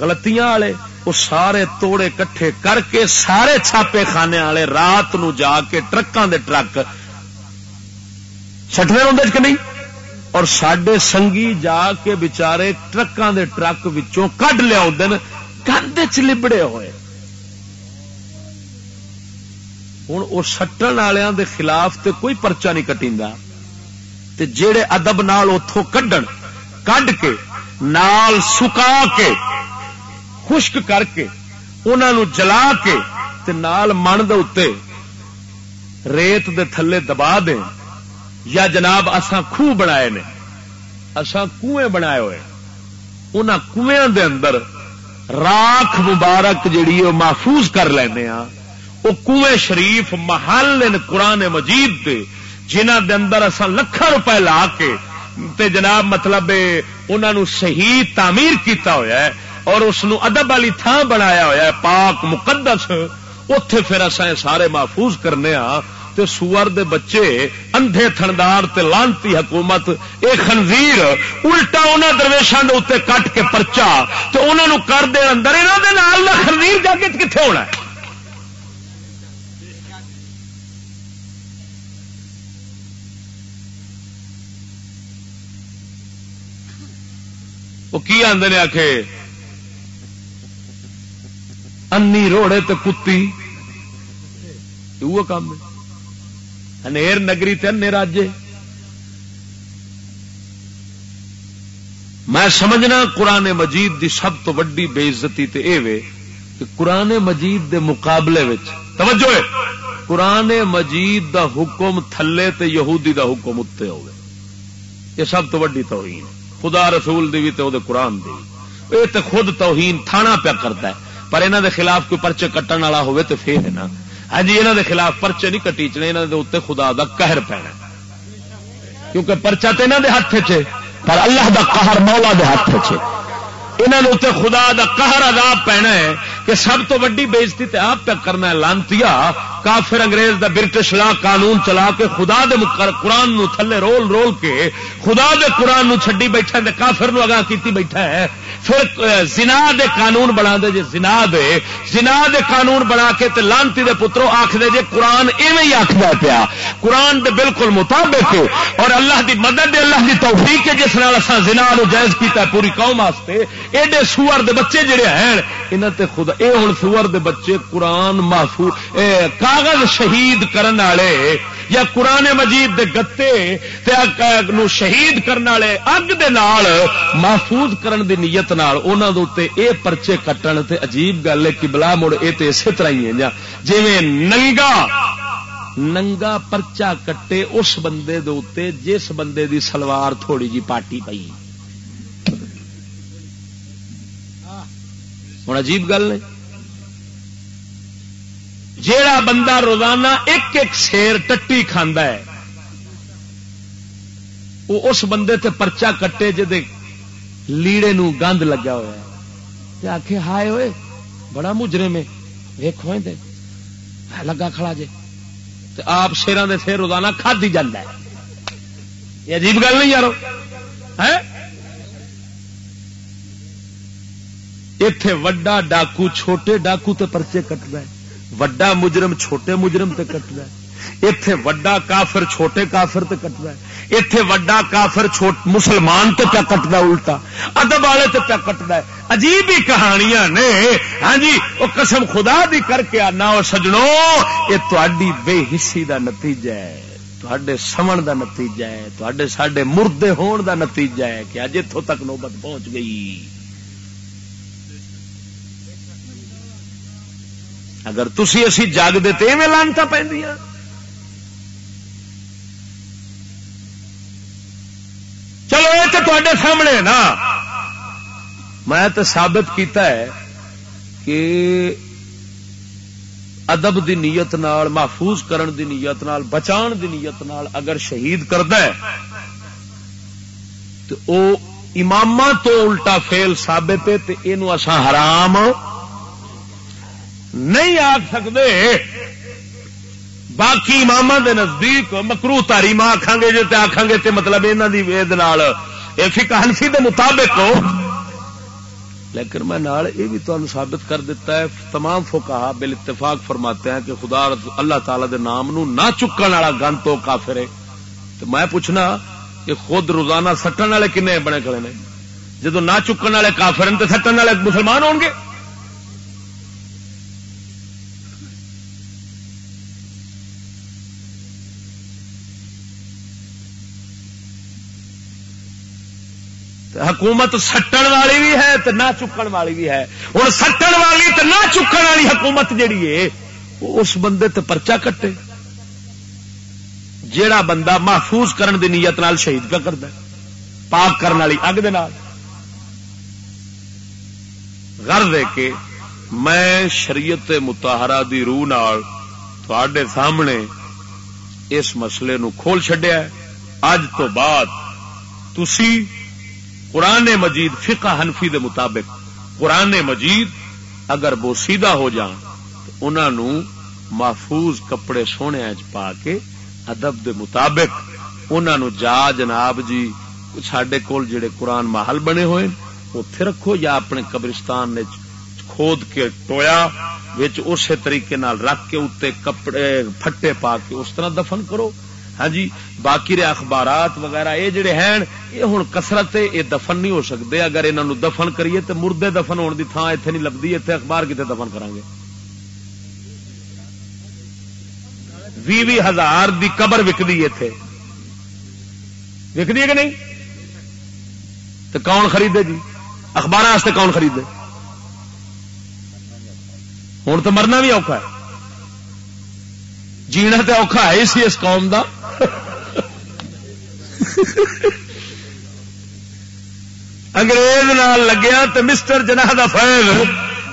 غلطیاں والے وہ سارے توڑے کٹھے کر کے سارے چھاپے خانے والے رات نو جا کے ٹرکاں دے ٹرک چھٹنے ہوں کہ نہیں اور سڈے سنگی جا کے بچارے ٹرکاں دے ٹرک وچوں کڈ لیا گند چ لبڑے ہوئے ہوں وہ سٹن والوں دے خلاف تے کوئی پرچا نہیں کٹی جہے ادب نال اتوں کڈن کڈ کے نال سکا کے خشک کر کے انہوں جلا کے تے نال من دے ریت دے تھلے دبا دیں یا جناب اساں خوہ بنائے نے، اساں کنویں بنائے ہوئے۔ ان دے اندر راکھ مبارک جیڑی وہ محفوظ کر لینے ہاں۔ وہ کنویں شریف محل قرآن مجید دے جنہ دے اندر اصا لکھان روپے لا کے، تے جناب مطلب انہوں صحیح تعمیر کیتا ہویا ہے اور اس ادب والی تھان بنایا ہوا ہے، پاک مقدس۔ اتے پھر اصا سارے محفوظ کرنے ہاں۔ تے سور دے بچے، اندھے تھندار تے لانتی حکومت، اے خنزیر، الٹا انہوں درویشان دے اتنے کٹ کے پرچا تو انہوں کر دے اندر انہوں دے نال خنزیر جا کے کتنے ہونا ہے؟ وہ کی آدھے نے آخ انی روڑے تو کتی۔ وہ کام انیر نگری تے راجے میں سمجھنا قرآن مجید دی سب تو وڈی بےزتی تے اے وے کہ قرآن مجید دے مقابلے وچ، توجہ ہے، قرآن مجید دا حکم تھلے تے یہودی دا حکم اتنے ہوگی یہ سب تو وڈی توہین خدا رسول دی بھی تے دے قرآن دی۔ یہ تے خود توہین تھانا پیا کرتا ہے۔ پر انہوں دے خلاف کوئی پرچے کٹن والا ہوئے تے پھر ہے نا ہاں جی یہاں دے خلاف پرچے نہیں کٹیچنے یہاں دے اتنے خدا دا قہر پینا کیونکہ پرچا تو یہاں دے ہاتھ چ پر اللہ دا قہر مولا دے ہاتھ چ یہاں دے اتنے خدا دا قہر عذاب پینا ہے کہ سب تو ویڈی بےزتی تے آپ پہ کرنا ہے لانتی کافر انگریز دا برٹش لا قانون چلا کے خدا دے قرآن نو تھلے رول رول کے خدا دے قرآن نو چھڈی بیٹھا دے کافر نو اگاں کیتی بیٹھا ہے۔ پھر زنا دے قانون بنا دے جے زنا دے۔ زنا دے قانون بنا کے تے لانتی دے پترو آخ دے جے قرآن ایویں ہی آخر پیا۔ قرآن دے بالکل مطابق اور اللہ دی مدد دے، اللہ دی توفیق ہے، جس نال اساں زنا نو جائز کیتا ہے پوری قوم واسطے۔ ایڈے سور دے بچے جڑے ہیں، انہاں تے خدا اے ہن سور دے بچے قرآن محفوظ کاغذ شہید کرن والے یا قرآن مجید دے گتے تے نو شہید کرن والے اگ دے نال محفوظ کرن دی نیت نال انہاں دے اوتے اے پرچے کٹن تے عجیب گل ہے کہ بلا مڑ اے تے اسی طرح ہی ہے جویں ننگا ننگا پرچا کٹے اس بندے دے اوتے جس بندے دی سلوار تھوڑی جی پاٹی پئی۔ ہوں عجیب گل نہیں جیڑا بندہ روزانہ ایک ایک سیر ٹٹی کھانا ہے وہ اس بندے تے پرچا کٹے جے لیڑے نو گند لگا ہوا ہے۔ آخ ہائے ہوئے بڑا مجرے میں ویخو دے۔ لگا کھڑا جے۔ تے آپ شیران دے سیر روزانہ کھاد ہی جانا ہے۔ یہ عجیب گل نہیں یارو۔ اتے وڈا ڈاکو، چھوٹے ڈاکو تے پرچے کٹتا ہے۔ وڈا مجرم چھوٹے مجرم تے کٹتا ہے۔ اتے وڈا کافر چھوٹے کافر تے کٹتا ہے۔ اتے وڈا کافر چھوٹ مسلمان تے پیا کٹتا الٹا۔ ادب والے تے پیا کٹتا ہے۔ عجیب ہی کہانیاں نے۔ ہاں جی وہ قسم خدا دی کر کے آنا اور سجنو، یہ تاری بے حصی دا نتیجہ ہے۔ تے سمن دا نتیجہ ہے۔ تے سڈے مردے ہون دا نتیجہ ہے کہ اج اتوں تک نوبت پہنچ گئی۔ اگر تھی اسی جگ دے تو میں لانتا پہ چلو، یہ تو تے سامنے نا۔ میں تو ثابت کیتا ہے کہ ادب دی نیت نال، محفوظ کرن دی نیت نال، بچان دی نیت نال اگر شہید کرد تو او امام تو الٹا فیل سابت ہے تو یہ حرام نہیں آ سکتے باقی امام دے نزدیک مکرو تاریم آخان گے جی آخان گے مطلب یہاں فکا ہنسی دے مطابق لیکن میں نال یہ بھی تمہیں ثابت کر دیتا ہے، تمام فوکا بل اتفاق فرماتے ہیں کہ خدا اللہ تعالی دے نام نو نہ چکن والا گن تو کافر ہے۔ تو میں پوچھنا کہ خود روزانہ سٹن والے کن بنے کھڑے نے؟ جدو نہ چکن والے کافر تو سٹن والے مسلمان ہو گے حکومت سٹن والی بھی ہے تو نہ چکن والی بھی ہے۔ ہوں سٹن والی تو نہ چکن والی حکومت جیڑی ہے اس بندے تے پرچا کٹے۔ جیڑا بندہ محفوظ کرن دی نیت نال شہید پہ کرتا پاک کرنے والی اگ دے نال۔ غرض ہے کہ میں شریعت متحرہ دی روح نال تھوڑے سامنے اس مسئلے نو کھول چڈیا اج تو بعد تسی قرآن مجید فقہ حنفی دے مطابق قرآن مجید اگر بوسیدہ ہو جان تو انہوں محفوظ کپڑے سونے پا کے ادب دے مطابق انہوں جا جناب جی سڈے کول جڑے قرآن محل بنے ہوئے اتے رکھو یا اپنے قبرستان کھود کے ٹویا اسی طریقے نال رکھ کے اتنے کپڑے پھٹے پا کے اس طرح دفن کرو۔ ہاں جی باقی اخبارات وغیرہ، یہ جڑے ہیں، یہ ہوں کسرت یہ دفن نہیں ہو سکتے۔ اگر انہوں دفن کریے تو مردے دفن ہونے کی تھان اتنے نہیں لگتی اتنے اخبار کتنے دفن کریں گے؟ بھی بھی ہزار دی قبر وکتی اتے وکتی ہے کہ نہیں؟ تو کون خریدے جی؟ اخبار کون خریدے؟ ہوں تو مرنا بھی اوکھا ہے۔ جینا تو اوکھا ہے سی اس قوم کا انگریز نال لگیا تو مسٹر جناح دا فیض.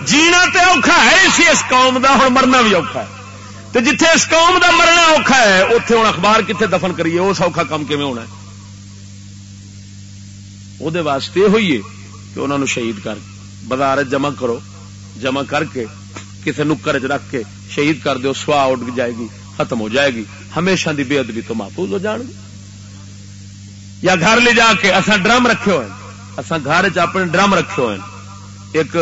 جینا تے اوکھا ہے سی اس قوم دا ہوں مرنا بھی اوکھا ہے۔ تو جتھے اس قوم دا مرنا اوکھا ہے اتے ہوں اخبار کتنے دفن کریے وہ سوکھا کام کیون ہونا ہے؟ وہ واسطے ہوئیے کہ انہوں نے شہید کر بازار جمع کرو، جمع کر کے کسی نکر چ رکھ کے شہید کر دو سوا اٹھ جائے گی، ختم ہو جائے گی۔ ہمیشہ دی بے ادبی تو محفوظ ہو جان گی یا گھر لے جا کے اصا ڈرم رکھے ہوئے اصا گھر اپنے ڈرم رکھے ہوئے ایک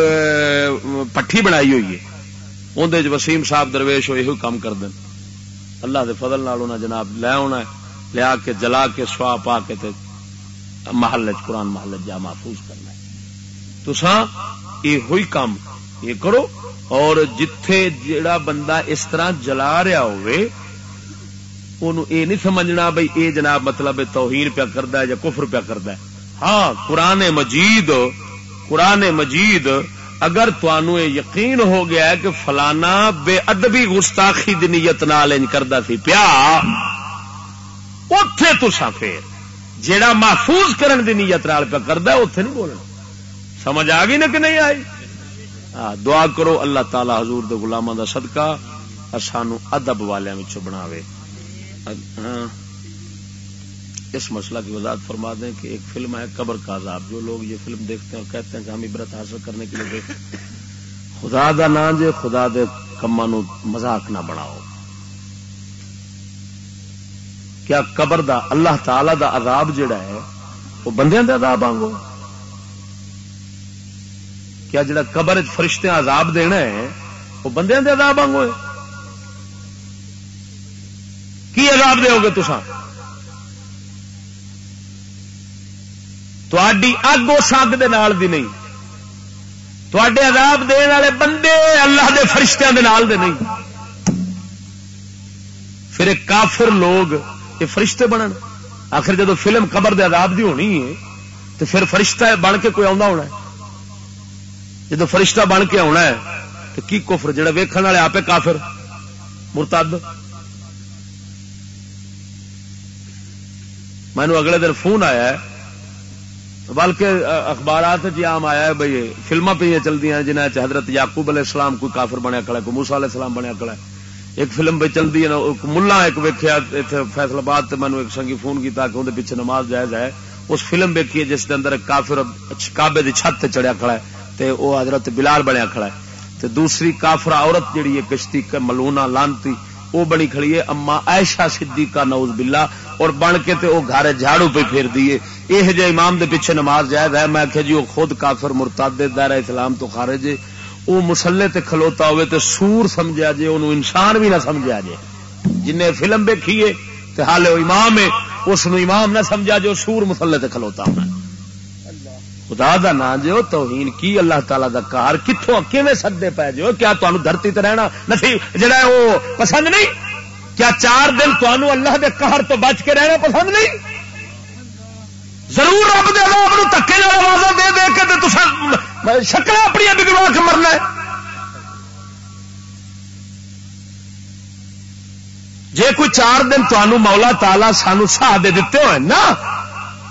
پٹھی بنائی ہوئی ہے۔ اندر وسیم صاحب درویش ہو یہ کام کر دیں اللہ دے فضل نال جناب لے آنا لیا کے جلا کے سوا پا کے تے محل قرآن محل جا محفوظ کرنا تو یہ ہوئی کام یہ کرو۔ اور جتھے جڑا بندہ اس طرح جلا رہا ہوئے اے نہیں سمجھنا بھائی اے جناب مطلب توہین پیا کرتا ہے یا کفر پیا کرتا ہے۔ ہاں قرآن مجید قرآن مجید، اگر تنوع یقین ہو گیا ہے کہ فلانا بے ادبی گستاخی دی نیت نال کرتا سی، پیا اتے تسا پھر جیڑا محفوظ کرن دی نیت نال پیا کرتا ہے اتے نہیں بولنا۔ سمجھ آ گئی نا کہ نہیں آئی؟ ہاں، دعا کرو اللہ تعالی حضور دے غلاماں دا صدقہ سانو ادب والوں بناوے۔ ہاں، اس مسئلہ کی وضاحت فرما دیں کہ ایک فلم ہے قبر کا عذاب، جو لوگ یہ فلم دیکھتے ہیں اور کہتے ہیں کہ ہم عبرت حاصل کرنے کے لیے دیکھتے خدا دا نا جے خدا دے کما نو مزاق نہ بناؤ۔ کیا قبر دا، اللہ تعالی دا عذاب جڑا ہے، وہ بندیاں دے عذاب آنگو؟ کیا جڑا قبر فرشتے عذاب دینا ہے، وہ بندے دے عذاب آنگو ہے؟ کی عذاب دے گے تسا تھی اگ اس اگ دے نال دی نہیں۔ تے عذاب دین والے بندے اللہ دے فرشتیاں دے نال دے نہیں۔ پھر کافر لوگ یہ فرشتے بنن۔ آخر جدو فلم قبر دے عذاب دی ہونی ہے، تو پھر فرشتہ بن کے کوئی آنا ہونا ہے۔ جدو فرشتہ بن کے آنا ہے، تو کی کفر؟ جڑا ویکن والے آپ کافر، مرتد۔ مینو اگلے دن فون آیا ہے، بلکہ اخبارات جی آم آیا ہے بھائی فلما پہ چلتی ہیں جنہیں حضرت یعقوب علیہ السلام کوئی کافر بنیا کڑا کوئی موسا علیہ السلام بنیا کڑا ایک فلم پہ چلتی ہے ملا ایک ویکیا اتنے فیصلہ باد مینو ایک سنگی فون کیا کہ اندر پیچھے نماز جائز ہے۔ اس فلم ویکھی ہے جس کے اندر کافر کابے کی چھت چڑیا کھڑا ہے، تے او حضرت بلال بنیا کھڑا ہے۔ تے دوسری کافرا عورت جڑی ہے، کشتی ملونا لانتی وہ بنی کھڑی ہے، اما ایشا صدیقہ نوز باللہ، اور بن کے تے او گھر جھاڑو پہ پھیر دیے یہ جے امام دے پیچھے نماز جائز ہے، میں کہ جی وہ خود کافر مرتاد دائرہ اسلام تو خارج ہے۔ وہ مسلے تے کھلوتا ہوئے تے سور سمجھا جے، انہوں انسان بھی نہ سمجھا جے۔ جن فلم دیکھیے تے حال امام ہے، اس امام نہ سمجھا جو سور مسلے تے کھلوتا ہونا۔ ہے خدا دا نا جو توہین کی اللہ تعالی دا کار؟ کتوں کیویں سدے پے جو کیا تمہیں دھرتی تے رہنا نہیں جڑا وہ پسند نہیں؟ کیا چار دن تمہوں اللہ دے قہر تو بچ کے رہنا پسند نہیں؟ ضرور رب دے عذاب نو تکے جا آواز دے دے کے تو شکل اپنی بگڑوا کے مرنا ہے۔ جے کوئی چار دن تمہوں مولا تالا سانو ساہ دے دیتے ہوئے نا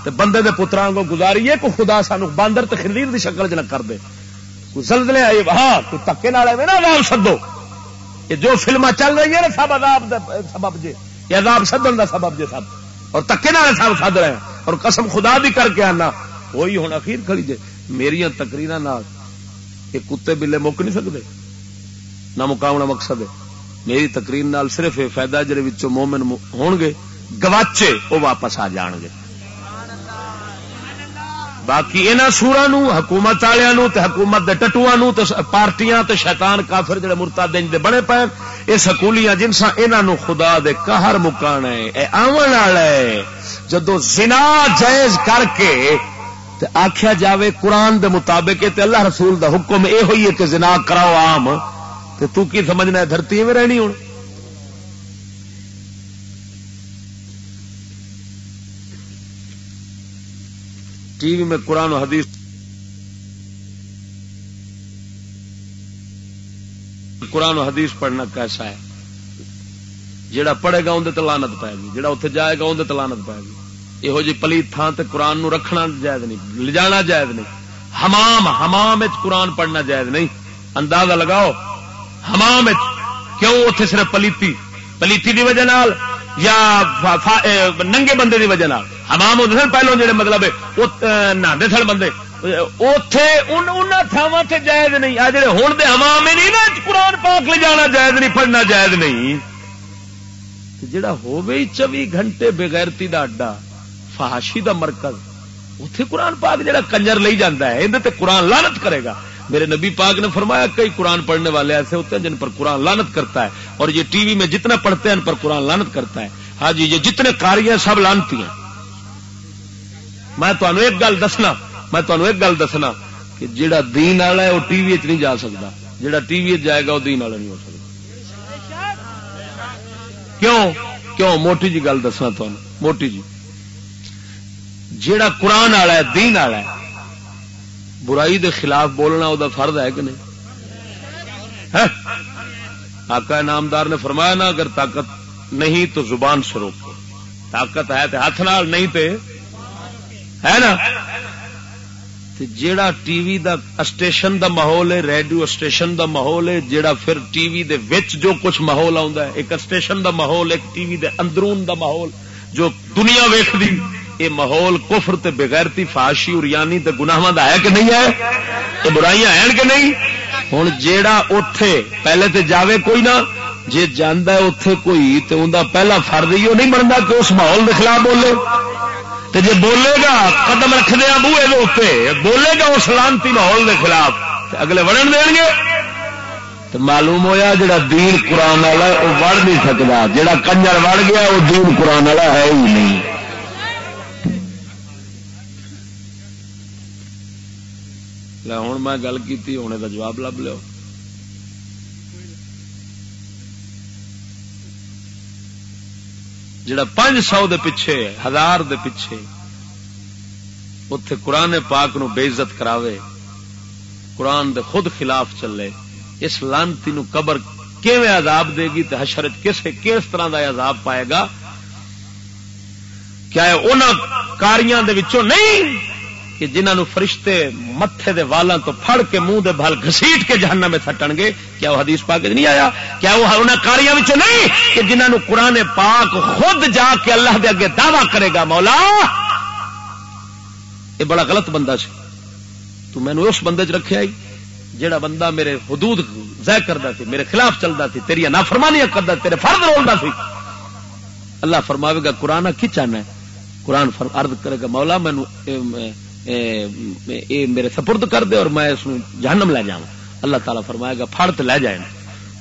بندے دے پترا کو گزاری ہے کو خدا سانو باندر خرید کی شکل چ نہ کر دے۔ کوئی زلزلے آئے ہاں کوئی تکے نال آئے نا عذاب سدو۔ یہ جو فلما چل رہی ہیں نا، سب عذاب دا سبب جی یہ عذاب سدن دا سبب جی سب۔ اور تکے نال سب سد رہے ہیں۔ اور قسم خدا بھی کر کے آنا۔ وہی ہوں اخیر کھڑی جے۔ میری تقریر یہ کتے بلے مک نہیں سکتے نہ مقامنا مقصد ہے۔ میری تقریر نال صرف یہ فائدہ جہے مومن ہون گے گواچے، وہ واپس آ جان گے باقی یہاں سورا حکومت والوں حکومت کے ٹٹو پارٹیاں تے شیطان کافر جڑے مرتا دن دے بنے پے یہ سکولیاں جنسا یہاں خدا دے قہر مکان ہے آن والا ہے۔ جدو زنا جائز کر کے آخیا جاوے قرآن دے مطابق تے اللہ رسول دا حکم یہ ہوئی ہے کہ زنا کراؤ آم تو کی سمجھنا ہے، دھرتی میں رہنی ہوں ٹی وی میں قرآن و حدیث قرآن و حدیث پڑھنا کیسا ہے؟ جڑا پڑھے گا اندر تلانت پائے گی جڑا اتنے جائے گا اندر تلانت پائے گی۔ یہو جی پلیت تھان تے قرآن نو رکھنا جائز نہیں، لے جانا جائز نہیں۔ حمام حمام قرآن پڑھنا جائز نہیں۔ اندازہ لگاؤ، حمام کیوں اتنے صرف پلیتی؟ پلیتی دی وجہ نال یا ننگے بندے دی وجہ نال؟ حمام ہوتے سن پہلو جڑے مطلب نہے سن بندے۔ اتے تھاواں جائز نہیں۔ آ جڑے ہوں دے حمام نہیں نا قرآن پاک لے جانا جائز نہیں، پڑھنا جائز نہیں۔ جڑا ہوے چوبی گھنٹے بغیرتی دا اڈا فہاشی دا مرکز اتے قرآن پاک جڑا کنجر لے جانا ہے یہ قرآن لانت کرے گا۔ میرے نبی پاک نے فرمایا، کئی قرآن پڑھنے والے ایسے ہوتے ہیں جن پر قرآن لانت کرتا ہے۔ اور یہ ٹی وی میں جتنا پڑھتے ہیں ان پر قرآن لانت کرتا ہے۔ ہاں جی یہ جتنے کاری ہیں، سب لانتی ہیں۔ میں تمہیں ایک گل دسنا، میں تمہیں ایک گل دسنا کہ جہا دین والا ہے وہ ٹی وی نہیں جا سکتا۔ جہاں ٹی وی جائے گا وہ دین والا نہیں ہو سکتا۔ کیوں؟ کیوں؟ موٹی جی گل دسنا تمہیں موٹی جی۔ جہا قرآن والا ہے، دین والا ہے، برائی دے خلاف بولنا وہ فرد ہے کہ نہیں؟ آقا نامدار نے فرمایا نا، اگر طاقت نہیں تو زبان سے روکو۔ طاقت ہے تو ہاتھ نال نہیں تے ہے نا؟ جیڑا ٹی وی دا اسٹیشن دا ماحول ہے، ریڈیو اسٹیشن دا ماحول ہے، جیڑا پھر ٹی وی دے وچ جو کچھ ماحول ہے، ایک اسٹیشن دا ماحول، ایک ٹی وی دے اندرون دا ماحول، جو دنیا ویخ دی یہ ماحول کفر تے بغیرتی فاشی اور یعنی تے گناہ دا ہے کہ نہیں ہے؟ یہ برائیاں ہیں کہ نہیں؟ ہوں جیڑا اتے پہلے تے جاوے کوئی نہ جی جانا ہے اتے کوئی تو ان پہلا فرد ہی نہیں بنتا کہ اس ماحول کے خلاف بولے۔ جی بولے گا، قدم رکھ دیا بوے اتنے بولے گا اس لانتی ماحول کے خلاف اگلے وڑن دیں گے۔ تو معلوم ہویا جڑا دین قرآن والا وہ وڑ نہیں سکتا جڑا کنجر وڑ گیا، وہ دین قرآن والا ہے ہی نہیں۔ ہوں میں گل کی ہونے کا جواب لب لو جڑا پانچ سو دے پیچھے ہزار دے پیچھے اتے قرآن پاک نو بے عزت کراوے۔ قرآن دے خود خلاف چلے۔ اس لانتی نو قبر کیویں عذاب دے گی تو حشرت کسے کس طرح دا عذاب پائے گا؟ کیا ان کاریاں دے وچوں نہیں کہ جنہوں فرشتے متے دے والاں تو پھڑ کے منہ دے بھال گسیٹ کے جہنم میں تھٹن گے؟ کیا وہ حدیث پاک نہیں آیا؟ کیا وہ ان کاریاں نہیں؟ کہ جنہوں قرآن پاک خود جا کے اللہ دے اگے دعوی کرے گا، مولا! یہ بڑا غلط بندہ سی۔ تو میں نے اس بندے چ رکھے آئی جڑا بندہ میرے حدود ضائع کرتا سی، میرے خلاف چلتا سی تیریا نافرمانیاں کرتا تیرے فرد رولتا سی۔ اللہ فرماوے گا، قرآن کی چاہنا ہے؟ قرآن عرض کرے گا، مولا مینو میرے سپرد کر دے اور میں اس جہنم لے جاؤں۔ اللہ تعالیٰ فرمائے گا پھڑ تو لے جائے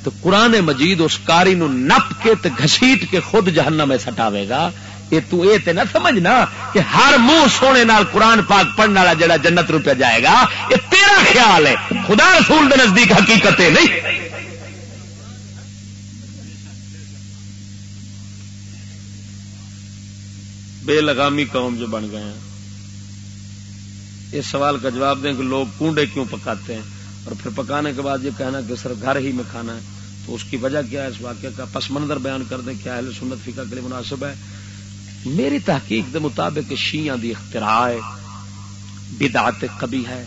تو قرآن مجید اس کاری نو نپ کے تے گھسیٹ کے خود جہنم میں سٹاوے گا۔ یہ تو اے تے نہ سمجھنا کہ ہر منہ سونے نال قرآن پاک پڑھنے والا جڑا جنت روپیہ جائے گا یہ تیرا خیال ہے۔ خدا رسول دے نزدیک حقیقت نہیں۔ بے لگامی قوم جو بن گئے ہیں۔ اس سوال کا جواب دیں کہ لوگ کنڈے کیوں پکاتے ہیں؟ اور پھر پکانے کے بعد یہ کہنا کہ صرف گھر ہی میں کھانا ہے۔ تو اس کی وجہ کیا ہے؟ اس واقعے کا پس منظر بیان کر دیں کیا اہل سنت فقہ کے لیے مناسب ہے۔ میری تحقیق دے مطابق شیعہ دی اختراع ہے، بدعت کبھی ہے۔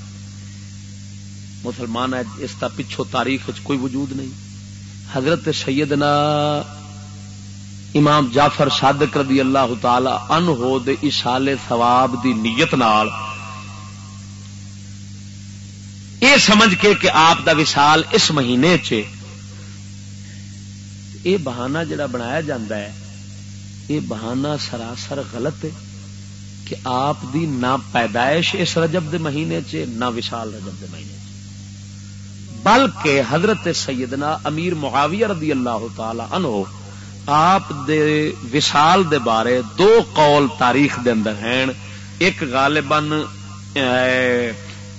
مسلمان ہے، اس کا پچھو تاریخ کوئی وجود نہیں۔ حضرت سیدنا امام جعفر صادق رضی اللہ تعالی ان ہو اشال ثواب دی نیت نال اے سمجھ کے کہ آپ دا وصال اس مہینے چ اے بہانہ جڑا بنایا جاندہ ہے اے بہانہ سراسر غلط ہے کہ آپ دی نہ پیدائش اس رجب دے مہینے چ نہ وشال رجب دے مہینے چ۔ بلکہ حضرت سیدنا امیر معاویہ رضی اللہ تعالی عنہ آپ دے وشال دے بارے دو قول تاریخ دے اندر ہیں۔ ایک غالباً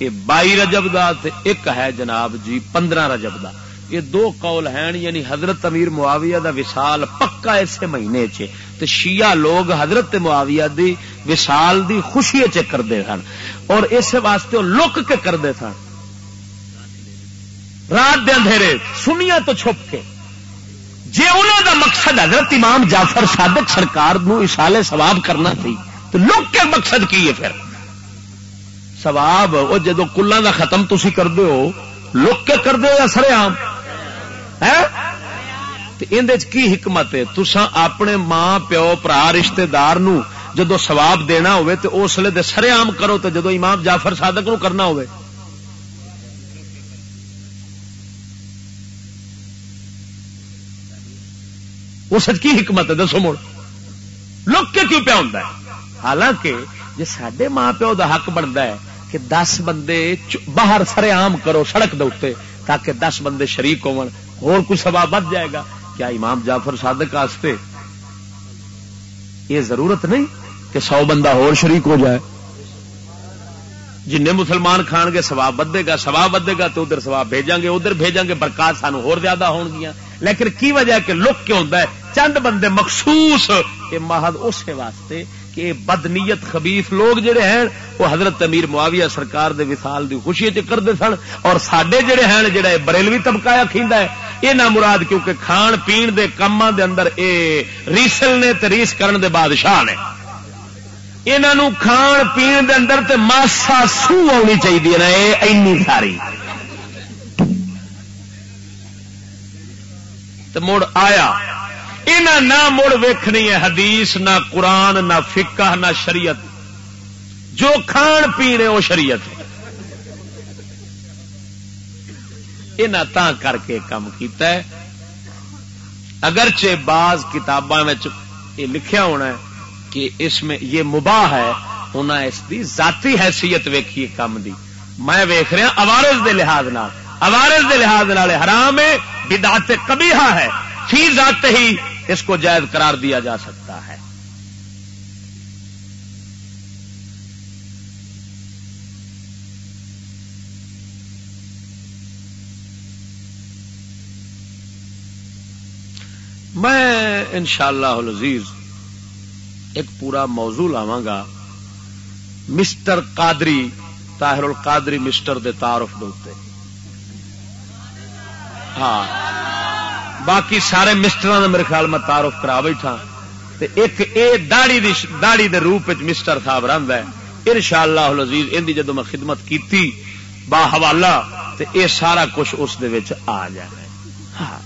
بائی رجب دا تے ایک ہے جناب جی پندرہ رجب دا۔ یہ دو قول ہیں یعنی حضرت امیر معاویہ دا وصال پکا اسے مہینے چ تے شیعہ لوگ حضرت معاویہ دی وصال دی خوشی چ کرتے سن۔ اور اس واسطے لک کے کرتے سن۔ رات دے اندھیرے سنیا تو چھپ کے۔ جی انہوں دا مقصد حضرت امام جعفر صادق سرکار نو اشالے ثواب کرنا سی تو لک کے مقصد کی ہے پھر؟ سواب وہ جدو کلوں کا ختم تھی کرتے ہو، لک کے کر دے یا سر آم کی حکمت ہے؟ تسا اپنے ماں، پیو برا رشتے دار جدو سواب دینا ہوئے تو اس لیے سر آم کرو تو جدو امام جعفر صادق نو کرنا ہوئے۔ اس کی حکمت ہے؟ دسو مڑ۔ لک کے کیوں پیا ہوں حالانکہ جی سڈے ماں، پیو دا حق بنتا ہے کہ دس بندے باہر سر آم کرو سڑک دے تاکہ دس بندے شریک کوئی سوا بد جائے گا۔ کیا امام جعفر صادق واسطے یہ ضرورت نہیں کہ سو بندہ ہور شریک ہو جائے؟ جن مسلمان کھان گے سواب بدے گا سواب بدے گا تو ادھر سواب بھیجیں گے، ادھر بھیجیں گے، برکات سانو ہور زیادہ ہون گیا لیکن کی وجہ کہ لک کیوں ہوتا ہے؟ چند بندے مخصوص، یہ محض اسے واسطے کہ بدنیت خبیف لوگ جڑے ہیں، وہ حضرت امیر معاویہ سرکار دے وصال دی خوشی چ کرتے سن اور سڈے جڑے ہیں، جڑا بریلوی طبقہ کھیندا ہے، یہ نہ مراد کیونکہ کھان پین دے کاماں دے اندر اے ریسل نے تے ریس کرن دے بادشاہ نے۔ انہوں کھان پین دے اندر تے ماسا سو آنی چاہیے نا یہ اینی ساری۔ مڑ آیا۔ یہاں نہ مڑ ویکھنی ہے حدیث، نہ قرآن، نہ فقہ، نہ شریعت۔ جو کھان پینے وہ شریعت یہاں تا کر کے کام کیتا ہے۔ اگرچہ بعض کتاباں یہ لکھیا ہونا ہے کہ اس میں یہ مباح ہے انہیں اس کی ذاتی حیثیت ویکھی کام دی۔ میں ویخ رہا اوارز دے لحاظ نال۔ اوارز دے لحاظ نال حرام ہے، بدعت کبیحہ ہے۔ فی ذات ہی اس کو جائز قرار دیا جا سکتا ہے۔ میں ان شاء اللہ ایک پورا موضوع لاوا گا۔ مسٹر قادری، طاہر القادری مسٹر دے تعارف دے ہاں۔ باقی سارے مسٹر کا میرے خیال میں تعارف کرا بیٹھا۔ ایک اے داڑی داڑی دے روپ مسٹر صاحب رہا ہے۔ ان شاء اللہ لذیذ ان جدو میں خدمت کی با حوالہ، تے اے سارا کچھ اس دے وچ آ جائے ہاں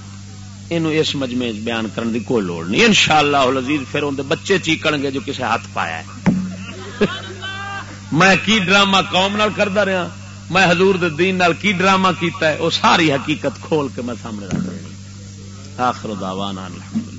یہ اس مجمے بیان کرنے دی کوئی لوڑ نہیں۔ ان شاء اللہ لذیذ پھر اندر بچے چیکن گے جو کسے ہاتھ پایا ہے۔ میں کی ڈرامہ قوم نال کرتا رہا؟ میں حضور دے دین نال کی ڈرامہ کیتا ہے؟ وہ ساری حقیقت کھول کے میں سامنے رکھ رہا آخر دعوانا الحمدللہ۔